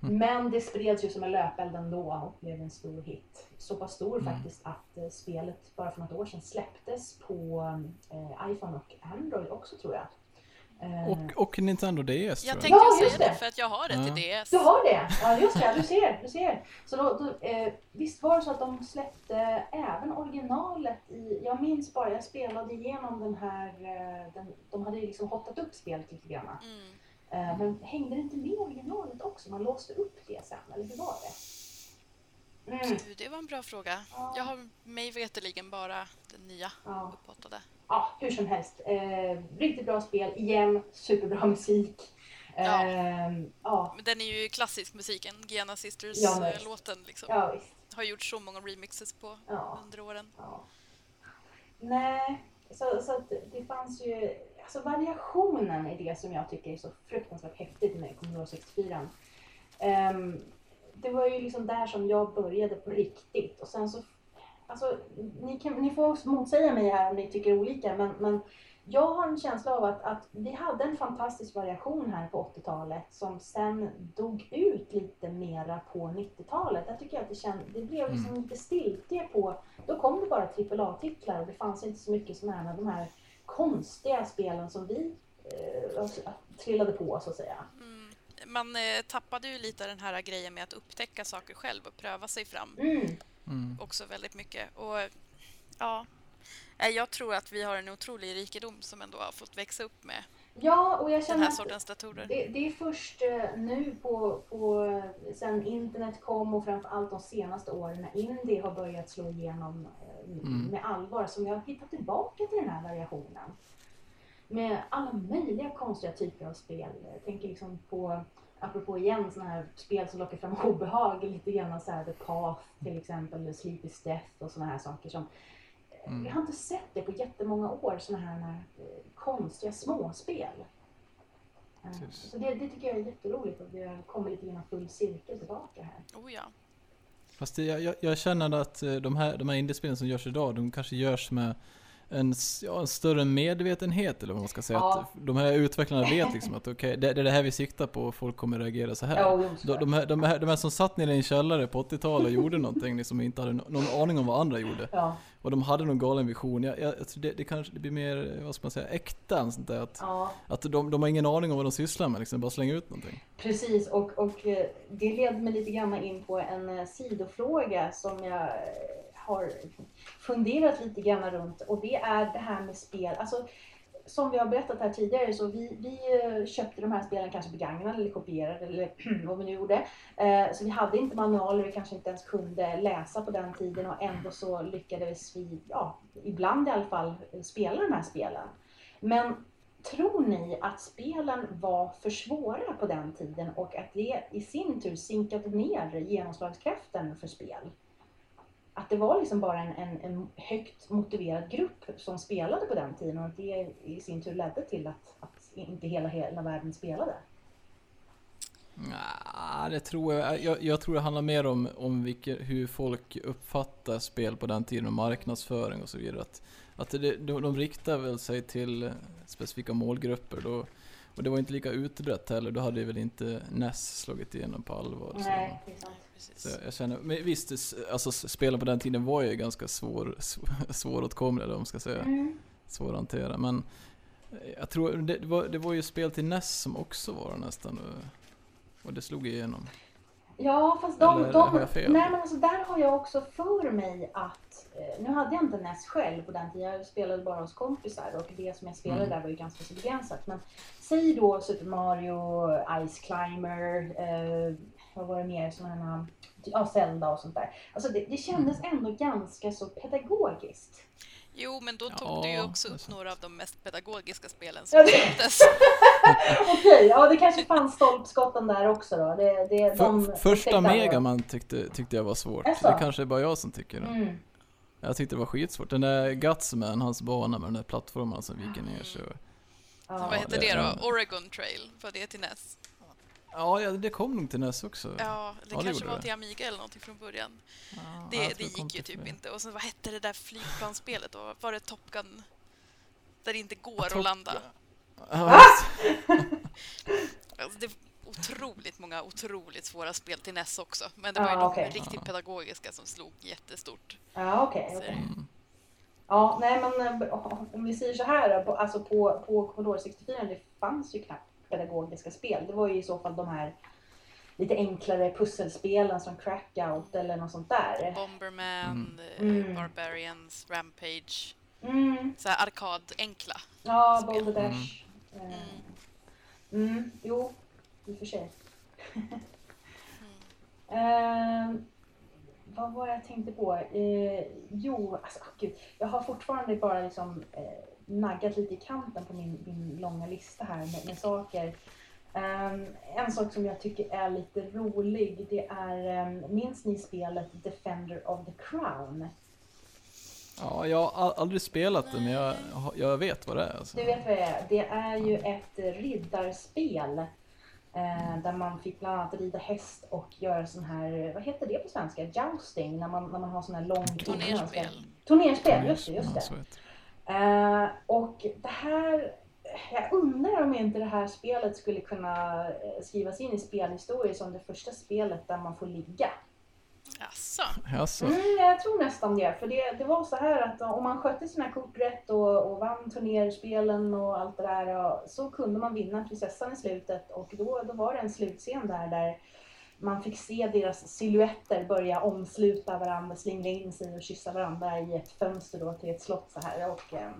Men det spreds ju som en löpeld ändå och blev en stor hit. Så pass stor faktiskt att eh, spelet bara för något år sedan släpptes på eh, iPhone och Android också tror jag. Eh, Och, och Nintendo DS Jag tror jag. tänkte Ja, säga just det det. för att jag har det till DS. Du har det? Ja just det, du ser. Du ser. Så då, då, eh, visst var det så att de släppte även originalet i, jag minns bara, jag spelade igenom den här, eh, den, de hade ju liksom hotat upp spelet lite grann. Mm. Eh, men hängde det inte med originalet också? Man låste upp det sen, eller hur var det? Mm. Du, det var en bra fråga. Ja. Jag har mig veterligen bara den nya Ja. upphottade. Ja, hur som helst. Eh, riktigt bra spel, igen, superbra musik. Ja. Eh, ja, Men den är ju klassisk musiken, Giana Ja, Sisters-låten. liksom. ja. Har gjort så många remixes på Ja. under åren. Ja. Nej, så, så det fanns ju, alltså variationen är det som jag tycker är så fruktansvärt häftigt med Commodore 64. Ehm, det var ju liksom där som jag började på riktigt och sen så, alltså ni, kan, ni får också motsäga mig här om ni tycker olika men, men jag har en känsla av att, att vi hade en fantastisk variation här på 80-talet som sen dog ut lite mera på 90-talet. Jag tycker att det, känd, det blev liksom lite stiltje på då kom det bara AAA-titlar och det fanns inte så mycket som är de här konstiga spelen som vi eh, trillade på så att säga. Mm. Man eh, tappade ju lite den här grejen med att upptäcka saker själv och pröva sig fram Mm. Mm. också väldigt mycket. Och ja, Nej, jag tror att vi har en otrolig rikedom som ändå har fått växa upp med Ja, och jag den känner här att sortens datorer. det, det är först eh, nu på, på sen internet kom och framförallt de senaste åren när indie har börjat slå igenom eh, Mm. med allvar som jag har hittat tillbaka till den här variationen. Med alla möjliga konstiga typer av spel. Jag tänker liksom på, apropå igen sådana här spel som lockar fram obehag, lite grann så här The Path till exempel, eller Sleepy's Death och sådana här saker som Mm. jag har inte sett det på jättemånga år, sådana här eh, konstiga småspel. Eh, Precis. Så det, det tycker jag är jätteroligt att vi har kommit lite grann full cirkel tillbaka här. Oh ja. Fast det, jag, jag, jag känner att eh, de här, de här indiespelen som görs idag, de kanske görs med en, ja, en större medvetenhet eller vad man ska säga. Ja. Att de här utvecklarna vet liksom att okej, det, det är det här vi siktar på och folk kommer reagera så här. Ja, De, de, här, de, här, de här som satt nere i en källare på 80-talet och gjorde någonting liksom, och inte hade någon aning om vad andra gjorde. Ja, Och de hade någon galen vision. Jag, jag, tror det, det kanske det blir mer, vad ska man säga, äkta sånt där. Att, att de, de har ingen aning om vad de sysslar med, liksom, bara slänger ut någonting. precis. Och, och eh, det leder mig lite grann in på en eh, sidofråga som jag eh, har funderat lite grann runt. Och det är det här med spel. Alltså, som vi har berättat här tidigare så vi, vi eh, köpte de här spelen kanske begagnade eller kopierade eller vad vi nu gjorde. Eh, så vi hade inte manualer, vi kanske inte ens kunde läsa på den tiden och ändå så lyckades vi, ja, ibland i alla fall, eh, spela de här spelen. Men tror ni att spelen var för svåra på den tiden och att det i sin tur sinkade ner genomslagskraften för spel? Att det var liksom bara en, en, en högt motiverad grupp som spelade på den tiden och att det i sin tur ledde till att, att inte hela, hela världen spelade. Ja, det tror jag. jag. Jag tror det handlar mer om, om vilka, hur folk uppfattar spel på den tiden och marknadsföring och så vidare. Att, att det, de, de riktar väl sig till specifika målgrupper då. Och det var inte lika utbrett heller. Då hade väl inte NES slagit igenom på allvar. Så. Nej, sant. Precis. Så jag känner, men visst, alltså spelen på den tiden var ju ganska svår, sv- svåråtkomliga, eller vad man ska säga. Mm. svår att hantera. Men eh, jag tror, det, det, var, det var ju spel till NES som också var nästan. Och, och det slog igenom. Ja, fast de... Eller de har jag fel? nej, men alltså där har jag också för mig att... Eh, nu hade jag inte NES själv på den tiden. Jag spelade bara hos kompisar och det som jag spelade Mm. där var ju ganska så begränsat. Men säg då Super Mario, Ice Climber, eh, vad var det mer? Sådana här... Ja, Zelda och sånt där. Alltså det, det kändes Mm. ändå ganska så pedagogiskt. Jo, men då tog Ja, du ju också upp några av de mest pedagogiska spelen Ja, som det- släpptes. Okej, ja det kanske fanns stolpskotten där också då. Det, det, de, För, de första. Megaman tyckte, tyckte jag var svårt. Jaså? Det kanske är bara jag som tycker det. Mm. Jag tyckte det var skitsvårt. Den där Gutsman, hans bana med den där plattformen som viker ner sig. Ja. Vad heter det- det då? Oregon Trail? Var det till NES? Ja, det kom nog till NES också. Ja, det Ja, det kanske gjorde var det. till Amiga eller någonting från början. Ja, Det, det gick ju typ flera. inte. Och sen vad hette det där flygplansspelet då? Var det Top Gun? Där det inte går att landa. Ja, Alltså, det är otroligt många otroligt svåra spel till NES också. Men det Ja, var ju de okej. riktigt pedagogiska som slog jättestort. Ja, okej. Är okej. det. Mm. Ja, nej men eh, om vi säger så här då, på, alltså på, på Commodore 64 det fanns ju knappt pedagogiska spel. Det var ju i så fall de här lite enklare pusselspelen som Crackout eller något sånt där. Bomberman, Mm. eh, Barbarians, Rampage. Mm, Så här arkad-enkla. ja, Spel. Boulder Dash. Eh, Mm, jo, i och för sig. Eh, vad var jag tänkte på? Eh, jo, alltså oh, gud. Jag har fortfarande bara liksom eh, naggat lite i kanten på min, min långa lista här med, med saker. Ehm, en sak som jag tycker är lite rolig, det är, um, minns ni spelet Defender of the Crown? Ja, jag har al- aldrig spelat det, men jag, jag vet vad det är. Alltså. Du vet vad det är? Det är ju ett riddarspel eh, där man fick bland annat rida häst och göra sån här, vad heter det på svenska? Jousting, när man, när man har sån här lång Turnerspel. Turnerspel, just det, just det. Eh, och det här, jag undrar om inte det här spelet skulle kunna eh, skrivas in i spelhistoria som det första spelet där man får ligga. Jaså? jag. Jaså? Mm, jag tror nästan det. För det, det var så här att om man skötte sina kort rätt och, och vann turnerspelen och allt det där så kunde man vinna prinsessan i slutet och då, då var det en slutscen där där man fick se deras silhuetter börja omsluta varandra, slingra in sig och kyssa varandra i ett fönster då till ett slott så här och eh,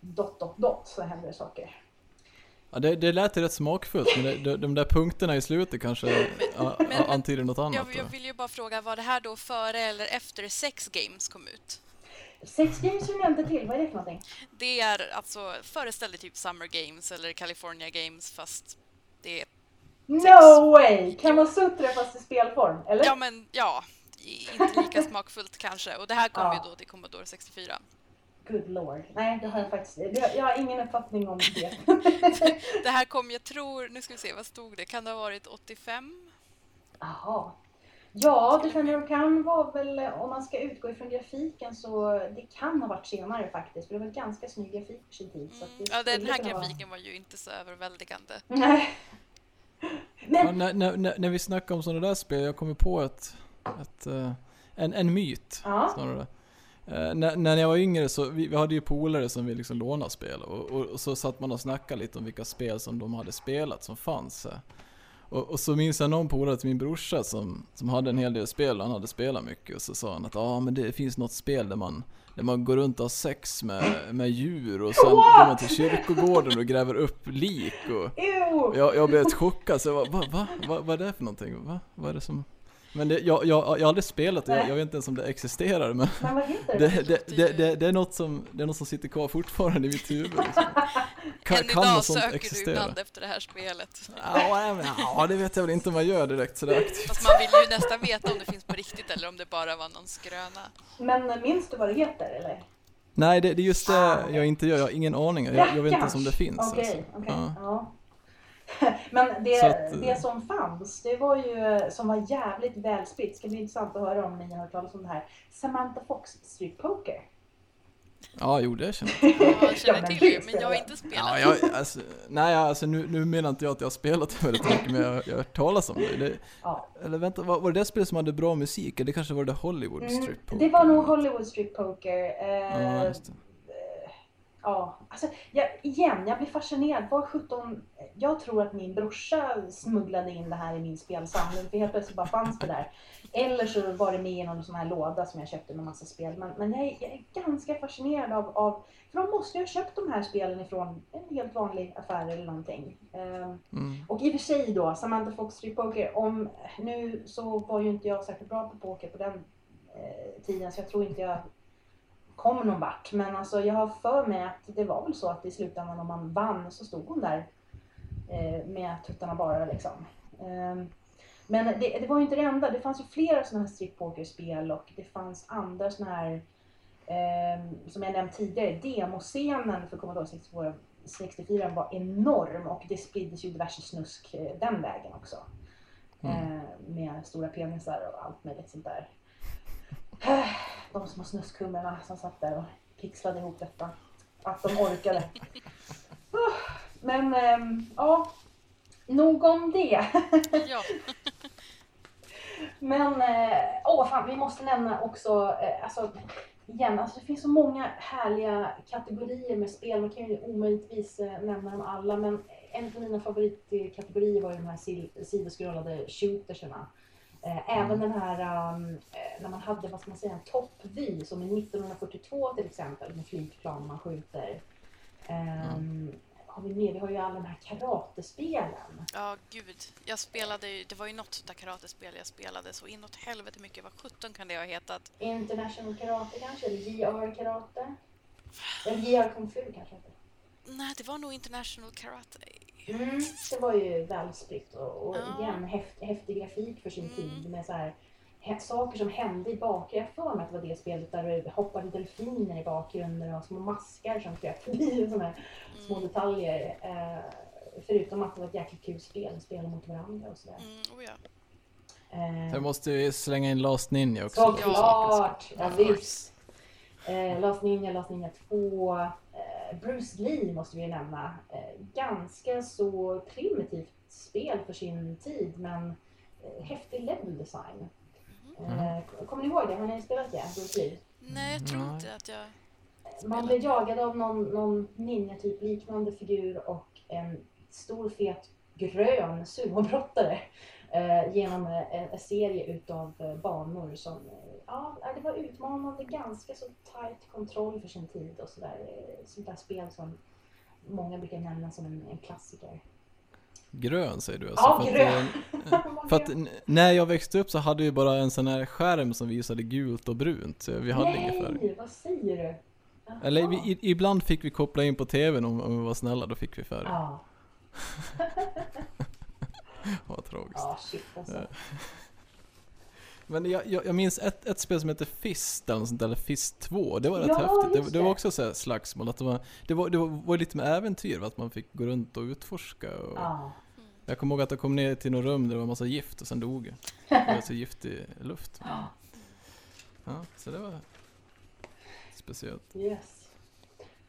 dot, dot, dot så hände det saker. Ja, det, det lät ju rätt smakfullt, men det, de, de där punkterna i slutet kanske a, a, men- antyder något annat. Jag, jag vill ju bara fråga, var det här då före eller efter Sex Games kom ut? Sex Games känner jag inte till, vad är det för någonting? Det är alltså, föreställde typ Summer Games eller California Games fast det är, No way! Kan man suttra fast i spelform? Eller? ja men ja, inte lika smakfullt kanske. Och det här kom Ja. ju då till Commodore 64. Good lord. Nej, det har jag faktiskt Jag har ingen uppfattning om det. Det här kom, jag tror, nu ska vi se, vad stod det? Kan det ha varit 85? Jaha. Ja, Defender of Crown var väl, om man ska utgå ifrån grafiken så det kan ha varit senare faktiskt. För det var ganska snygg grafik för sin tid. Mm. Ja, den här kunna vara- grafiken var ju inte så överväldigande. Nej. Ja, Men, när, när, när, när vi snackar om sådana där spel, jag kommer på ett, ett, eh, en, en myt ja. snarare. Eh, när, när jag var yngre så, vi, vi hade ju polare som vi liksom lånade spel och, och, och så satt man och snackade lite om vilka spel som de hade spelat som fanns. eh. Och, och så minns jag någon polare till min brorsa som, som hade en hel del spel och han hade spelat mycket och så sa han att ja ah, men det finns något spel där man, där man går runt och har sex med, med djur och sen går man till kyrkogården och gräver upp lik och Ew! jag, jag blev helt chockad, så jag bara, va, va, va, vad är det för någonting? Va? Vad är det som... Men det, jag, jag, jag har aldrig spelat det, jag, jag vet inte ens om det existerar men det, det? det, det, det, det, är något som, det är något som sitter kvar fortfarande i mitt huvud. Liksom. Kan, Än kan idag söker du existera? ibland efter det här spelet. Ja, men, ja, det vet jag väl inte om man gör direkt sådär aktivt. Fast man vill ju nästan veta om det finns på riktigt eller om det bara var någon skröna. Men minns du vad det heter eller? Nej, det, det är just det jag inte gör, jag har ingen aning. Jag, jag vet inte ens om det finns. Okej, alltså. okej. Ja. Men det, att, eh, det som fanns, det var ju som var jävligt välspritt. Det ska bli intressant att höra om ni har hört talas om det här. Samantha Fox Street Poker. ja, jo det känner jag. Ja, jag Ja, känner men till det men jag har inte spelat. Ja, jag, alltså, nej, alltså, nu, nu menar inte jag att jag har spelat väldigt mycket, men jag, jag har hört talas om det. det Ja. eller vänta, var, var det det spelet som hade bra musik? Eller det kanske var det Hollywood Mm, Strip Poker? det var nog Hollywood Street Poker. Eh, Ja, just det. Ja, alltså, jag, igen, jag blir fascinerad. Var 17, jag tror att min brorsa smugglade in det här i min spelsamling, för helt plötsligt bara fanns det där. Eller så var det med i någon sån här låda som jag köpte med massa spel. Men, men jag, är, jag är ganska fascinerad av, av, för de måste ju ha köpt de här spelen ifrån en helt vanlig affär eller någonting. Ehm, Mm. och i och för sig då, Samantha Fox Street Poker, om, nu så var ju inte jag särskilt bra på poker på den eh, tiden så jag tror inte jag kom någon vart. Men alltså jag har för mig att det var väl så att i slutändan om man vann så stod hon där eh, med tuttarna bara liksom. Ehm, men det, det var ju inte det enda, det fanns ju flera sådana här strippokerspel och det fanns andra sådana här ehm, som jag nämnt tidigare, demoscenen för Commodore 64, 64 var enorm och det spriddes ju diverse snusk eh, den vägen också. Eh, med stora penisar och allt möjligt sånt där. De små snuskhumrarna som satt där och pixlade ihop detta. Att de orkade. Men ehm, ja, nog om det. Ja, Men eh, åh fan, vi måste nämna också, eh, alltså igen, alltså det finns så många härliga kategorier med spel. Man kan ju omöjligtvis eh, nämna dem alla, men en av mina favoritkategorier var ju de här sidoskrollade shooterserna. Eh, även den här um, när man hade, vad ska man säga, en toppvy som i 1942 till exempel med flygplan man skjuter. Ehm, Har vi mer? Vi har ju alla de här karatespelen. ja gud. Jag spelade ju, det var ju något sånt där karatespel jag spelade så inåt helvete mycket. Vad sjutton kan det ha hetat? International Karate kanske, eller JR Karate. Eller JR Kung Fu kanske heter. Nej, det var nog International Karate. Mm, det var ju välspritt och, och Ja. igen häft, häftig grafik för sin Mm. tid med så här, saker som hände i bakgrunden. Jag för mig att det var det spelet där det hoppade delfiner i bakgrunden och små maskar som flög förbi här små detaljer. Eh, förutom att det var ett jäkligt kul spel, spela mot varandra och sådär. Mm, oh ja. Eh, Jag måste ju slänga in Last Ninja också. Såklart! Ja, visst. Eh, Last Ninja, Last Ninja 2. Bruce Lee måste vi ju nämna. Eh, ganska så primitivt spel för sin tid men eh, häftig level design. Eh, kommer ni ihåg det? Har ni spelat det? Bruce Lee? Nej, jag tror inte att jag... Man blir jagad av någon, någon ninja-typ liknande figur och en stor fet grön sumobrottare eh, genom eh, en, serie utav eh, banor som eh, ja, det var utmanande, ganska så tight kontroll för sin tid och sådär. Sånt där spel som många brukar nämna som en, en klassiker. Grön säger du alltså? Ja, för grön. Att, för att när jag växte upp så hade vi bara en sån här skärm som visade gult och brunt. Vi hade inget färg. Nej, vad säger du? Eller vi, ibland fick vi koppla in på TVn om, om vi var snälla, då fick vi färg. Ja, Vad tragiskt. ja shit alltså. Men jag, jag, jag minns ett, ett spel som heter Fist, eller, sånt, eller Fist 2. Det var rätt Ja, häftigt. Det, det var också så slagsmål. Att det, var, det, var, det var, lite med äventyr, att man fick gå runt och utforska. Och Ja. Jag kommer ihåg att jag kom ner till något rum där det var en massa gift och sen dog jag. Det var så giftig luft. Ja, så det var speciellt. Yes.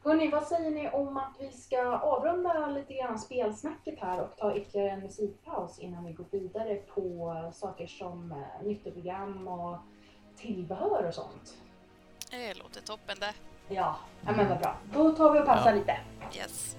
Hörni, vad säger ni om att vi ska avrunda lite grann spelsnacket här och ta ytterligare en musikpaus innan vi går vidare på saker som eh, nyttoprogram och tillbehör och sånt? Det låter toppen det. Ja, men vad bra. Då tar vi och pausar Ja. lite. Yes.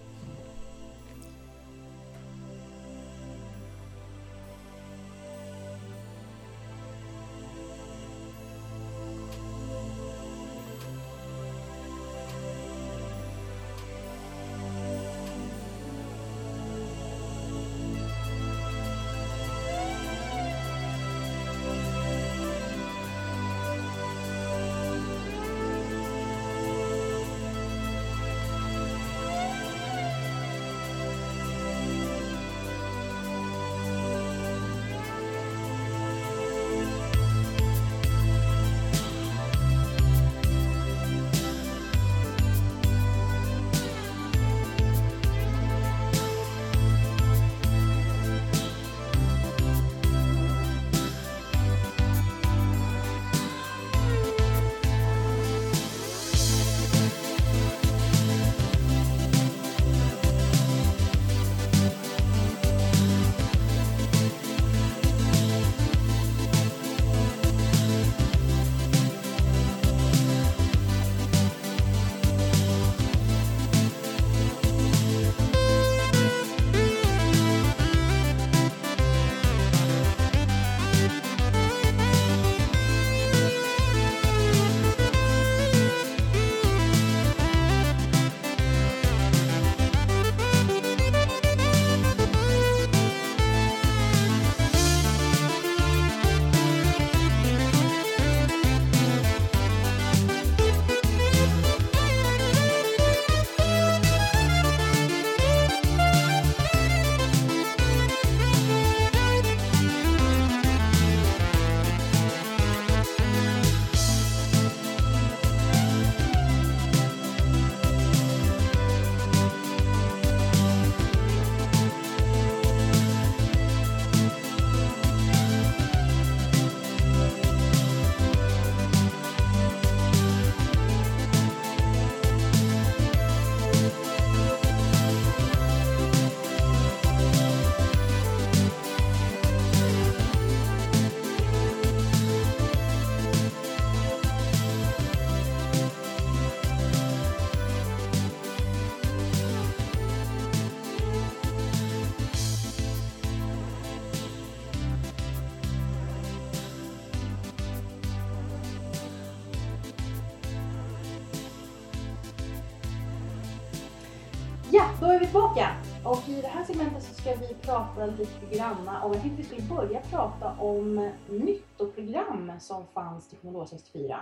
Vi tillbaka och i det här segmentet så ska vi prata lite grann om, jag tänkte vi skulle börja prata om nyttoprogram som fanns till Commodore 64.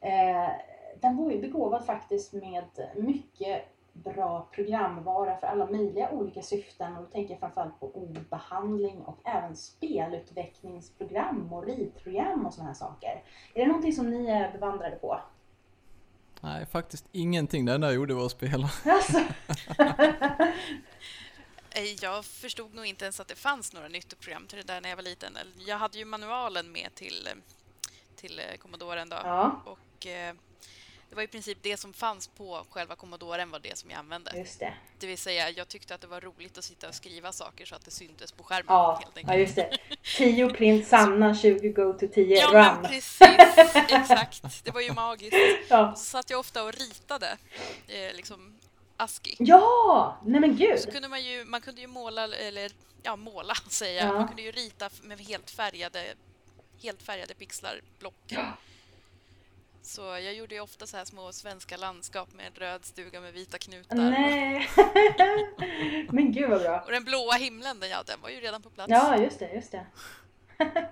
Eh, den var ju begåvad faktiskt med mycket bra programvara för alla möjliga olika syften och då tänker jag framförallt på ordbehandling och även spelutvecklingsprogram och ritprogram och sådana här saker. Är det någonting som ni är bevandrade på? Nej, faktiskt ingenting. Det enda jag gjorde var att spela. Alltså. Eh, Jag förstod nog inte ens att det fanns några nyttoprogram till det där när jag var liten. Jag hade ju manualen med till, eh, till eh, Commodoren då. ja, Och det var i princip det som fanns på själva Commodoren var det som jag använde. just det. Det vill säga, jag tyckte att det var roligt att sitta och skriva saker så att det syntes på skärmen Ja, helt ja enkelt. just det. 10 print Sanna, 20 go to 10 Ja, run. precis. Exakt. Det var ju magiskt. Ja. Så satt jag ofta och ritade eh, liksom ASCII. ja, nej men gud. Så kunde man ju, man kunde ju måla, eller ja, måla säger jag. Ja. Man kunde ju rita med helt färgade, helt färgade pixlar, block. Så jag gjorde ju ofta så här små svenska landskap med en röd stuga med vita knutar. Nej. men gud vad bra. Och den blåa himlen, den, ja, den var ju redan på plats. Ja, just det, just det.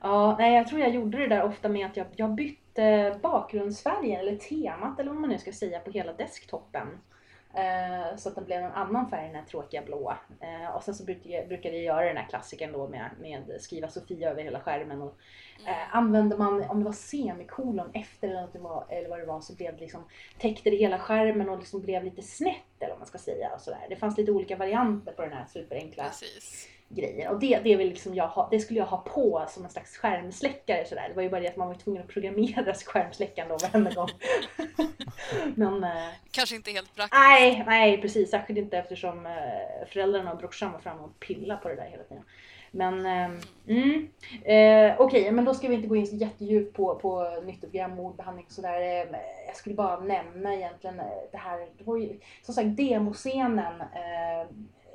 ja, nej, jag tror jag gjorde det där ofta med att jag, jag bytte bakgrundsfärgen eller temat eller vad man nu ska säga på hela desktopen. Eh, så att den blev en annan färg än den här tråkiga blå. Eh, och sen så brukade jag, brukade jag göra den här klassikern då med, med skriva Sofia över hela skärmen. Och, eh, använde man, om det var semikolon efter eller, något det var, eller vad det var så blev det liksom, täckte det hela skärmen och liksom blev lite snett eller vad man ska säga. Och sådär. Det fanns lite olika varianter på den här superenkla Precis. Grejer. Och det, det, väl liksom jag ha, det skulle jag ha på som en slags skärmsläckare sådär. Det var ju bara det att man var tvungen att programmera skärmsläckaren då varenda gång. Men eh, Kanske inte helt praktiskt. nej, nej precis. Särskilt inte eftersom eh, föräldrarna och brorsan var framme och pillade på det där hela tiden. Men eh, mm, eh, okej, men då ska vi inte gå in så jättedjupt på, på nyttoprogram ordbehandling och sådär. Eh, jag skulle bara nämna egentligen eh, det här, det var ju som sagt demoscenen eh,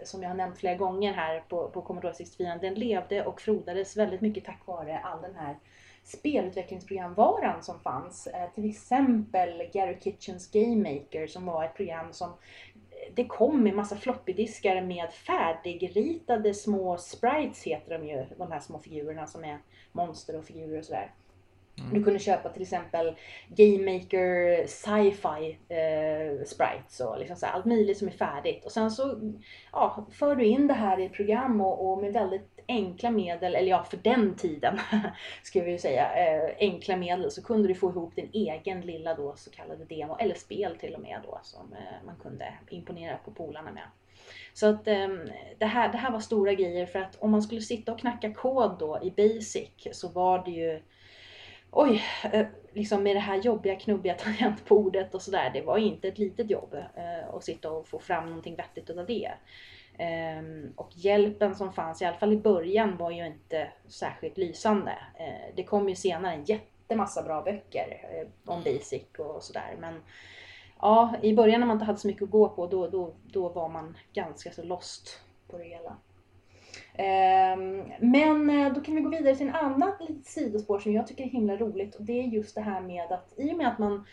som jag har nämnt flera gånger här på, på Commodore 64, den levde och frodades väldigt mycket tack vare all den här spelutvecklingsprogramvaran som fanns. Eh, till exempel Gary Kitchens Game Maker som var ett program som eh, det kom med massa floppydiskar med färdigritade små sprites heter de ju, de här små figurerna som är monster och figurer och sådär. Du kunde köpa till exempel Game Maker sci-fi eh, sprites och liksom så här, allt möjligt som är färdigt. Och sen så ja, för du in det här i ett program och, och med väldigt enkla medel, eller ja för den tiden ska vi ju säga, eh, enkla medel så kunde du få ihop din egen lilla då så kallade demo, eller spel till och med då som eh, man kunde imponera på polarna med. Så att ehm, det, här, det här var stora grejer för att om man skulle sitta och knacka kod då i Basic så var det ju Oj, eh, liksom med det här jobbiga knubbiga tangentbordet och sådär. Det var inte ett litet jobb eh, att sitta och få fram någonting vettigt av det. Ehm, och hjälpen som fanns, i alla fall i början, var ju inte särskilt lysande. Eh, det kom ju senare en jättemassa bra böcker om Basic och sådär. Men ja, i början när man inte hade så mycket att gå på, då, då, då var man ganska så lost på det hela. Ehm, Men eh, då kan vi gå vidare till en annat litet sidospår som jag tycker är himla roligt och det är just det här med att i och med att man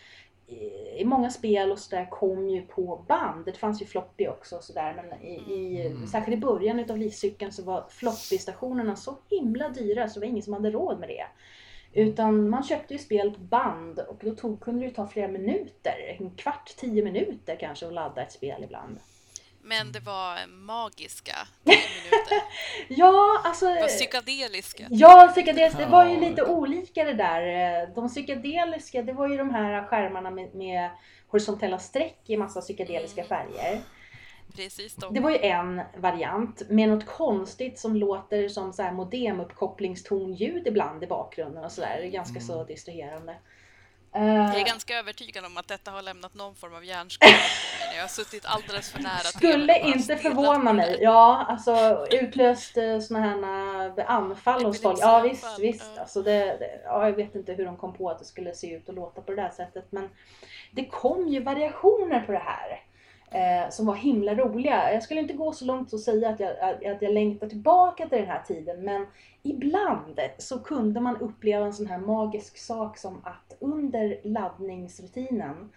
i många spel och sådär kom ju på band. Det fanns ju floppy också och sådär men i, i, särskilt i början utav livscykeln så var floppy-stationerna så himla dyra så det var ingen som hade råd med det. Utan man köpte ju spel på band och då tog, kunde det ju ta flera minuter, en kvart, tio minuter kanske att ladda ett spel ibland. Men det var magiska tio minuter. Ja, alltså... Det var psykedeliska. Ja, psykedeliska, det var ju lite olika det där. De psykedeliska, det var ju de här skärmarna med, med horisontella streck i massa psykedeliska Mm. färger. Precis de. Det var ju en variant med något konstigt som låter som så här modemuppkopplingstonljud ibland i bakgrunden och sådär. Ganska så distraherande. Jag Eh, är ganska övertygad om att detta har lämnat någon form av hjärnskada jag har suttit alldeles för nära Skulle inte förvåna mig. Ja, alltså utlöst eh, såna här eh, anfall hos folk. Ja visst, visst. Alltså det, det, ja, jag vet inte hur de kom på att det skulle se ut och låta på det där sättet. Men det kom ju variationer på det här. Eh, som var himla roliga. Jag skulle inte gå så långt och säga att jag, att jag längtar tillbaka till den här tiden. Men ibland så kunde man uppleva en sån här magisk sak som att under laddningsrutinen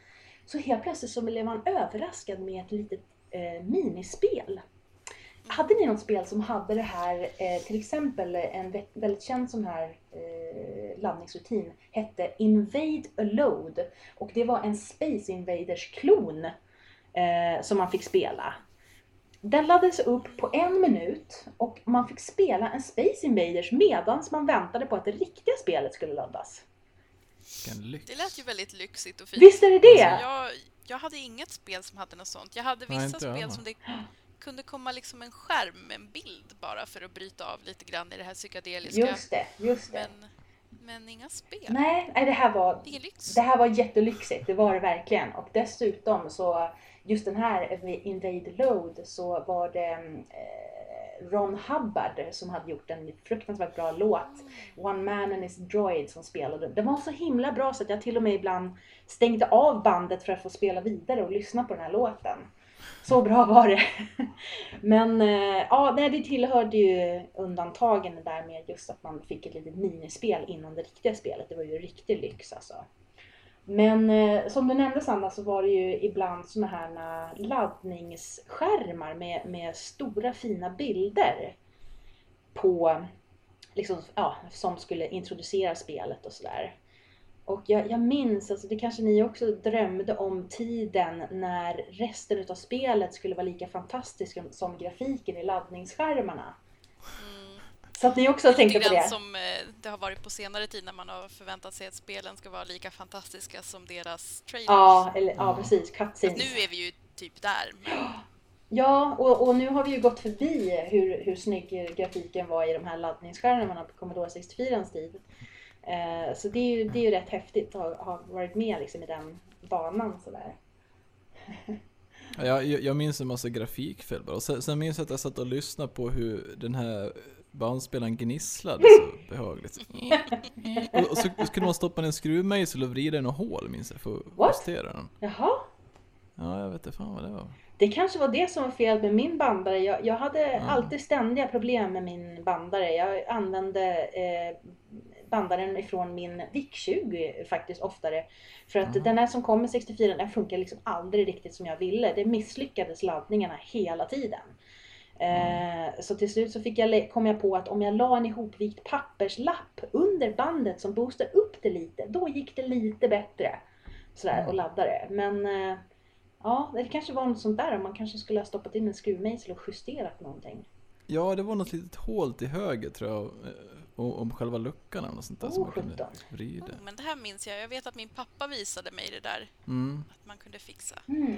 så helt plötsligt så blev man överraskad med ett litet eh, minispel. Hade ni något spel som hade det här, eh, till exempel en väldigt känd sån här eh, laddningsrutin hette Invade a Load och det var en Space Invaders-klon eh, som man fick spela. Den laddades upp på en minut och man fick spela en Space Invaders medan man väntade på att det riktiga spelet skulle laddas. Det lät ju väldigt lyxigt och fint. Visst är det det? Alltså, jag, jag hade inget spel som hade något sånt. Jag hade vissa jag spel som det kunde komma liksom en skärm med en bild bara för att bryta av lite grann i det här psykedeliska. Just det, just det. Men, men inga spel. Nej, nej, det här var lyx. Det här var jättelyxigt, det var det verkligen. Och dessutom så, just den här Invade Load så var det eh, Ron Hubbard som hade gjort en fruktansvärt bra låt. One Man and His Droid som spelade. Den var så himla bra så att jag till och med ibland stängde av bandet för att få spela vidare och lyssna på den här låten. Så bra var det. Men eh, ja, det tillhörde ju undantagen där med just att man fick ett litet minispel innan det riktiga spelet. Det var ju riktig lyx alltså. Men eh, som du nämnde Sanna så var det ju ibland såna här laddningsskärmar med, med stora fina bilder på liksom, ja, som skulle introducera spelet och sådär. Och jag, jag minns, alltså det kanske ni också drömde om tiden när resten utav spelet skulle vara lika fantastisk som grafiken i laddningsskärmarna. Mm. Mm. Så att ni också tänkte Lite på grann det? som eh, det har varit på senare tid när man har förväntat sig att spelen ska vara lika fantastiska som deras trailers. Ja, eller, ja precis, cutscenes. Nu är vi ju typ där. Men Ja, och, och nu har vi ju gått förbi hur, hur snygg grafiken var i de här laddningsskärmarna på Commodore 64 tid. Eh, så det är, ju, det är ju rätt häftigt att ha, ha varit med liksom i den banan sådär. Ja, Jag, jag jag minns en massa grafikfel bara. Och sen, sen minns jag att jag satt och lyssnade på hur den här bandspelaren gnisslade så behagligt. Och, och så, så kunde man stoppa en skruvmejsel och vrida i något hål minns jag för att What? justera den. Jaha, Ja, jag vet inte fan vad det var. det kanske var det som var fel med min bandare. Jag, jag hade Ja. alltid ständiga problem med min bandare. Jag använde eh, bandaren ifrån min VIC-20 faktiskt oftare. För att Aha. den här som kom med 64 den funkar liksom aldrig riktigt som jag ville. Det misslyckades laddningarna hela tiden. Eh, så till slut så fick jag, kom jag på att om jag la en ihopvikt papperslapp under bandet som boostade upp det lite, då gick det lite bättre. Sådär Mm. och laddade. Men eh, ja, det kanske var något sånt där. Man kanske skulle ha stoppat in en skruvmejsel och justerat någonting. Ja, det var något litet hål till höger tror jag. eh, Och om själva luckan eller något sånt där som Oh, man kunde vrida. Mm, men det här minns jag. Jag vet att min pappa visade mig det där. Mm. Att man kunde fixa. Mm.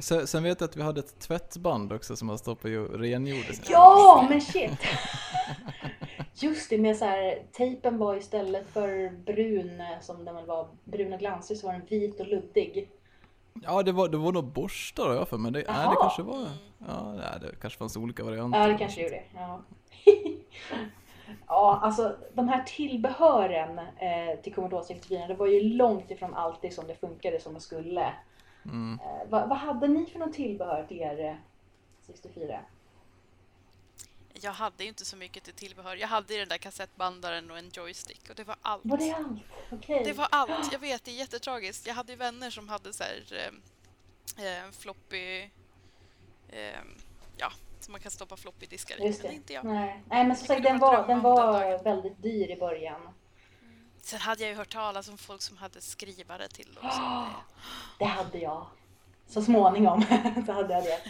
Sen, sen vet jag att vi hade ett tvättband också som man stoppade och rengjorde. Ja, men shit! Just det, med så här, tejpen var istället för brun eh, som den väl var, brun och glansig så var den vit och luddig. Ja, det var, det var nog borstar har jag för men det, nej, det kanske var... Ja, nej, det kanske fanns olika varianter. Ja, det kanske gjorde. Ja. ja, alltså de här tillbehören eh, till Commodore 64, det var ju långt ifrån alltid som det funkade som det skulle. Mm. Eh, vad, vad hade ni för något tillbehör till er eh, 64? Jag hade ju inte så mycket till tillbehör. Jag hade ju den där kassettbandaren och en joystick och det var allt. Var det allt? Okej. Det var allt. Jag vet, det är jättetragiskt. Jag hade ju vänner som hade så här eh, eh, floppy... Eh, ja, som man kan stoppa floppy-diskar i. Just Men inte jag. Nej, Nej men som sagt den var, den var väldigt dyr i början. Sen hade jag ju hört talas om folk som hade skrivare till också. Det hade jag. Så småningom så hade jag det.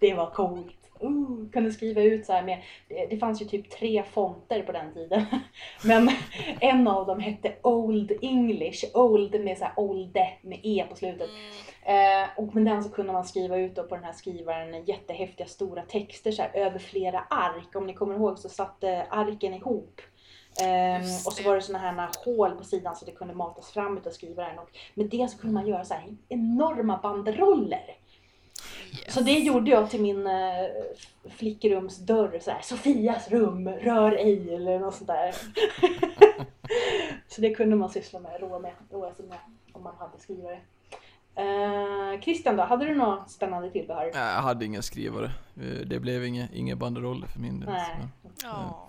Det var coolt. Uh, kunde skriva ut så här med, det, det fanns ju typ tre fonter på den tiden. Men en av dem hette Old English. Old med så här olde med E på slutet. Mm, Eh, och med den så kunde man skriva ut då på den här skrivaren jättehäftiga stora texter så här, över flera ark. Om ni kommer ihåg så satt eh, arken ihop. Ehm, Just och så var det såna här hål på sidan så det kunde matas fram utav skrivaren. Och med det så kunde man göra så här enorma banderoller. yes. Så det gjorde jag till min eh, flickrumsdörr. Så här, Sofias rum, rör ej eller något sånt där. så det kunde man syssla med, roa sig med om man hade skrivare. Eh, Christian då, hade du något spännande tillbehör? Nej, jag hade inga skrivare. Eh, Det blev inga, inga banderoller för min del. Nej. så- Ja,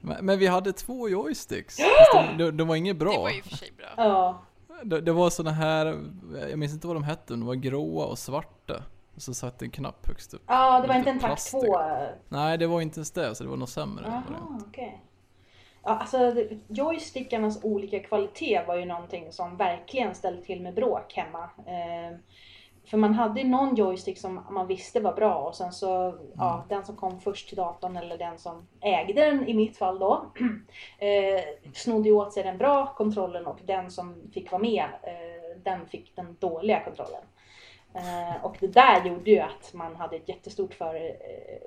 Men, men vi hade två joysticks. De, de, de var inget det bra. var ju i och för sig bra. Ja, Det, det var såna här, jag minns inte vad de hette, de var gråa och svarta. Och så satt en knapp högst upp. Ja, det var inte en takt plastig. 2. Nej, det var inte ens det, så det var nog sämre. Variant. Ja, alltså joystickarnas olika kvalitet var ju någonting som verkligen ställde till med bråk hemma. Eh, för man hade ju någon joystick som man visste var bra och sen så, ja, den som kom först till datorn eller den som ägde den i mitt fall då, eh, snodde ju åt sig den bra kontrollen och den som fick vara med, eh, den fick den dåliga kontrollen. Eh, och det där gjorde ju att man hade ett jättestort för,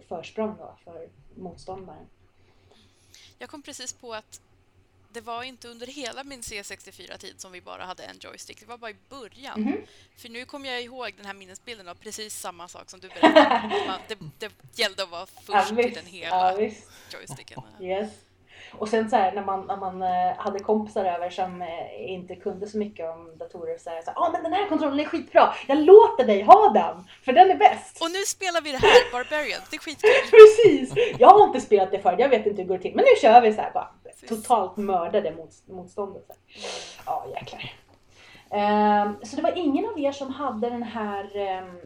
försprång då för motståndaren. Jag kom precis på att det var inte under hela min C64-tid som vi bara hade en joystick. Det var bara i början. Mhm. För nu kommer jag ihåg den här minnesbilden av precis samma sak som du berättade. Det, det gällde att vara först till den hela Ja, joysticken. Yes. Och sen så här, när man, när man eh, hade kompisar över som eh, inte kunde så mycket om datorer så här, så här, ah, men den här kontrollen är skitbra, jag låter dig ha den, för den är bäst. Och nu spelar vi det här, Barbarian. Det är skitkul. Precis! Jag har inte spelat det förr, jag vet inte hur det går till, men nu kör vi så här bara. Totalt mördade mot, motståndet. Ja, jäklar. Ehm, så det var ingen av er som hade den här ehm,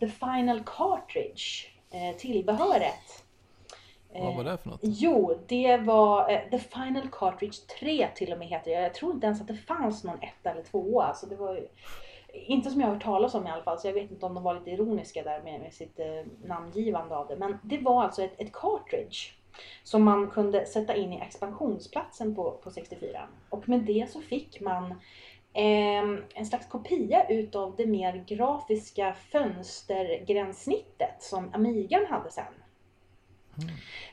The Final Cartridge, eh, tillbehöret. Vad var det för något? Jo, det var eh, The Final Cartridge 3 till och med heter det. Jag tror inte ens att det fanns någon etta eller tvåa. Alltså det var inte som jag har hört talas om i alla fall, så jag vet inte om de var lite ironiska där med, med sitt eh, namngivande av det. Men det var alltså ett, ett cartridge som man kunde sätta in i expansionsplatsen på, på 64. Och med det så fick man ehm, en slags kopia utav det mer grafiska fönstergränssnittet som Amigan hade sen.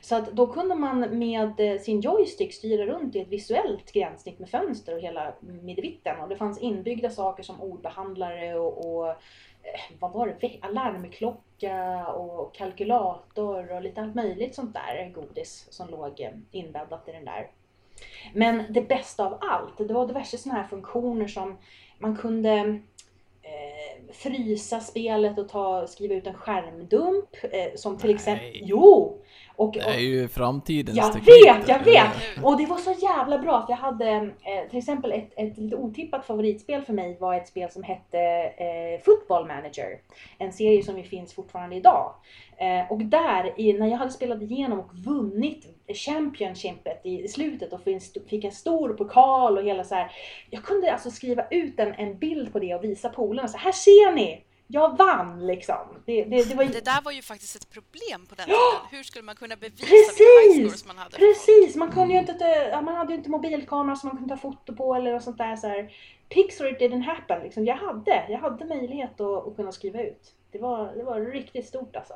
Så att då kunde man med eh, sin joystick styra runt i ett visuellt gränssnitt med fönster och hela midvitten. Och det fanns inbyggda saker som ordbehandlare och, och eh, vad var det? Alarmklocka och kalkylator och lite allt möjligt sånt där godis som låg eh, inbäddat i den där. Men det bästa av allt, det var diverse såna här funktioner som man kunde eh, frysa spelet och ta, skriva ut en skärmdump. Eh, som till exempel... Jo! Och, Det är ju framtidens jag teknik. vet, jag vet! Och det var så jävla bra för jag hade eh, till exempel ett, ett lite otippat favoritspel för mig var ett spel som hette eh, Football Manager. En serie som ju finns fortfarande idag. Eh, och där, i, när jag hade spelat igenom och vunnit Championshipet i, i slutet och fick, fick en stor pokal och hela så här. Jag kunde alltså skriva ut en, en bild på det och visa polarna så här ser ni! Jag vann liksom! Det, det, det var Det där var ju faktiskt ett problem på den tiden. Hur skulle man kunna bevisa vilka Precis! man hade? Precis! Man, kunde ju inte, man hade ju inte mobilkamera som man kunde ta foto på eller något sånt där. Så här. Pixar it didn't happen. Liksom. Jag, hade, jag hade möjlighet att, att kunna skriva ut. Det var, det var riktigt stort alltså.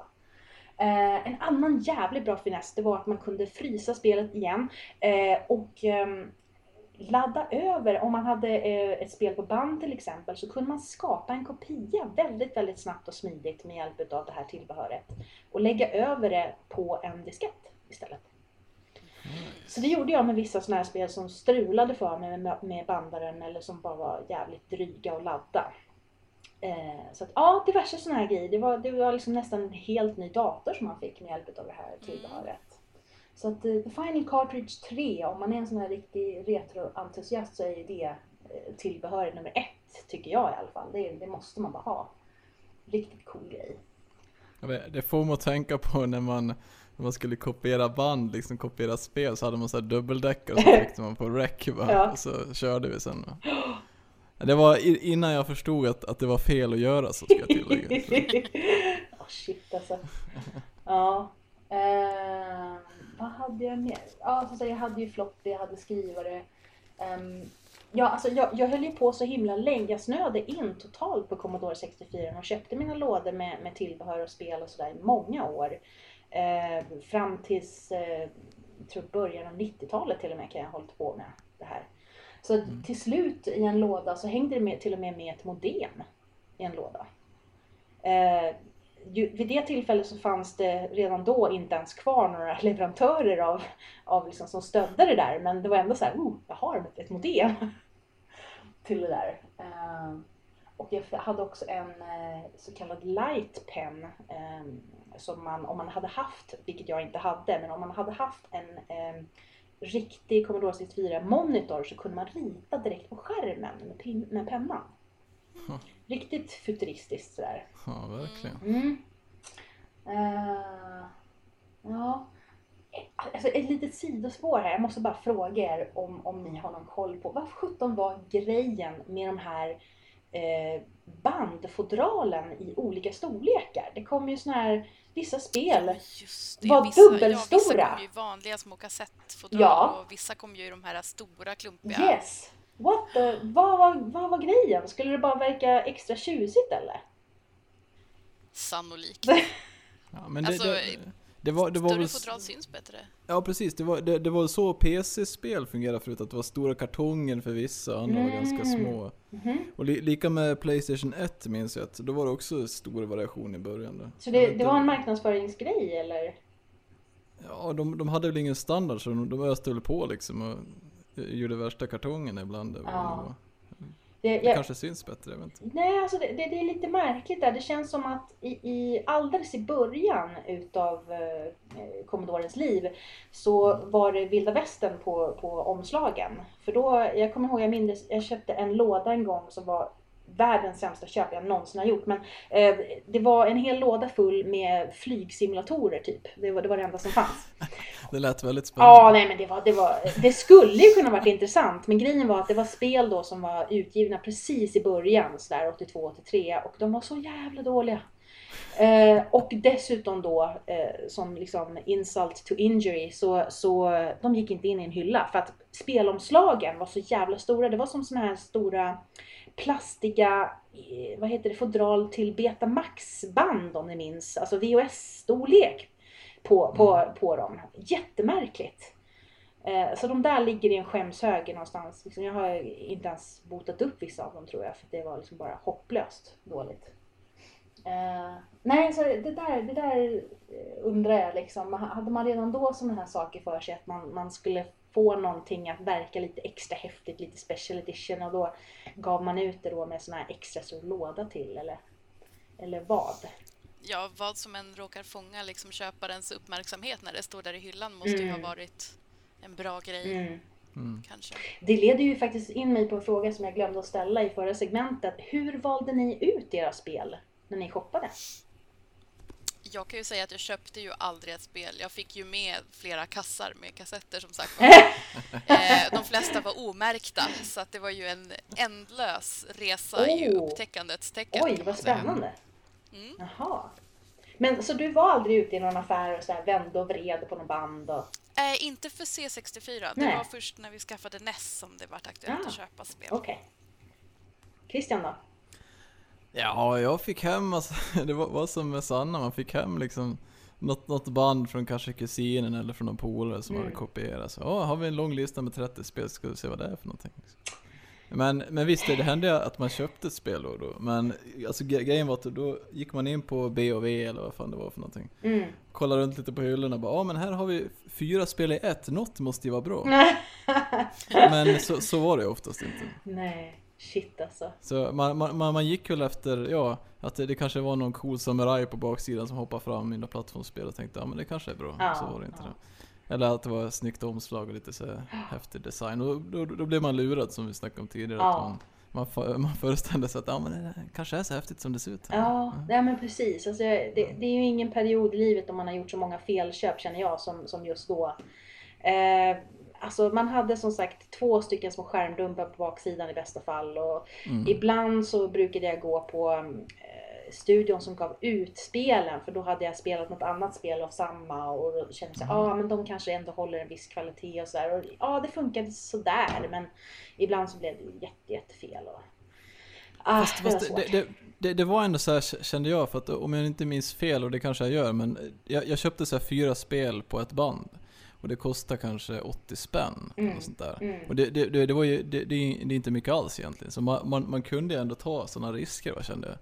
Eh, en annan jävligt bra finess det var att man kunde frysa spelet igen eh, och ehm, ladda över, om man hade eh, ett spel på band till exempel, så kunde man skapa en kopia väldigt, väldigt snabbt och smidigt med hjälp av det här tillbehöret. Och lägga över det på en diskett istället. Så det gjorde jag med vissa sådana här spel som strulade för mig med, med bandaren eller som bara var jävligt dryga att ladda. Eh, så att ja, diverse sådana här grejer. Det var, det var liksom nästan en helt ny dator som man fick med hjälp av det här tillbehöret. Så att eh, The Final Cartridge 3, om man är en sån här riktig retroentusiast så är ju det eh, tillbehöret nummer ett, tycker jag i alla fall. Det, det måste man bara ha. Riktigt cool grej. Det får att tänka på när man, när man skulle kopiera band, liksom kopiera spel, så hade man så här dubbeldäckare och så tryckte man på rec Ja. och så körde vi sen. Det var innan jag förstod att, att det var fel att göra så ska jag tillägga. Oh, shit alltså. Ja. Eh, vad hade jag mer? Ja, sagt, jag hade ju floppy, jag hade skrivare. Ehm, ja, alltså jag, jag höll ju på så himla länge. Jag snöade in totalt på Commodore 64 och köpte mina lådor med, med tillbehör och spel och sådär i många år. Eh, fram tills eh, tror början av 90-talet till och med kan jag ha hållit på med det här. Så att till slut i en låda så hängde det med, till och med med ett modem i en låda. Eh, ju, vid det tillfället så fanns det redan då inte ens kvar några leverantörer av, av liksom, som stödde det där. Men det var ändå så här, oh, jag har ett, modem till det där. Ehm, och jag hade också en eh, så kallad light pen. Ehm, som man, om man hade haft, vilket jag inte hade, men om man hade haft en eh, riktig Commodore 64 monitor så kunde man rita direkt på skärmen med, pin, med pennan. Riktigt futuristiskt sådär. Ja, verkligen. Mm. Eh, ja. Alltså ett litet sidospår här. Jag måste bara fråga er om, om ni har någon koll på vad sjutton var grejen med de här eh, bandfodralen i olika storlekar? Det kom ju såna här, vissa spel Just det, var vissa, Ja, dubbelstora. vissa kom ju i vanliga små kassettfodral Ja. och vissa kom ju i de här stora klumpiga. Yes! What the, vad, var, vad var grejen? Skulle det bara verka extra tjusigt eller? Sannolikt. Ja, men det, Alltså, det, det var, det var Större väl... fodral syns bättre. Ja precis, det var, det, det var så PC-spel fungerade förut, att det var stora kartonger för vissa, andra var ganska Mm. små. Mhm. Och li, lika med Playstation 1 minns jag att då var det också stor variation i början. Där. Så det, det var en marknadsföringsgrej eller? Ja, de, de hade väl ingen standard så de, de öste väl på liksom och gjorde värsta kartongerna ibland. Ja. Det, det jag, kanske syns bättre, jag vet inte. Nej, alltså det, det, det är lite märkligt där. Det känns som att i, i alldeles i början utav eh, Commodorens liv så var det vilda västern på, på omslagen. För då, jag kommer ihåg, jag minns, jag köpte en låda en gång som var världens sämsta köp jag någonsin har gjort. Men eh, det var en hel låda full med flygsimulatorer typ. Det var det, var det enda som fanns. Det lät väldigt spännande. Ja, nej men det var, det var, det skulle ju kunna varit intressant. Men grejen var att det var spel då som var utgivna precis i början, sådär 82-83 och de var så jävla dåliga. Eh, och dessutom då, eh, som liksom insult to injury, så, så de gick inte in i en hylla för att spelomslagen var så jävla stora. Det var som såna här stora plastiga, eh, vad heter det, fodral till Betamax-band om ni minns. Alltså VHS-storlek på, på, på dem. Jättemärkligt. Eh, Så de där ligger i en skämshög någonstans. Liksom, jag har inte ens botat upp vissa av dem tror jag, för det var liksom bara hopplöst dåligt. Eh, nej, så det där, det där undrar jag liksom. Hade man redan då sådana här saker för sig att man, man skulle få någonting att verka lite extra häftigt, lite special edition och då gav man ut det då med sån här extra stor låda till eller, eller vad? Ja, vad som än råkar fånga liksom köparens uppmärksamhet när det står där i hyllan måste ju ha Mm. varit en bra grej, Mm. Mm. kanske. Det leder ju faktiskt in mig på en fråga som jag glömde att ställa i förra segmentet. Hur valde ni ut era spel när ni shoppade? Jag kan ju säga att jag köpte ju aldrig ett spel. Jag fick ju med flera kassar med kassetter som sagt. Eh, De flesta var omärkta, så att det var ju en ändlös resa i Oh. upptäckandets tecken. Oj, vad spännande! Mm. Jaha. Men så du var aldrig ute i någon affär och så här vände och vred på någon band? Och... Eh, inte för C64. Det Nej. var först när vi skaffade NES som det var aktuellt Ah, att köpa spel. Okej. Christian då? Ja, jag fick hem, alltså, det var, var som med Sanna, man fick hem liksom något, något band från kanske kusinen eller från någon polare som Mm. hade kopierat. Så, "Åh, har vi en lång lista med 30 spel, ska vi se vad det är för någonting. Men, men visst, det, hände att man köpte ett spel då då. Men alltså, gre- grejen var att då gick man in på B och V eller vad fan det var för någonting. Mm. Kollade runt lite på hyllorna och bara, ja men här har vi fyra spel i ett, något måste ju vara bra. Men så, så var det oftast inte. Nej, shit alltså. Så man, man, man man gick väl efter, ja, att det, det kanske var någon cool samuraj på baksidan som hoppade fram i något plattformsspel och tänkte ja men det kanske är bra. Ja, så var det inte ja. det. Eller att det var ett snyggt omslag och lite så här häftig design. Och då, då, då blev man lurad som vi snackade om tidigare. Ja. Att man, man, för- man föreställde sig att ja, men det kanske är så häftigt som det ser ut. Ja, nej men precis. Alltså, det, det är ju ingen period i livet om man har gjort så många felköp känner jag som, som just då. Eh, alltså man hade som sagt två stycken små skärmdumpar på baksidan i bästa fall. Och Mm. Ibland så brukade jag gå på eh, studion som gav ut spelen för då hade jag spelat något annat spel av samma och då kände jag så ja ah, men de kanske ändå håller en viss kvalitet och sådär. Ja, det funkade sådär men ibland så blev det jätte, jättefel. Och, ah, Fast, det var fast det, det, det, det var ändå så här kände jag, för att om jag inte minns fel, och det kanske jag gör, men jag, jag köpte så fyra spel på ett band. Och det kostar kanske 80 spänn. Mm, Och sånt där. mm. Och det, det, det, det var ju, det, det, är inte mycket alls egentligen. Så man, man, man kunde ju ändå ta sådana risker, vad kände jag.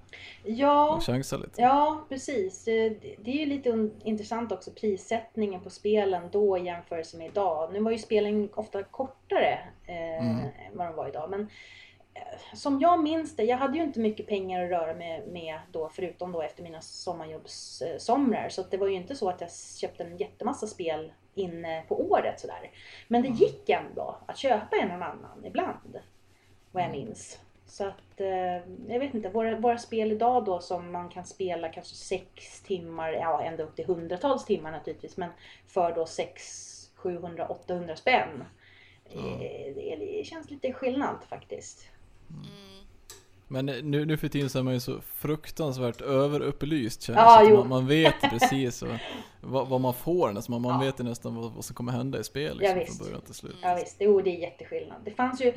Ja, Och chansa lite. Ja, precis. Eh, Det det är ju lite intressant också prissättningen på spelen då i jämförelse med idag. Nu var ju spelen ofta kortare eh, Mm. än vad de var idag. Men eh, som jag minns det, jag hade ju inte mycket pengar att röra med, med då, förutom då efter mina sommarjobbssomrar. Så att det var ju inte så att jag köpte en jättemassa spel inne på året sådär. Men det gick ändå att köpa en och annan ibland. Vad jag minns. Så att, eh, jag vet inte, våra, våra spel idag då som man kan spela kanske sex timmar, ja ända upp till hundratals timmar naturligtvis, men för då 6, 700, 800 spänn. Eh, Det, det känns lite skillnad faktiskt. Mm. Men nu, nu för tiden så är man ju så fruktansvärt överupplyst känns Ja, det. jo. man, man vet precis vad, vad, vad man får nästan. Man, Ja. vet ju nästan vad, vad som kommer hända i spel Ja, liksom, visst. från början till slut. Ja visst, jo det är jätteskillnad. Det fanns ju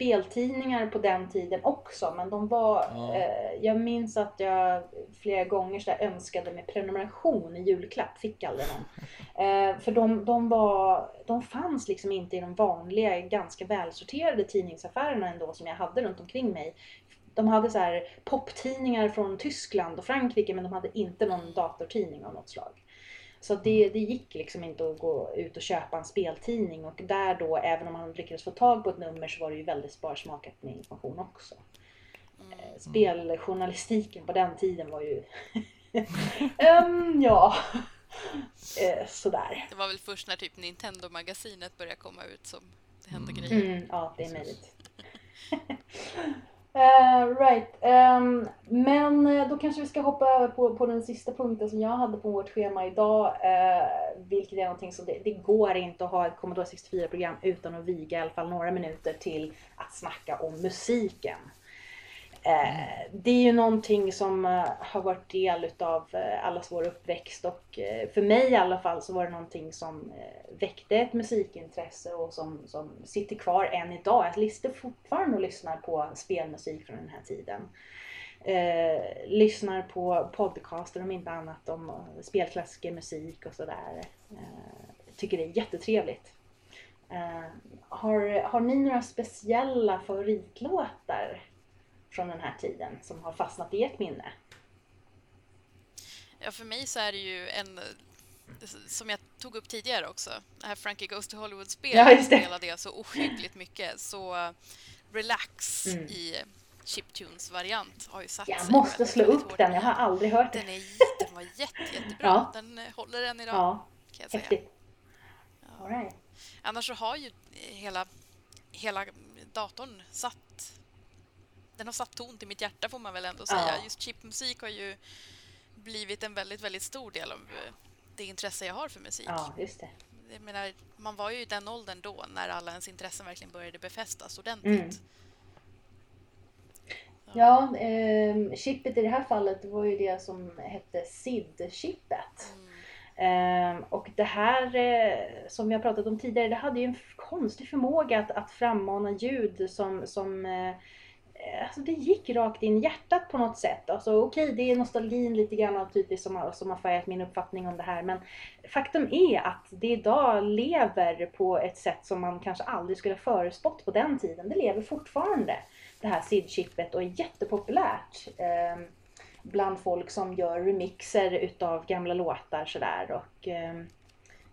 speltidningar på den tiden också men de var, Ja. eh, jag minns att jag flera gånger så önskade mig prenumeration i julklapp, fick aldrig någon. Eh, för de, de, var, de fanns liksom inte i de vanliga, ganska välsorterade tidningsaffärerna ändå som jag hade runt omkring mig. De hade så här poptidningar från Tyskland och Frankrike men de hade inte någon datortidning av något slag. Så det, det gick liksom inte att gå ut och köpa en speltidning och där då, även om man lyckades få tag på ett nummer så var det ju väldigt sparsmakat med information också. Eh, Speljournalistiken på den tiden var ju... Ehm, ja, Eh, sådär. Det var väl först när typ Nintendo-magasinet började komma ut som det hände grejer. Mm, ja, det är möjligt. Uh, right. Um, men eh, då kanske vi ska hoppa över på, på den sista punkten som jag hade på vårt schema idag. Uh, vilket är någonting som det, det går inte att ha ett Commodore 64-program utan att viga i alla fall några minuter till att snacka om musiken. Eh, det är ju någonting som eh, har varit del utav eh, allas vår uppväxt och för mig i alla fall så var det någonting som väckte ett musikintresse och som, som sitter kvar än idag. Jag sitter fortfarande och lyssnar på spelmusik från den här tiden. Eh, lyssnar på podcaster om inte annat om spelklassiker, musik och sådär. Eh, tycker det är jättetrevligt. Eh, har, har ni några speciella favoritlåtar från den här tiden som har fastnat i ert minne? Ja, för mig så är det ju en, som jag tog upp tidigare också, det här Frankie Goes to Hollywood-spelet Ja, spelade jag så ohyggligt mycket. Så Relax Mm. i Chiptunes-variant har ju satt Jag sig måste slå upp hårt. den, jag har aldrig hört Den, är, den var jätte, jättebra. Ja. Den håller än idag, Ja, kan jag säga. All right. Annars så har ju hela, hela datorn satt... Den har satt ton till mitt hjärta får man väl ändå säga. Ja. Just chipmusik har ju blivit en väldigt, väldigt stor del av eh, det intresse jag har för musik. Ja, just det. Jag menar, man var ju i den åldern då när alla ens intressen verkligen började befästas ordentligt. Mm. Ja, eh, chippet i det här fallet var ju det som hette SID-chippet. Eh, och det här eh, som har pratat om tidigare, det hade ju en konstig förmåga att, att frammana ljud som, som eh, Eh, alltså det gick rakt in i hjärtat på något sätt. Alltså okej, det är nostalgin lite grann naturligtvis typ som har, som har färgat min uppfattning om det här. Men faktum är att det idag lever på ett sätt som man kanske aldrig skulle ha förespått på den tiden. Det lever fortfarande, det här SID-chippet och är jättepopulärt. Eh, bland folk som gör remixer utav gamla låtar sådär. Och, ehm,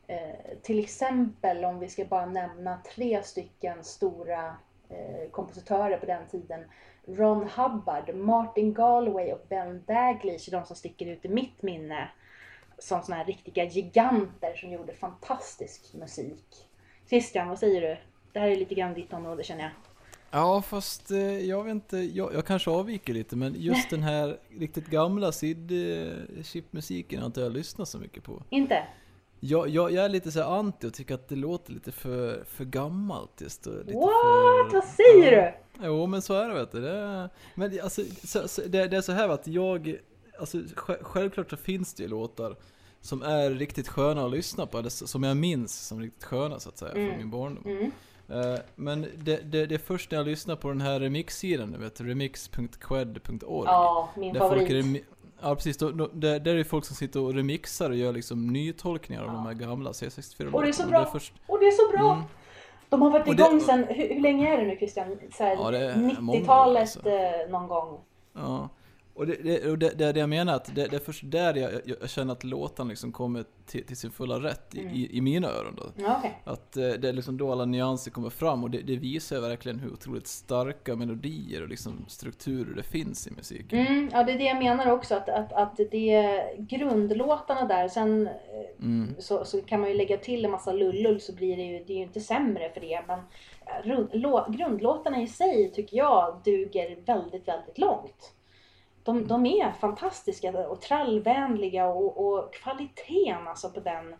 eh, till exempel om vi ska bara nämna tre stycken stora kompositörer på den tiden. Ron Hubbard, Martin Galway och Ben Daglish är de som sticker ut i mitt minne. Som såna här riktiga giganter som gjorde fantastisk musik. Christian, vad säger du? Det här är lite grann ditt område känner jag. Ja fast eh, jag vet inte, jag, jag kanske avviker lite men just den här riktigt gamla SID-chipmusiken har inte jag lyssnat så mycket på. Inte? Jag, jag, jag är lite så anti och tycker att det låter lite för, för gammalt just. Och lite What? För, Vad säger ja. du? Jo men så är det vet du. Det men alltså, så, så, det, det är så här att jag, alltså sj- självklart så finns det ju låtar som är riktigt sköna att lyssna på, eller som jag minns som riktigt sköna så att säga Mm. från min barndom. Mm. Eh, Men det, det, det är först när jag lyssnar på den här remix-sidan, du vet, remix.qued.org. Ja, min Där folk favorit. remi- ja precis, då, då, där, där är det folk som sitter och remixar och gör liksom nytolkningar av Ja. de här gamla C64 Och det är så bra. först, Och det är så bra! Mm. De har varit Och igång det- sen, hur, hur länge är det nu Christian? Ja, det är många år, 90-talet alltså. eh, någon gång. ja. Och det, det, och det, det är det jag menar, att det, det är först där jag, jag, jag känner att låten liksom kommer till, till sin fulla rätt i, Mm. i, i mina öron då. Okej. Att eh, det är liksom då alla nyanser kommer fram och det, det visar verkligen hur otroligt starka melodier och liksom strukturer det finns i musiken. Mm, ja, det är det jag menar också. Att, att, att det är grundlåtarna där. Sen eh, Mm. så, så kan man ju lägga till en massa lullull så blir det ju, det är ju inte sämre för det. Men eh, rund- lå, grundlåtarna i sig tycker jag duger väldigt, väldigt långt. De, de är fantastiska och trallvänliga och, och kvaliteten alltså på den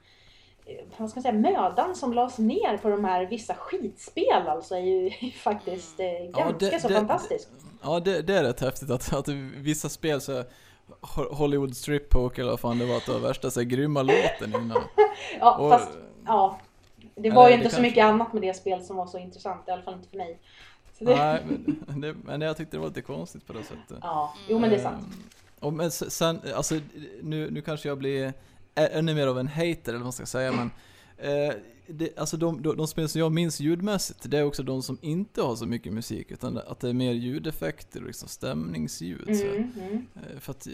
eh, vad ska man säga, mödan som lades ner på de här vissa skitspel alltså är ju faktiskt eh, ganska det- så det- fantastisk. Ja, det, det är rätt häftigt att, att vissa spel så Hollywood Strip Poker eller vad fan det var, att det var värsta så här, grymma låten innan. Ja, Och- fast ja. Det Ja, var ju inte så kanske- mycket annat med det spelet som var så intressant, i alla fall inte för mig. Så det, Nej, men, det, men jag tyckte det var lite konstigt på det sättet. ja, jo men det är sant. Ehm, Och men se- sen, alltså nu, nu kanske jag blir ännu mer av en hater eller vad man ska säga men eh, det, alltså de, de, de spel som jag minns ljudmässigt, det är också de som inte har så mycket musik utan att det är mer ljudeffekter och liksom stämningsljud. Mm, mm. Eh, För att eh,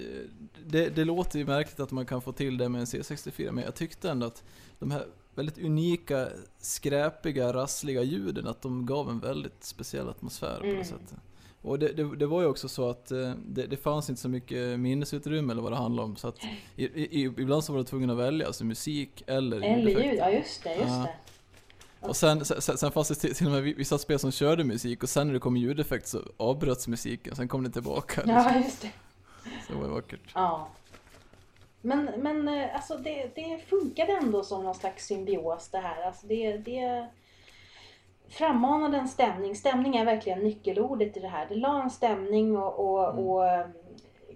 det, det låter ju märkligt att man kan få till det med en C64 men jag tyckte ändå att de här väldigt unika, skräpiga, rassliga ljuden, att de gav en väldigt speciell atmosfär på Mm. det sättet. Och det, det, det var ju också så att eh, det, det fanns inte så mycket minnesutrymme eller vad det handlade om så att i, i, ibland så var du tvungen att välja, alltså musik eller, Eller ljud, ja just det, just Ja. det. Och sen, sen, sen fanns det till, till och med vissa spel som körde musik och sen när det kom ljudeffekt så avbröts musiken, sen kom det tillbaka. Ja, just det. Så det var ju vackert. Ja. Men, men eh, alltså det, det funkade ändå som någon slags symbios det här. Alltså det, det frammanade en stämning. Stämning är verkligen nyckelordet i det här. Det la en stämning och, och, Mm. och eh,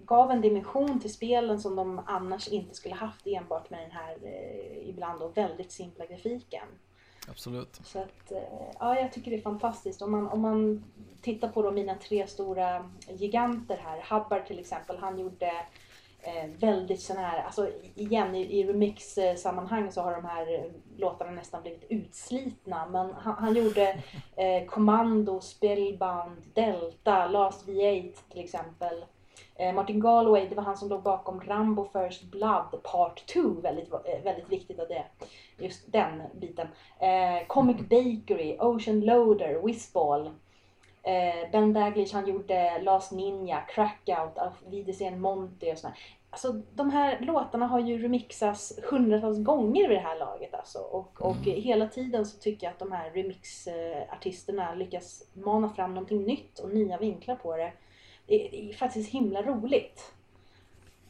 gav en dimension till spelen som de annars inte skulle haft enbart med den här eh, ibland då väldigt simpla grafiken. Absolut. Så att, ja, jag tycker det är fantastiskt. Om man, om man tittar på då mina tre stora giganter här. Hubbard till exempel, han gjorde eh, väldigt sån här, alltså igen i, i remix-sammanhang så har de här låtarna nästan blivit utslitna. Men han, han gjorde eh, Commando, Spellbound, Delta, Last V8 till exempel. Eh, Martin Galway, det var han som låg bakom Rambo First Blood Part 2, väldigt, eh, väldigt viktigt att det just den biten. Eh, Comic Bakery, Ocean Loader, Whizball. Eh, ben Daglish han gjorde Last Ninja, Crackout, Wiedersehen Monty och sådär. Alltså de här låtarna har ju remixats hundratals gånger vid det här laget alltså. Och, och hela tiden så tycker jag att de här remixartisterna lyckas mana fram någonting nytt och nya vinklar på det. Det är, det är faktiskt himla roligt.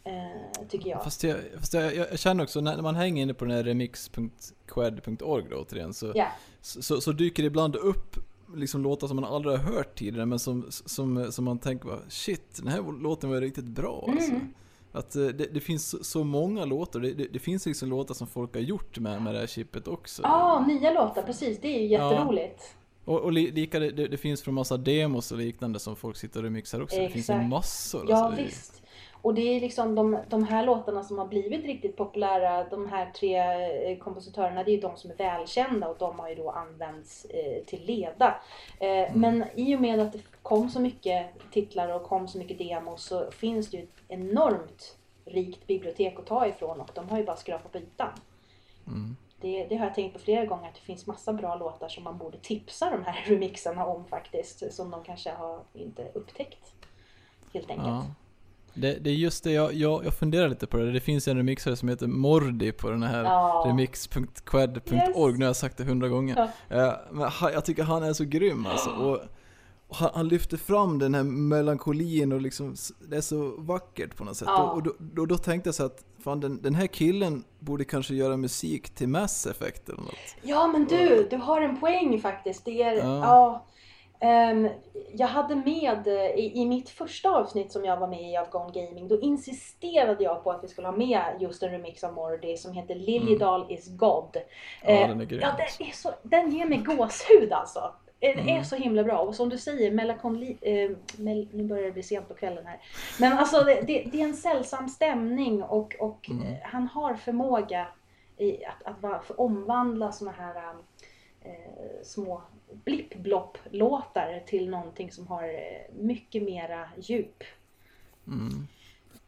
Eh, tycker jag. Fast, jag, fast jag, jag känner också när man hänger inne på den här remix.qued.org då återigen så, Ja. så, så dyker det ibland upp liksom låtar som man aldrig har hört tidigare men som, som, som man tänker bara shit, den här låten var riktigt bra alltså. Mm. Att eh, det, det finns så- många låtar, det, det, finns liksom låtar som folk har gjort med, med det här chippet också. Ja, nya låtar, precis. Det är ju jätteroligt. Och, och li, lika det, det, finns från massa demos och liknande som folk sitter och remixar också. Det finns ju Exakt. massor. Ja, alltså, visst. Och det är liksom de, de här låtarna som har blivit riktigt populära, de här tre eh, kompositörerna, det är ju de som är välkända och de har ju då använts eh, till leda. Eh, Men i och med att det kom så mycket titlar och kom så mycket demos så finns det ju ett enormt rikt bibliotek att ta ifrån och de har ju bara skrapat på ytan. Mm. Det, det har jag tänkt på flera gånger att det finns massa bra låtar som man borde tipsa de här remixarna om faktiskt. Som de kanske har inte upptäckt. Helt enkelt. Ja. Det, det är just det, jag, jag, jag funderar lite på det. Det finns en remixare som heter Mordi på den här Ja. remix.qued.org. Yes. Nu har jag sagt det hundra gånger. Eh, men jag tycker han är så grym alltså. Och han, han lyfter fram den här melankolin och liksom, det är så vackert på något sätt. Ja. Och, och då, då, då tänkte jag så att fan, den, den här killen borde kanske göra musik till Mass Effect eller något. Ja men du, du har en poäng faktiskt. Det är, Ja. ja. ehm, jag hade med eh, i, i mitt första avsnitt som jag var med i av Gone Gaming, då insisterade jag på att vi skulle ha med just en remix av Mordi som heter Liljedahl is God. Ja, Eh, den är grym. Ja, den, är så, den ger mig gåshud alltså. Den är Mm. så himla bra. Och som du säger, melankoli... Eh, mel, nu börjar det bli sent på kvällen här. Men alltså det, det, det är en sällsam stämning och, och Mm. eh, han har förmåga i att, att omvandla såna här eh, små blipp-blopp-låtar till någonting som har eh, mycket mera djup. Mm.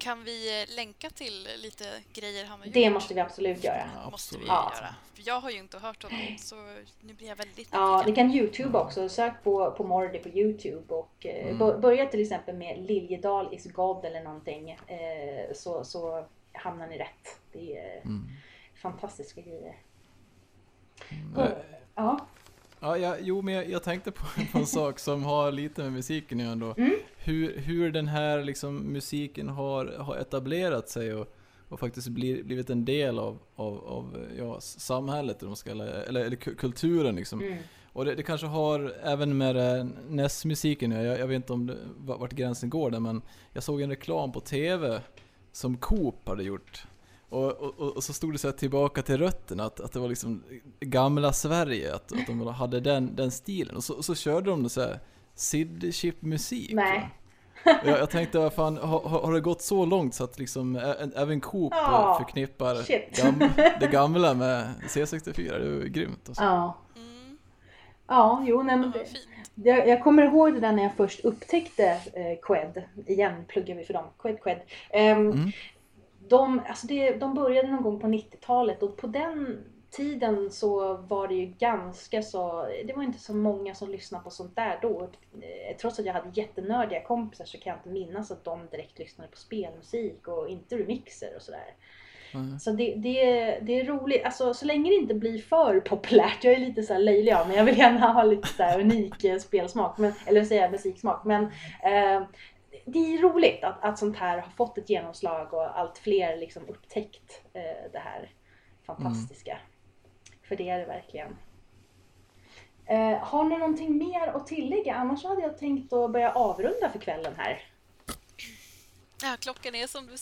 Kan vi eh, länka till lite grejer han har gjort? Det måste vi absolut göra. Ja, måste vi absolut. Ja. göra. För jag har ju inte hört honom, så nu blir jag väldigt Ja, ni kan Youtube också. Sök på, på Mordi på Youtube och eh, Mm. bör- börja till exempel med Liljedal is God eller någonting. Eh, så, så hamnar ni rätt. Det är Mm. fantastiska grejer. Eh, Ja, Ja, ja, jo, men jag, jag tänkte på, på en sak som har lite med musiken att göra ändå. Mm. Hur, hur den här liksom, musiken har, har etablerat sig och, och faktiskt bli, blivit en del av, av, av ja, samhället, eller, ska eller, eller ku- kulturen liksom. mm. Och det, det kanske har även med NES-musiken jag, jag vet inte om det, va- vart gränsen går där, men jag såg en reklam på TV som Coop hade gjort. Och, och, och- så stod det så här tillbaka till rötterna, att, att det var liksom gamla Sverige, att, att de hade den, den stilen. Och så, och så körde de så här Sid-chip-musik. Nej. Jag, jag tänkte, vad fan, har, har det gått så långt så att liksom ä, även Coop eh, förknippar gam, det gamla med C64? Det är ju grymt alltså. ja. Mm, Ja, jo, nej, men det, jag, jag kommer ihåg det där när jag först upptäckte eh, Qued. Igen pluggar vi för dem. Qued, Qued. Ehm, Mm. De, alltså det, de började någon gång på 90-talet och på den tiden så var det ju ganska så, det var inte så många som lyssnade på sånt där då. Eh, Trots att jag hade jättenördiga kompisar så kan jag inte minnas att de direkt lyssnade på spelmusik och inte remixer och sådär. Mm. Så det, det, det är roligt, alltså så länge det inte blir för populärt, jag är lite så här löjlig av men jag vill gärna ha lite så här unik eh, spelsmak, men, eller säga musiksmak. Men eh, det är roligt att, att sånt här har fått ett genomslag och allt fler liksom upptäckt eh, det här fantastiska. För det är det verkligen. Eh, har ni någonting mer att tillägga? Annars hade jag tänkt att börja avrunda för kvällen här. Ja, klockan är som du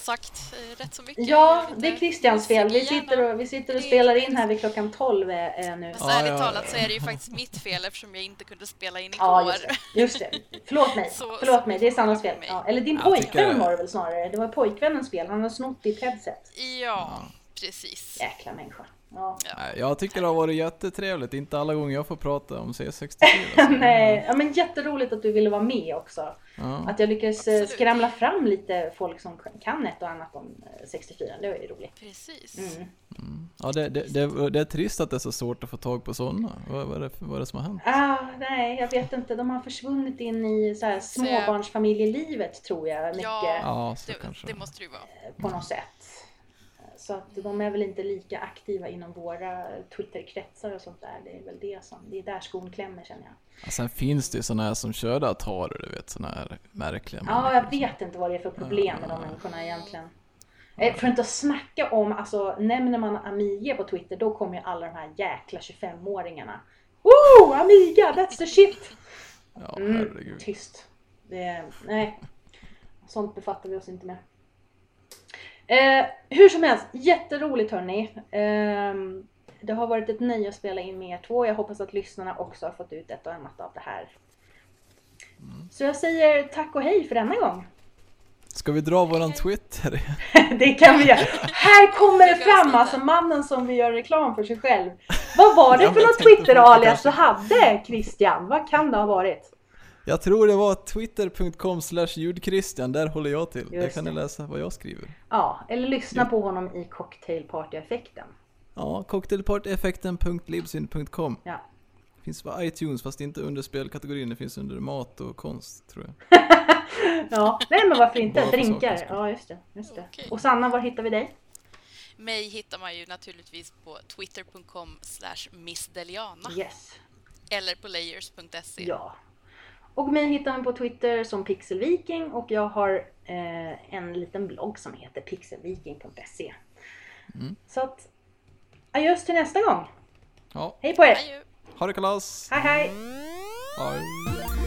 sagt eh, rätt så mycket. Ja, det är Christians fel. Vi sitter och, vi sitter och spelar in här vid klockan 12 eh, nu. Fast Ja, ärligt ja, talat så är det ju faktiskt mitt fel eftersom jag inte kunde spela in igår. Ja, just det. Just det. Förlåt mig. Så- Förlåt mig, det är Sannas fel. Ja, eller din pojkvän var det väl snarare. Det var pojkvännens fel. Han har snott ditt headset. Ja, precis. Jäkla människa. Ja. Jag tycker det har varit jättetrevligt, inte alla gånger jag får prata om C64. så- Nej, ja, men jätteroligt att du ville vara med också. Ja. Att jag lyckades eh, Absolut. skramla fram lite folk som kan ett och annat om eh, 64. Det var ju roligt. Precis. Mm. Ja, det, det, det, det är trist att det är så svårt att få tag på sådana. Vad, vad, är, det, vad är det som har hänt? Ah, nej, jag vet inte. De har försvunnit in i så här Så jag- småbarnsfamiljelivet tror jag. Mycket. Ja, Ja, så det, kanske. det måste det ju vara. på något sätt. Så att de är väl inte lika aktiva inom våra Twitterkretsar och sånt där. Det är väl det som, det är där skon klämmer känner jag. Ja, sen finns det ju sådana här som körde Atari, du vet, sådana här märkliga Ja, människor jag vet inte vad det är för problem med de människorna egentligen. Eh, För att inte snacka om, alltså nämner man Amiga på Twitter då kommer ju alla de här jäkla 25-åringarna. Woo! Amiga, that's the shit! Ja, Mm, herregud. tyst. Det, nej, sånt befattar vi oss inte med. Eh, hur som helst, jätteroligt hörni. Eh, det har varit ett nöje att spela in med er två. Jag hoppas att lyssnarna också har fått ut ett och annat av det här. Så jag säger tack och hej för denna gång. Ska vi dra våran Twitter? det kan vi göra. Här kommer det fram, alltså mannen som vi gör reklam för sig själv. Vad var det för något Twitter-alias du hade Christian? Vad kan det ha varit? Jag tror det var twitter.com slash ljudchristian, där håller jag till. Där Just kan ni det. läsa vad jag skriver. Ja, eller lyssna Ja. på honom i cocktailparty-effekten. Ja, cocktailpartyeffekten.libsyn.com Ja. Finns på iTunes fast inte under spelkategorin, det finns under mat och konst tror jag. Ja, nej men varför inte? Bara Drinkar. Ja, just det. Just det. Okej. Och Sanna, var hittar vi dig? Mig hittar man ju naturligtvis på twitter.com slash missdeliana Yes. eller på layers.se. Ja. Och mig hittar man på Twitter som pixelviking och jag har eh, en liten blogg som heter pixelviking.se. Mm. Så att adjöss till nästa gång. Ja, Hej på er! Adjö. ha det kalas! Hej hej! Hej.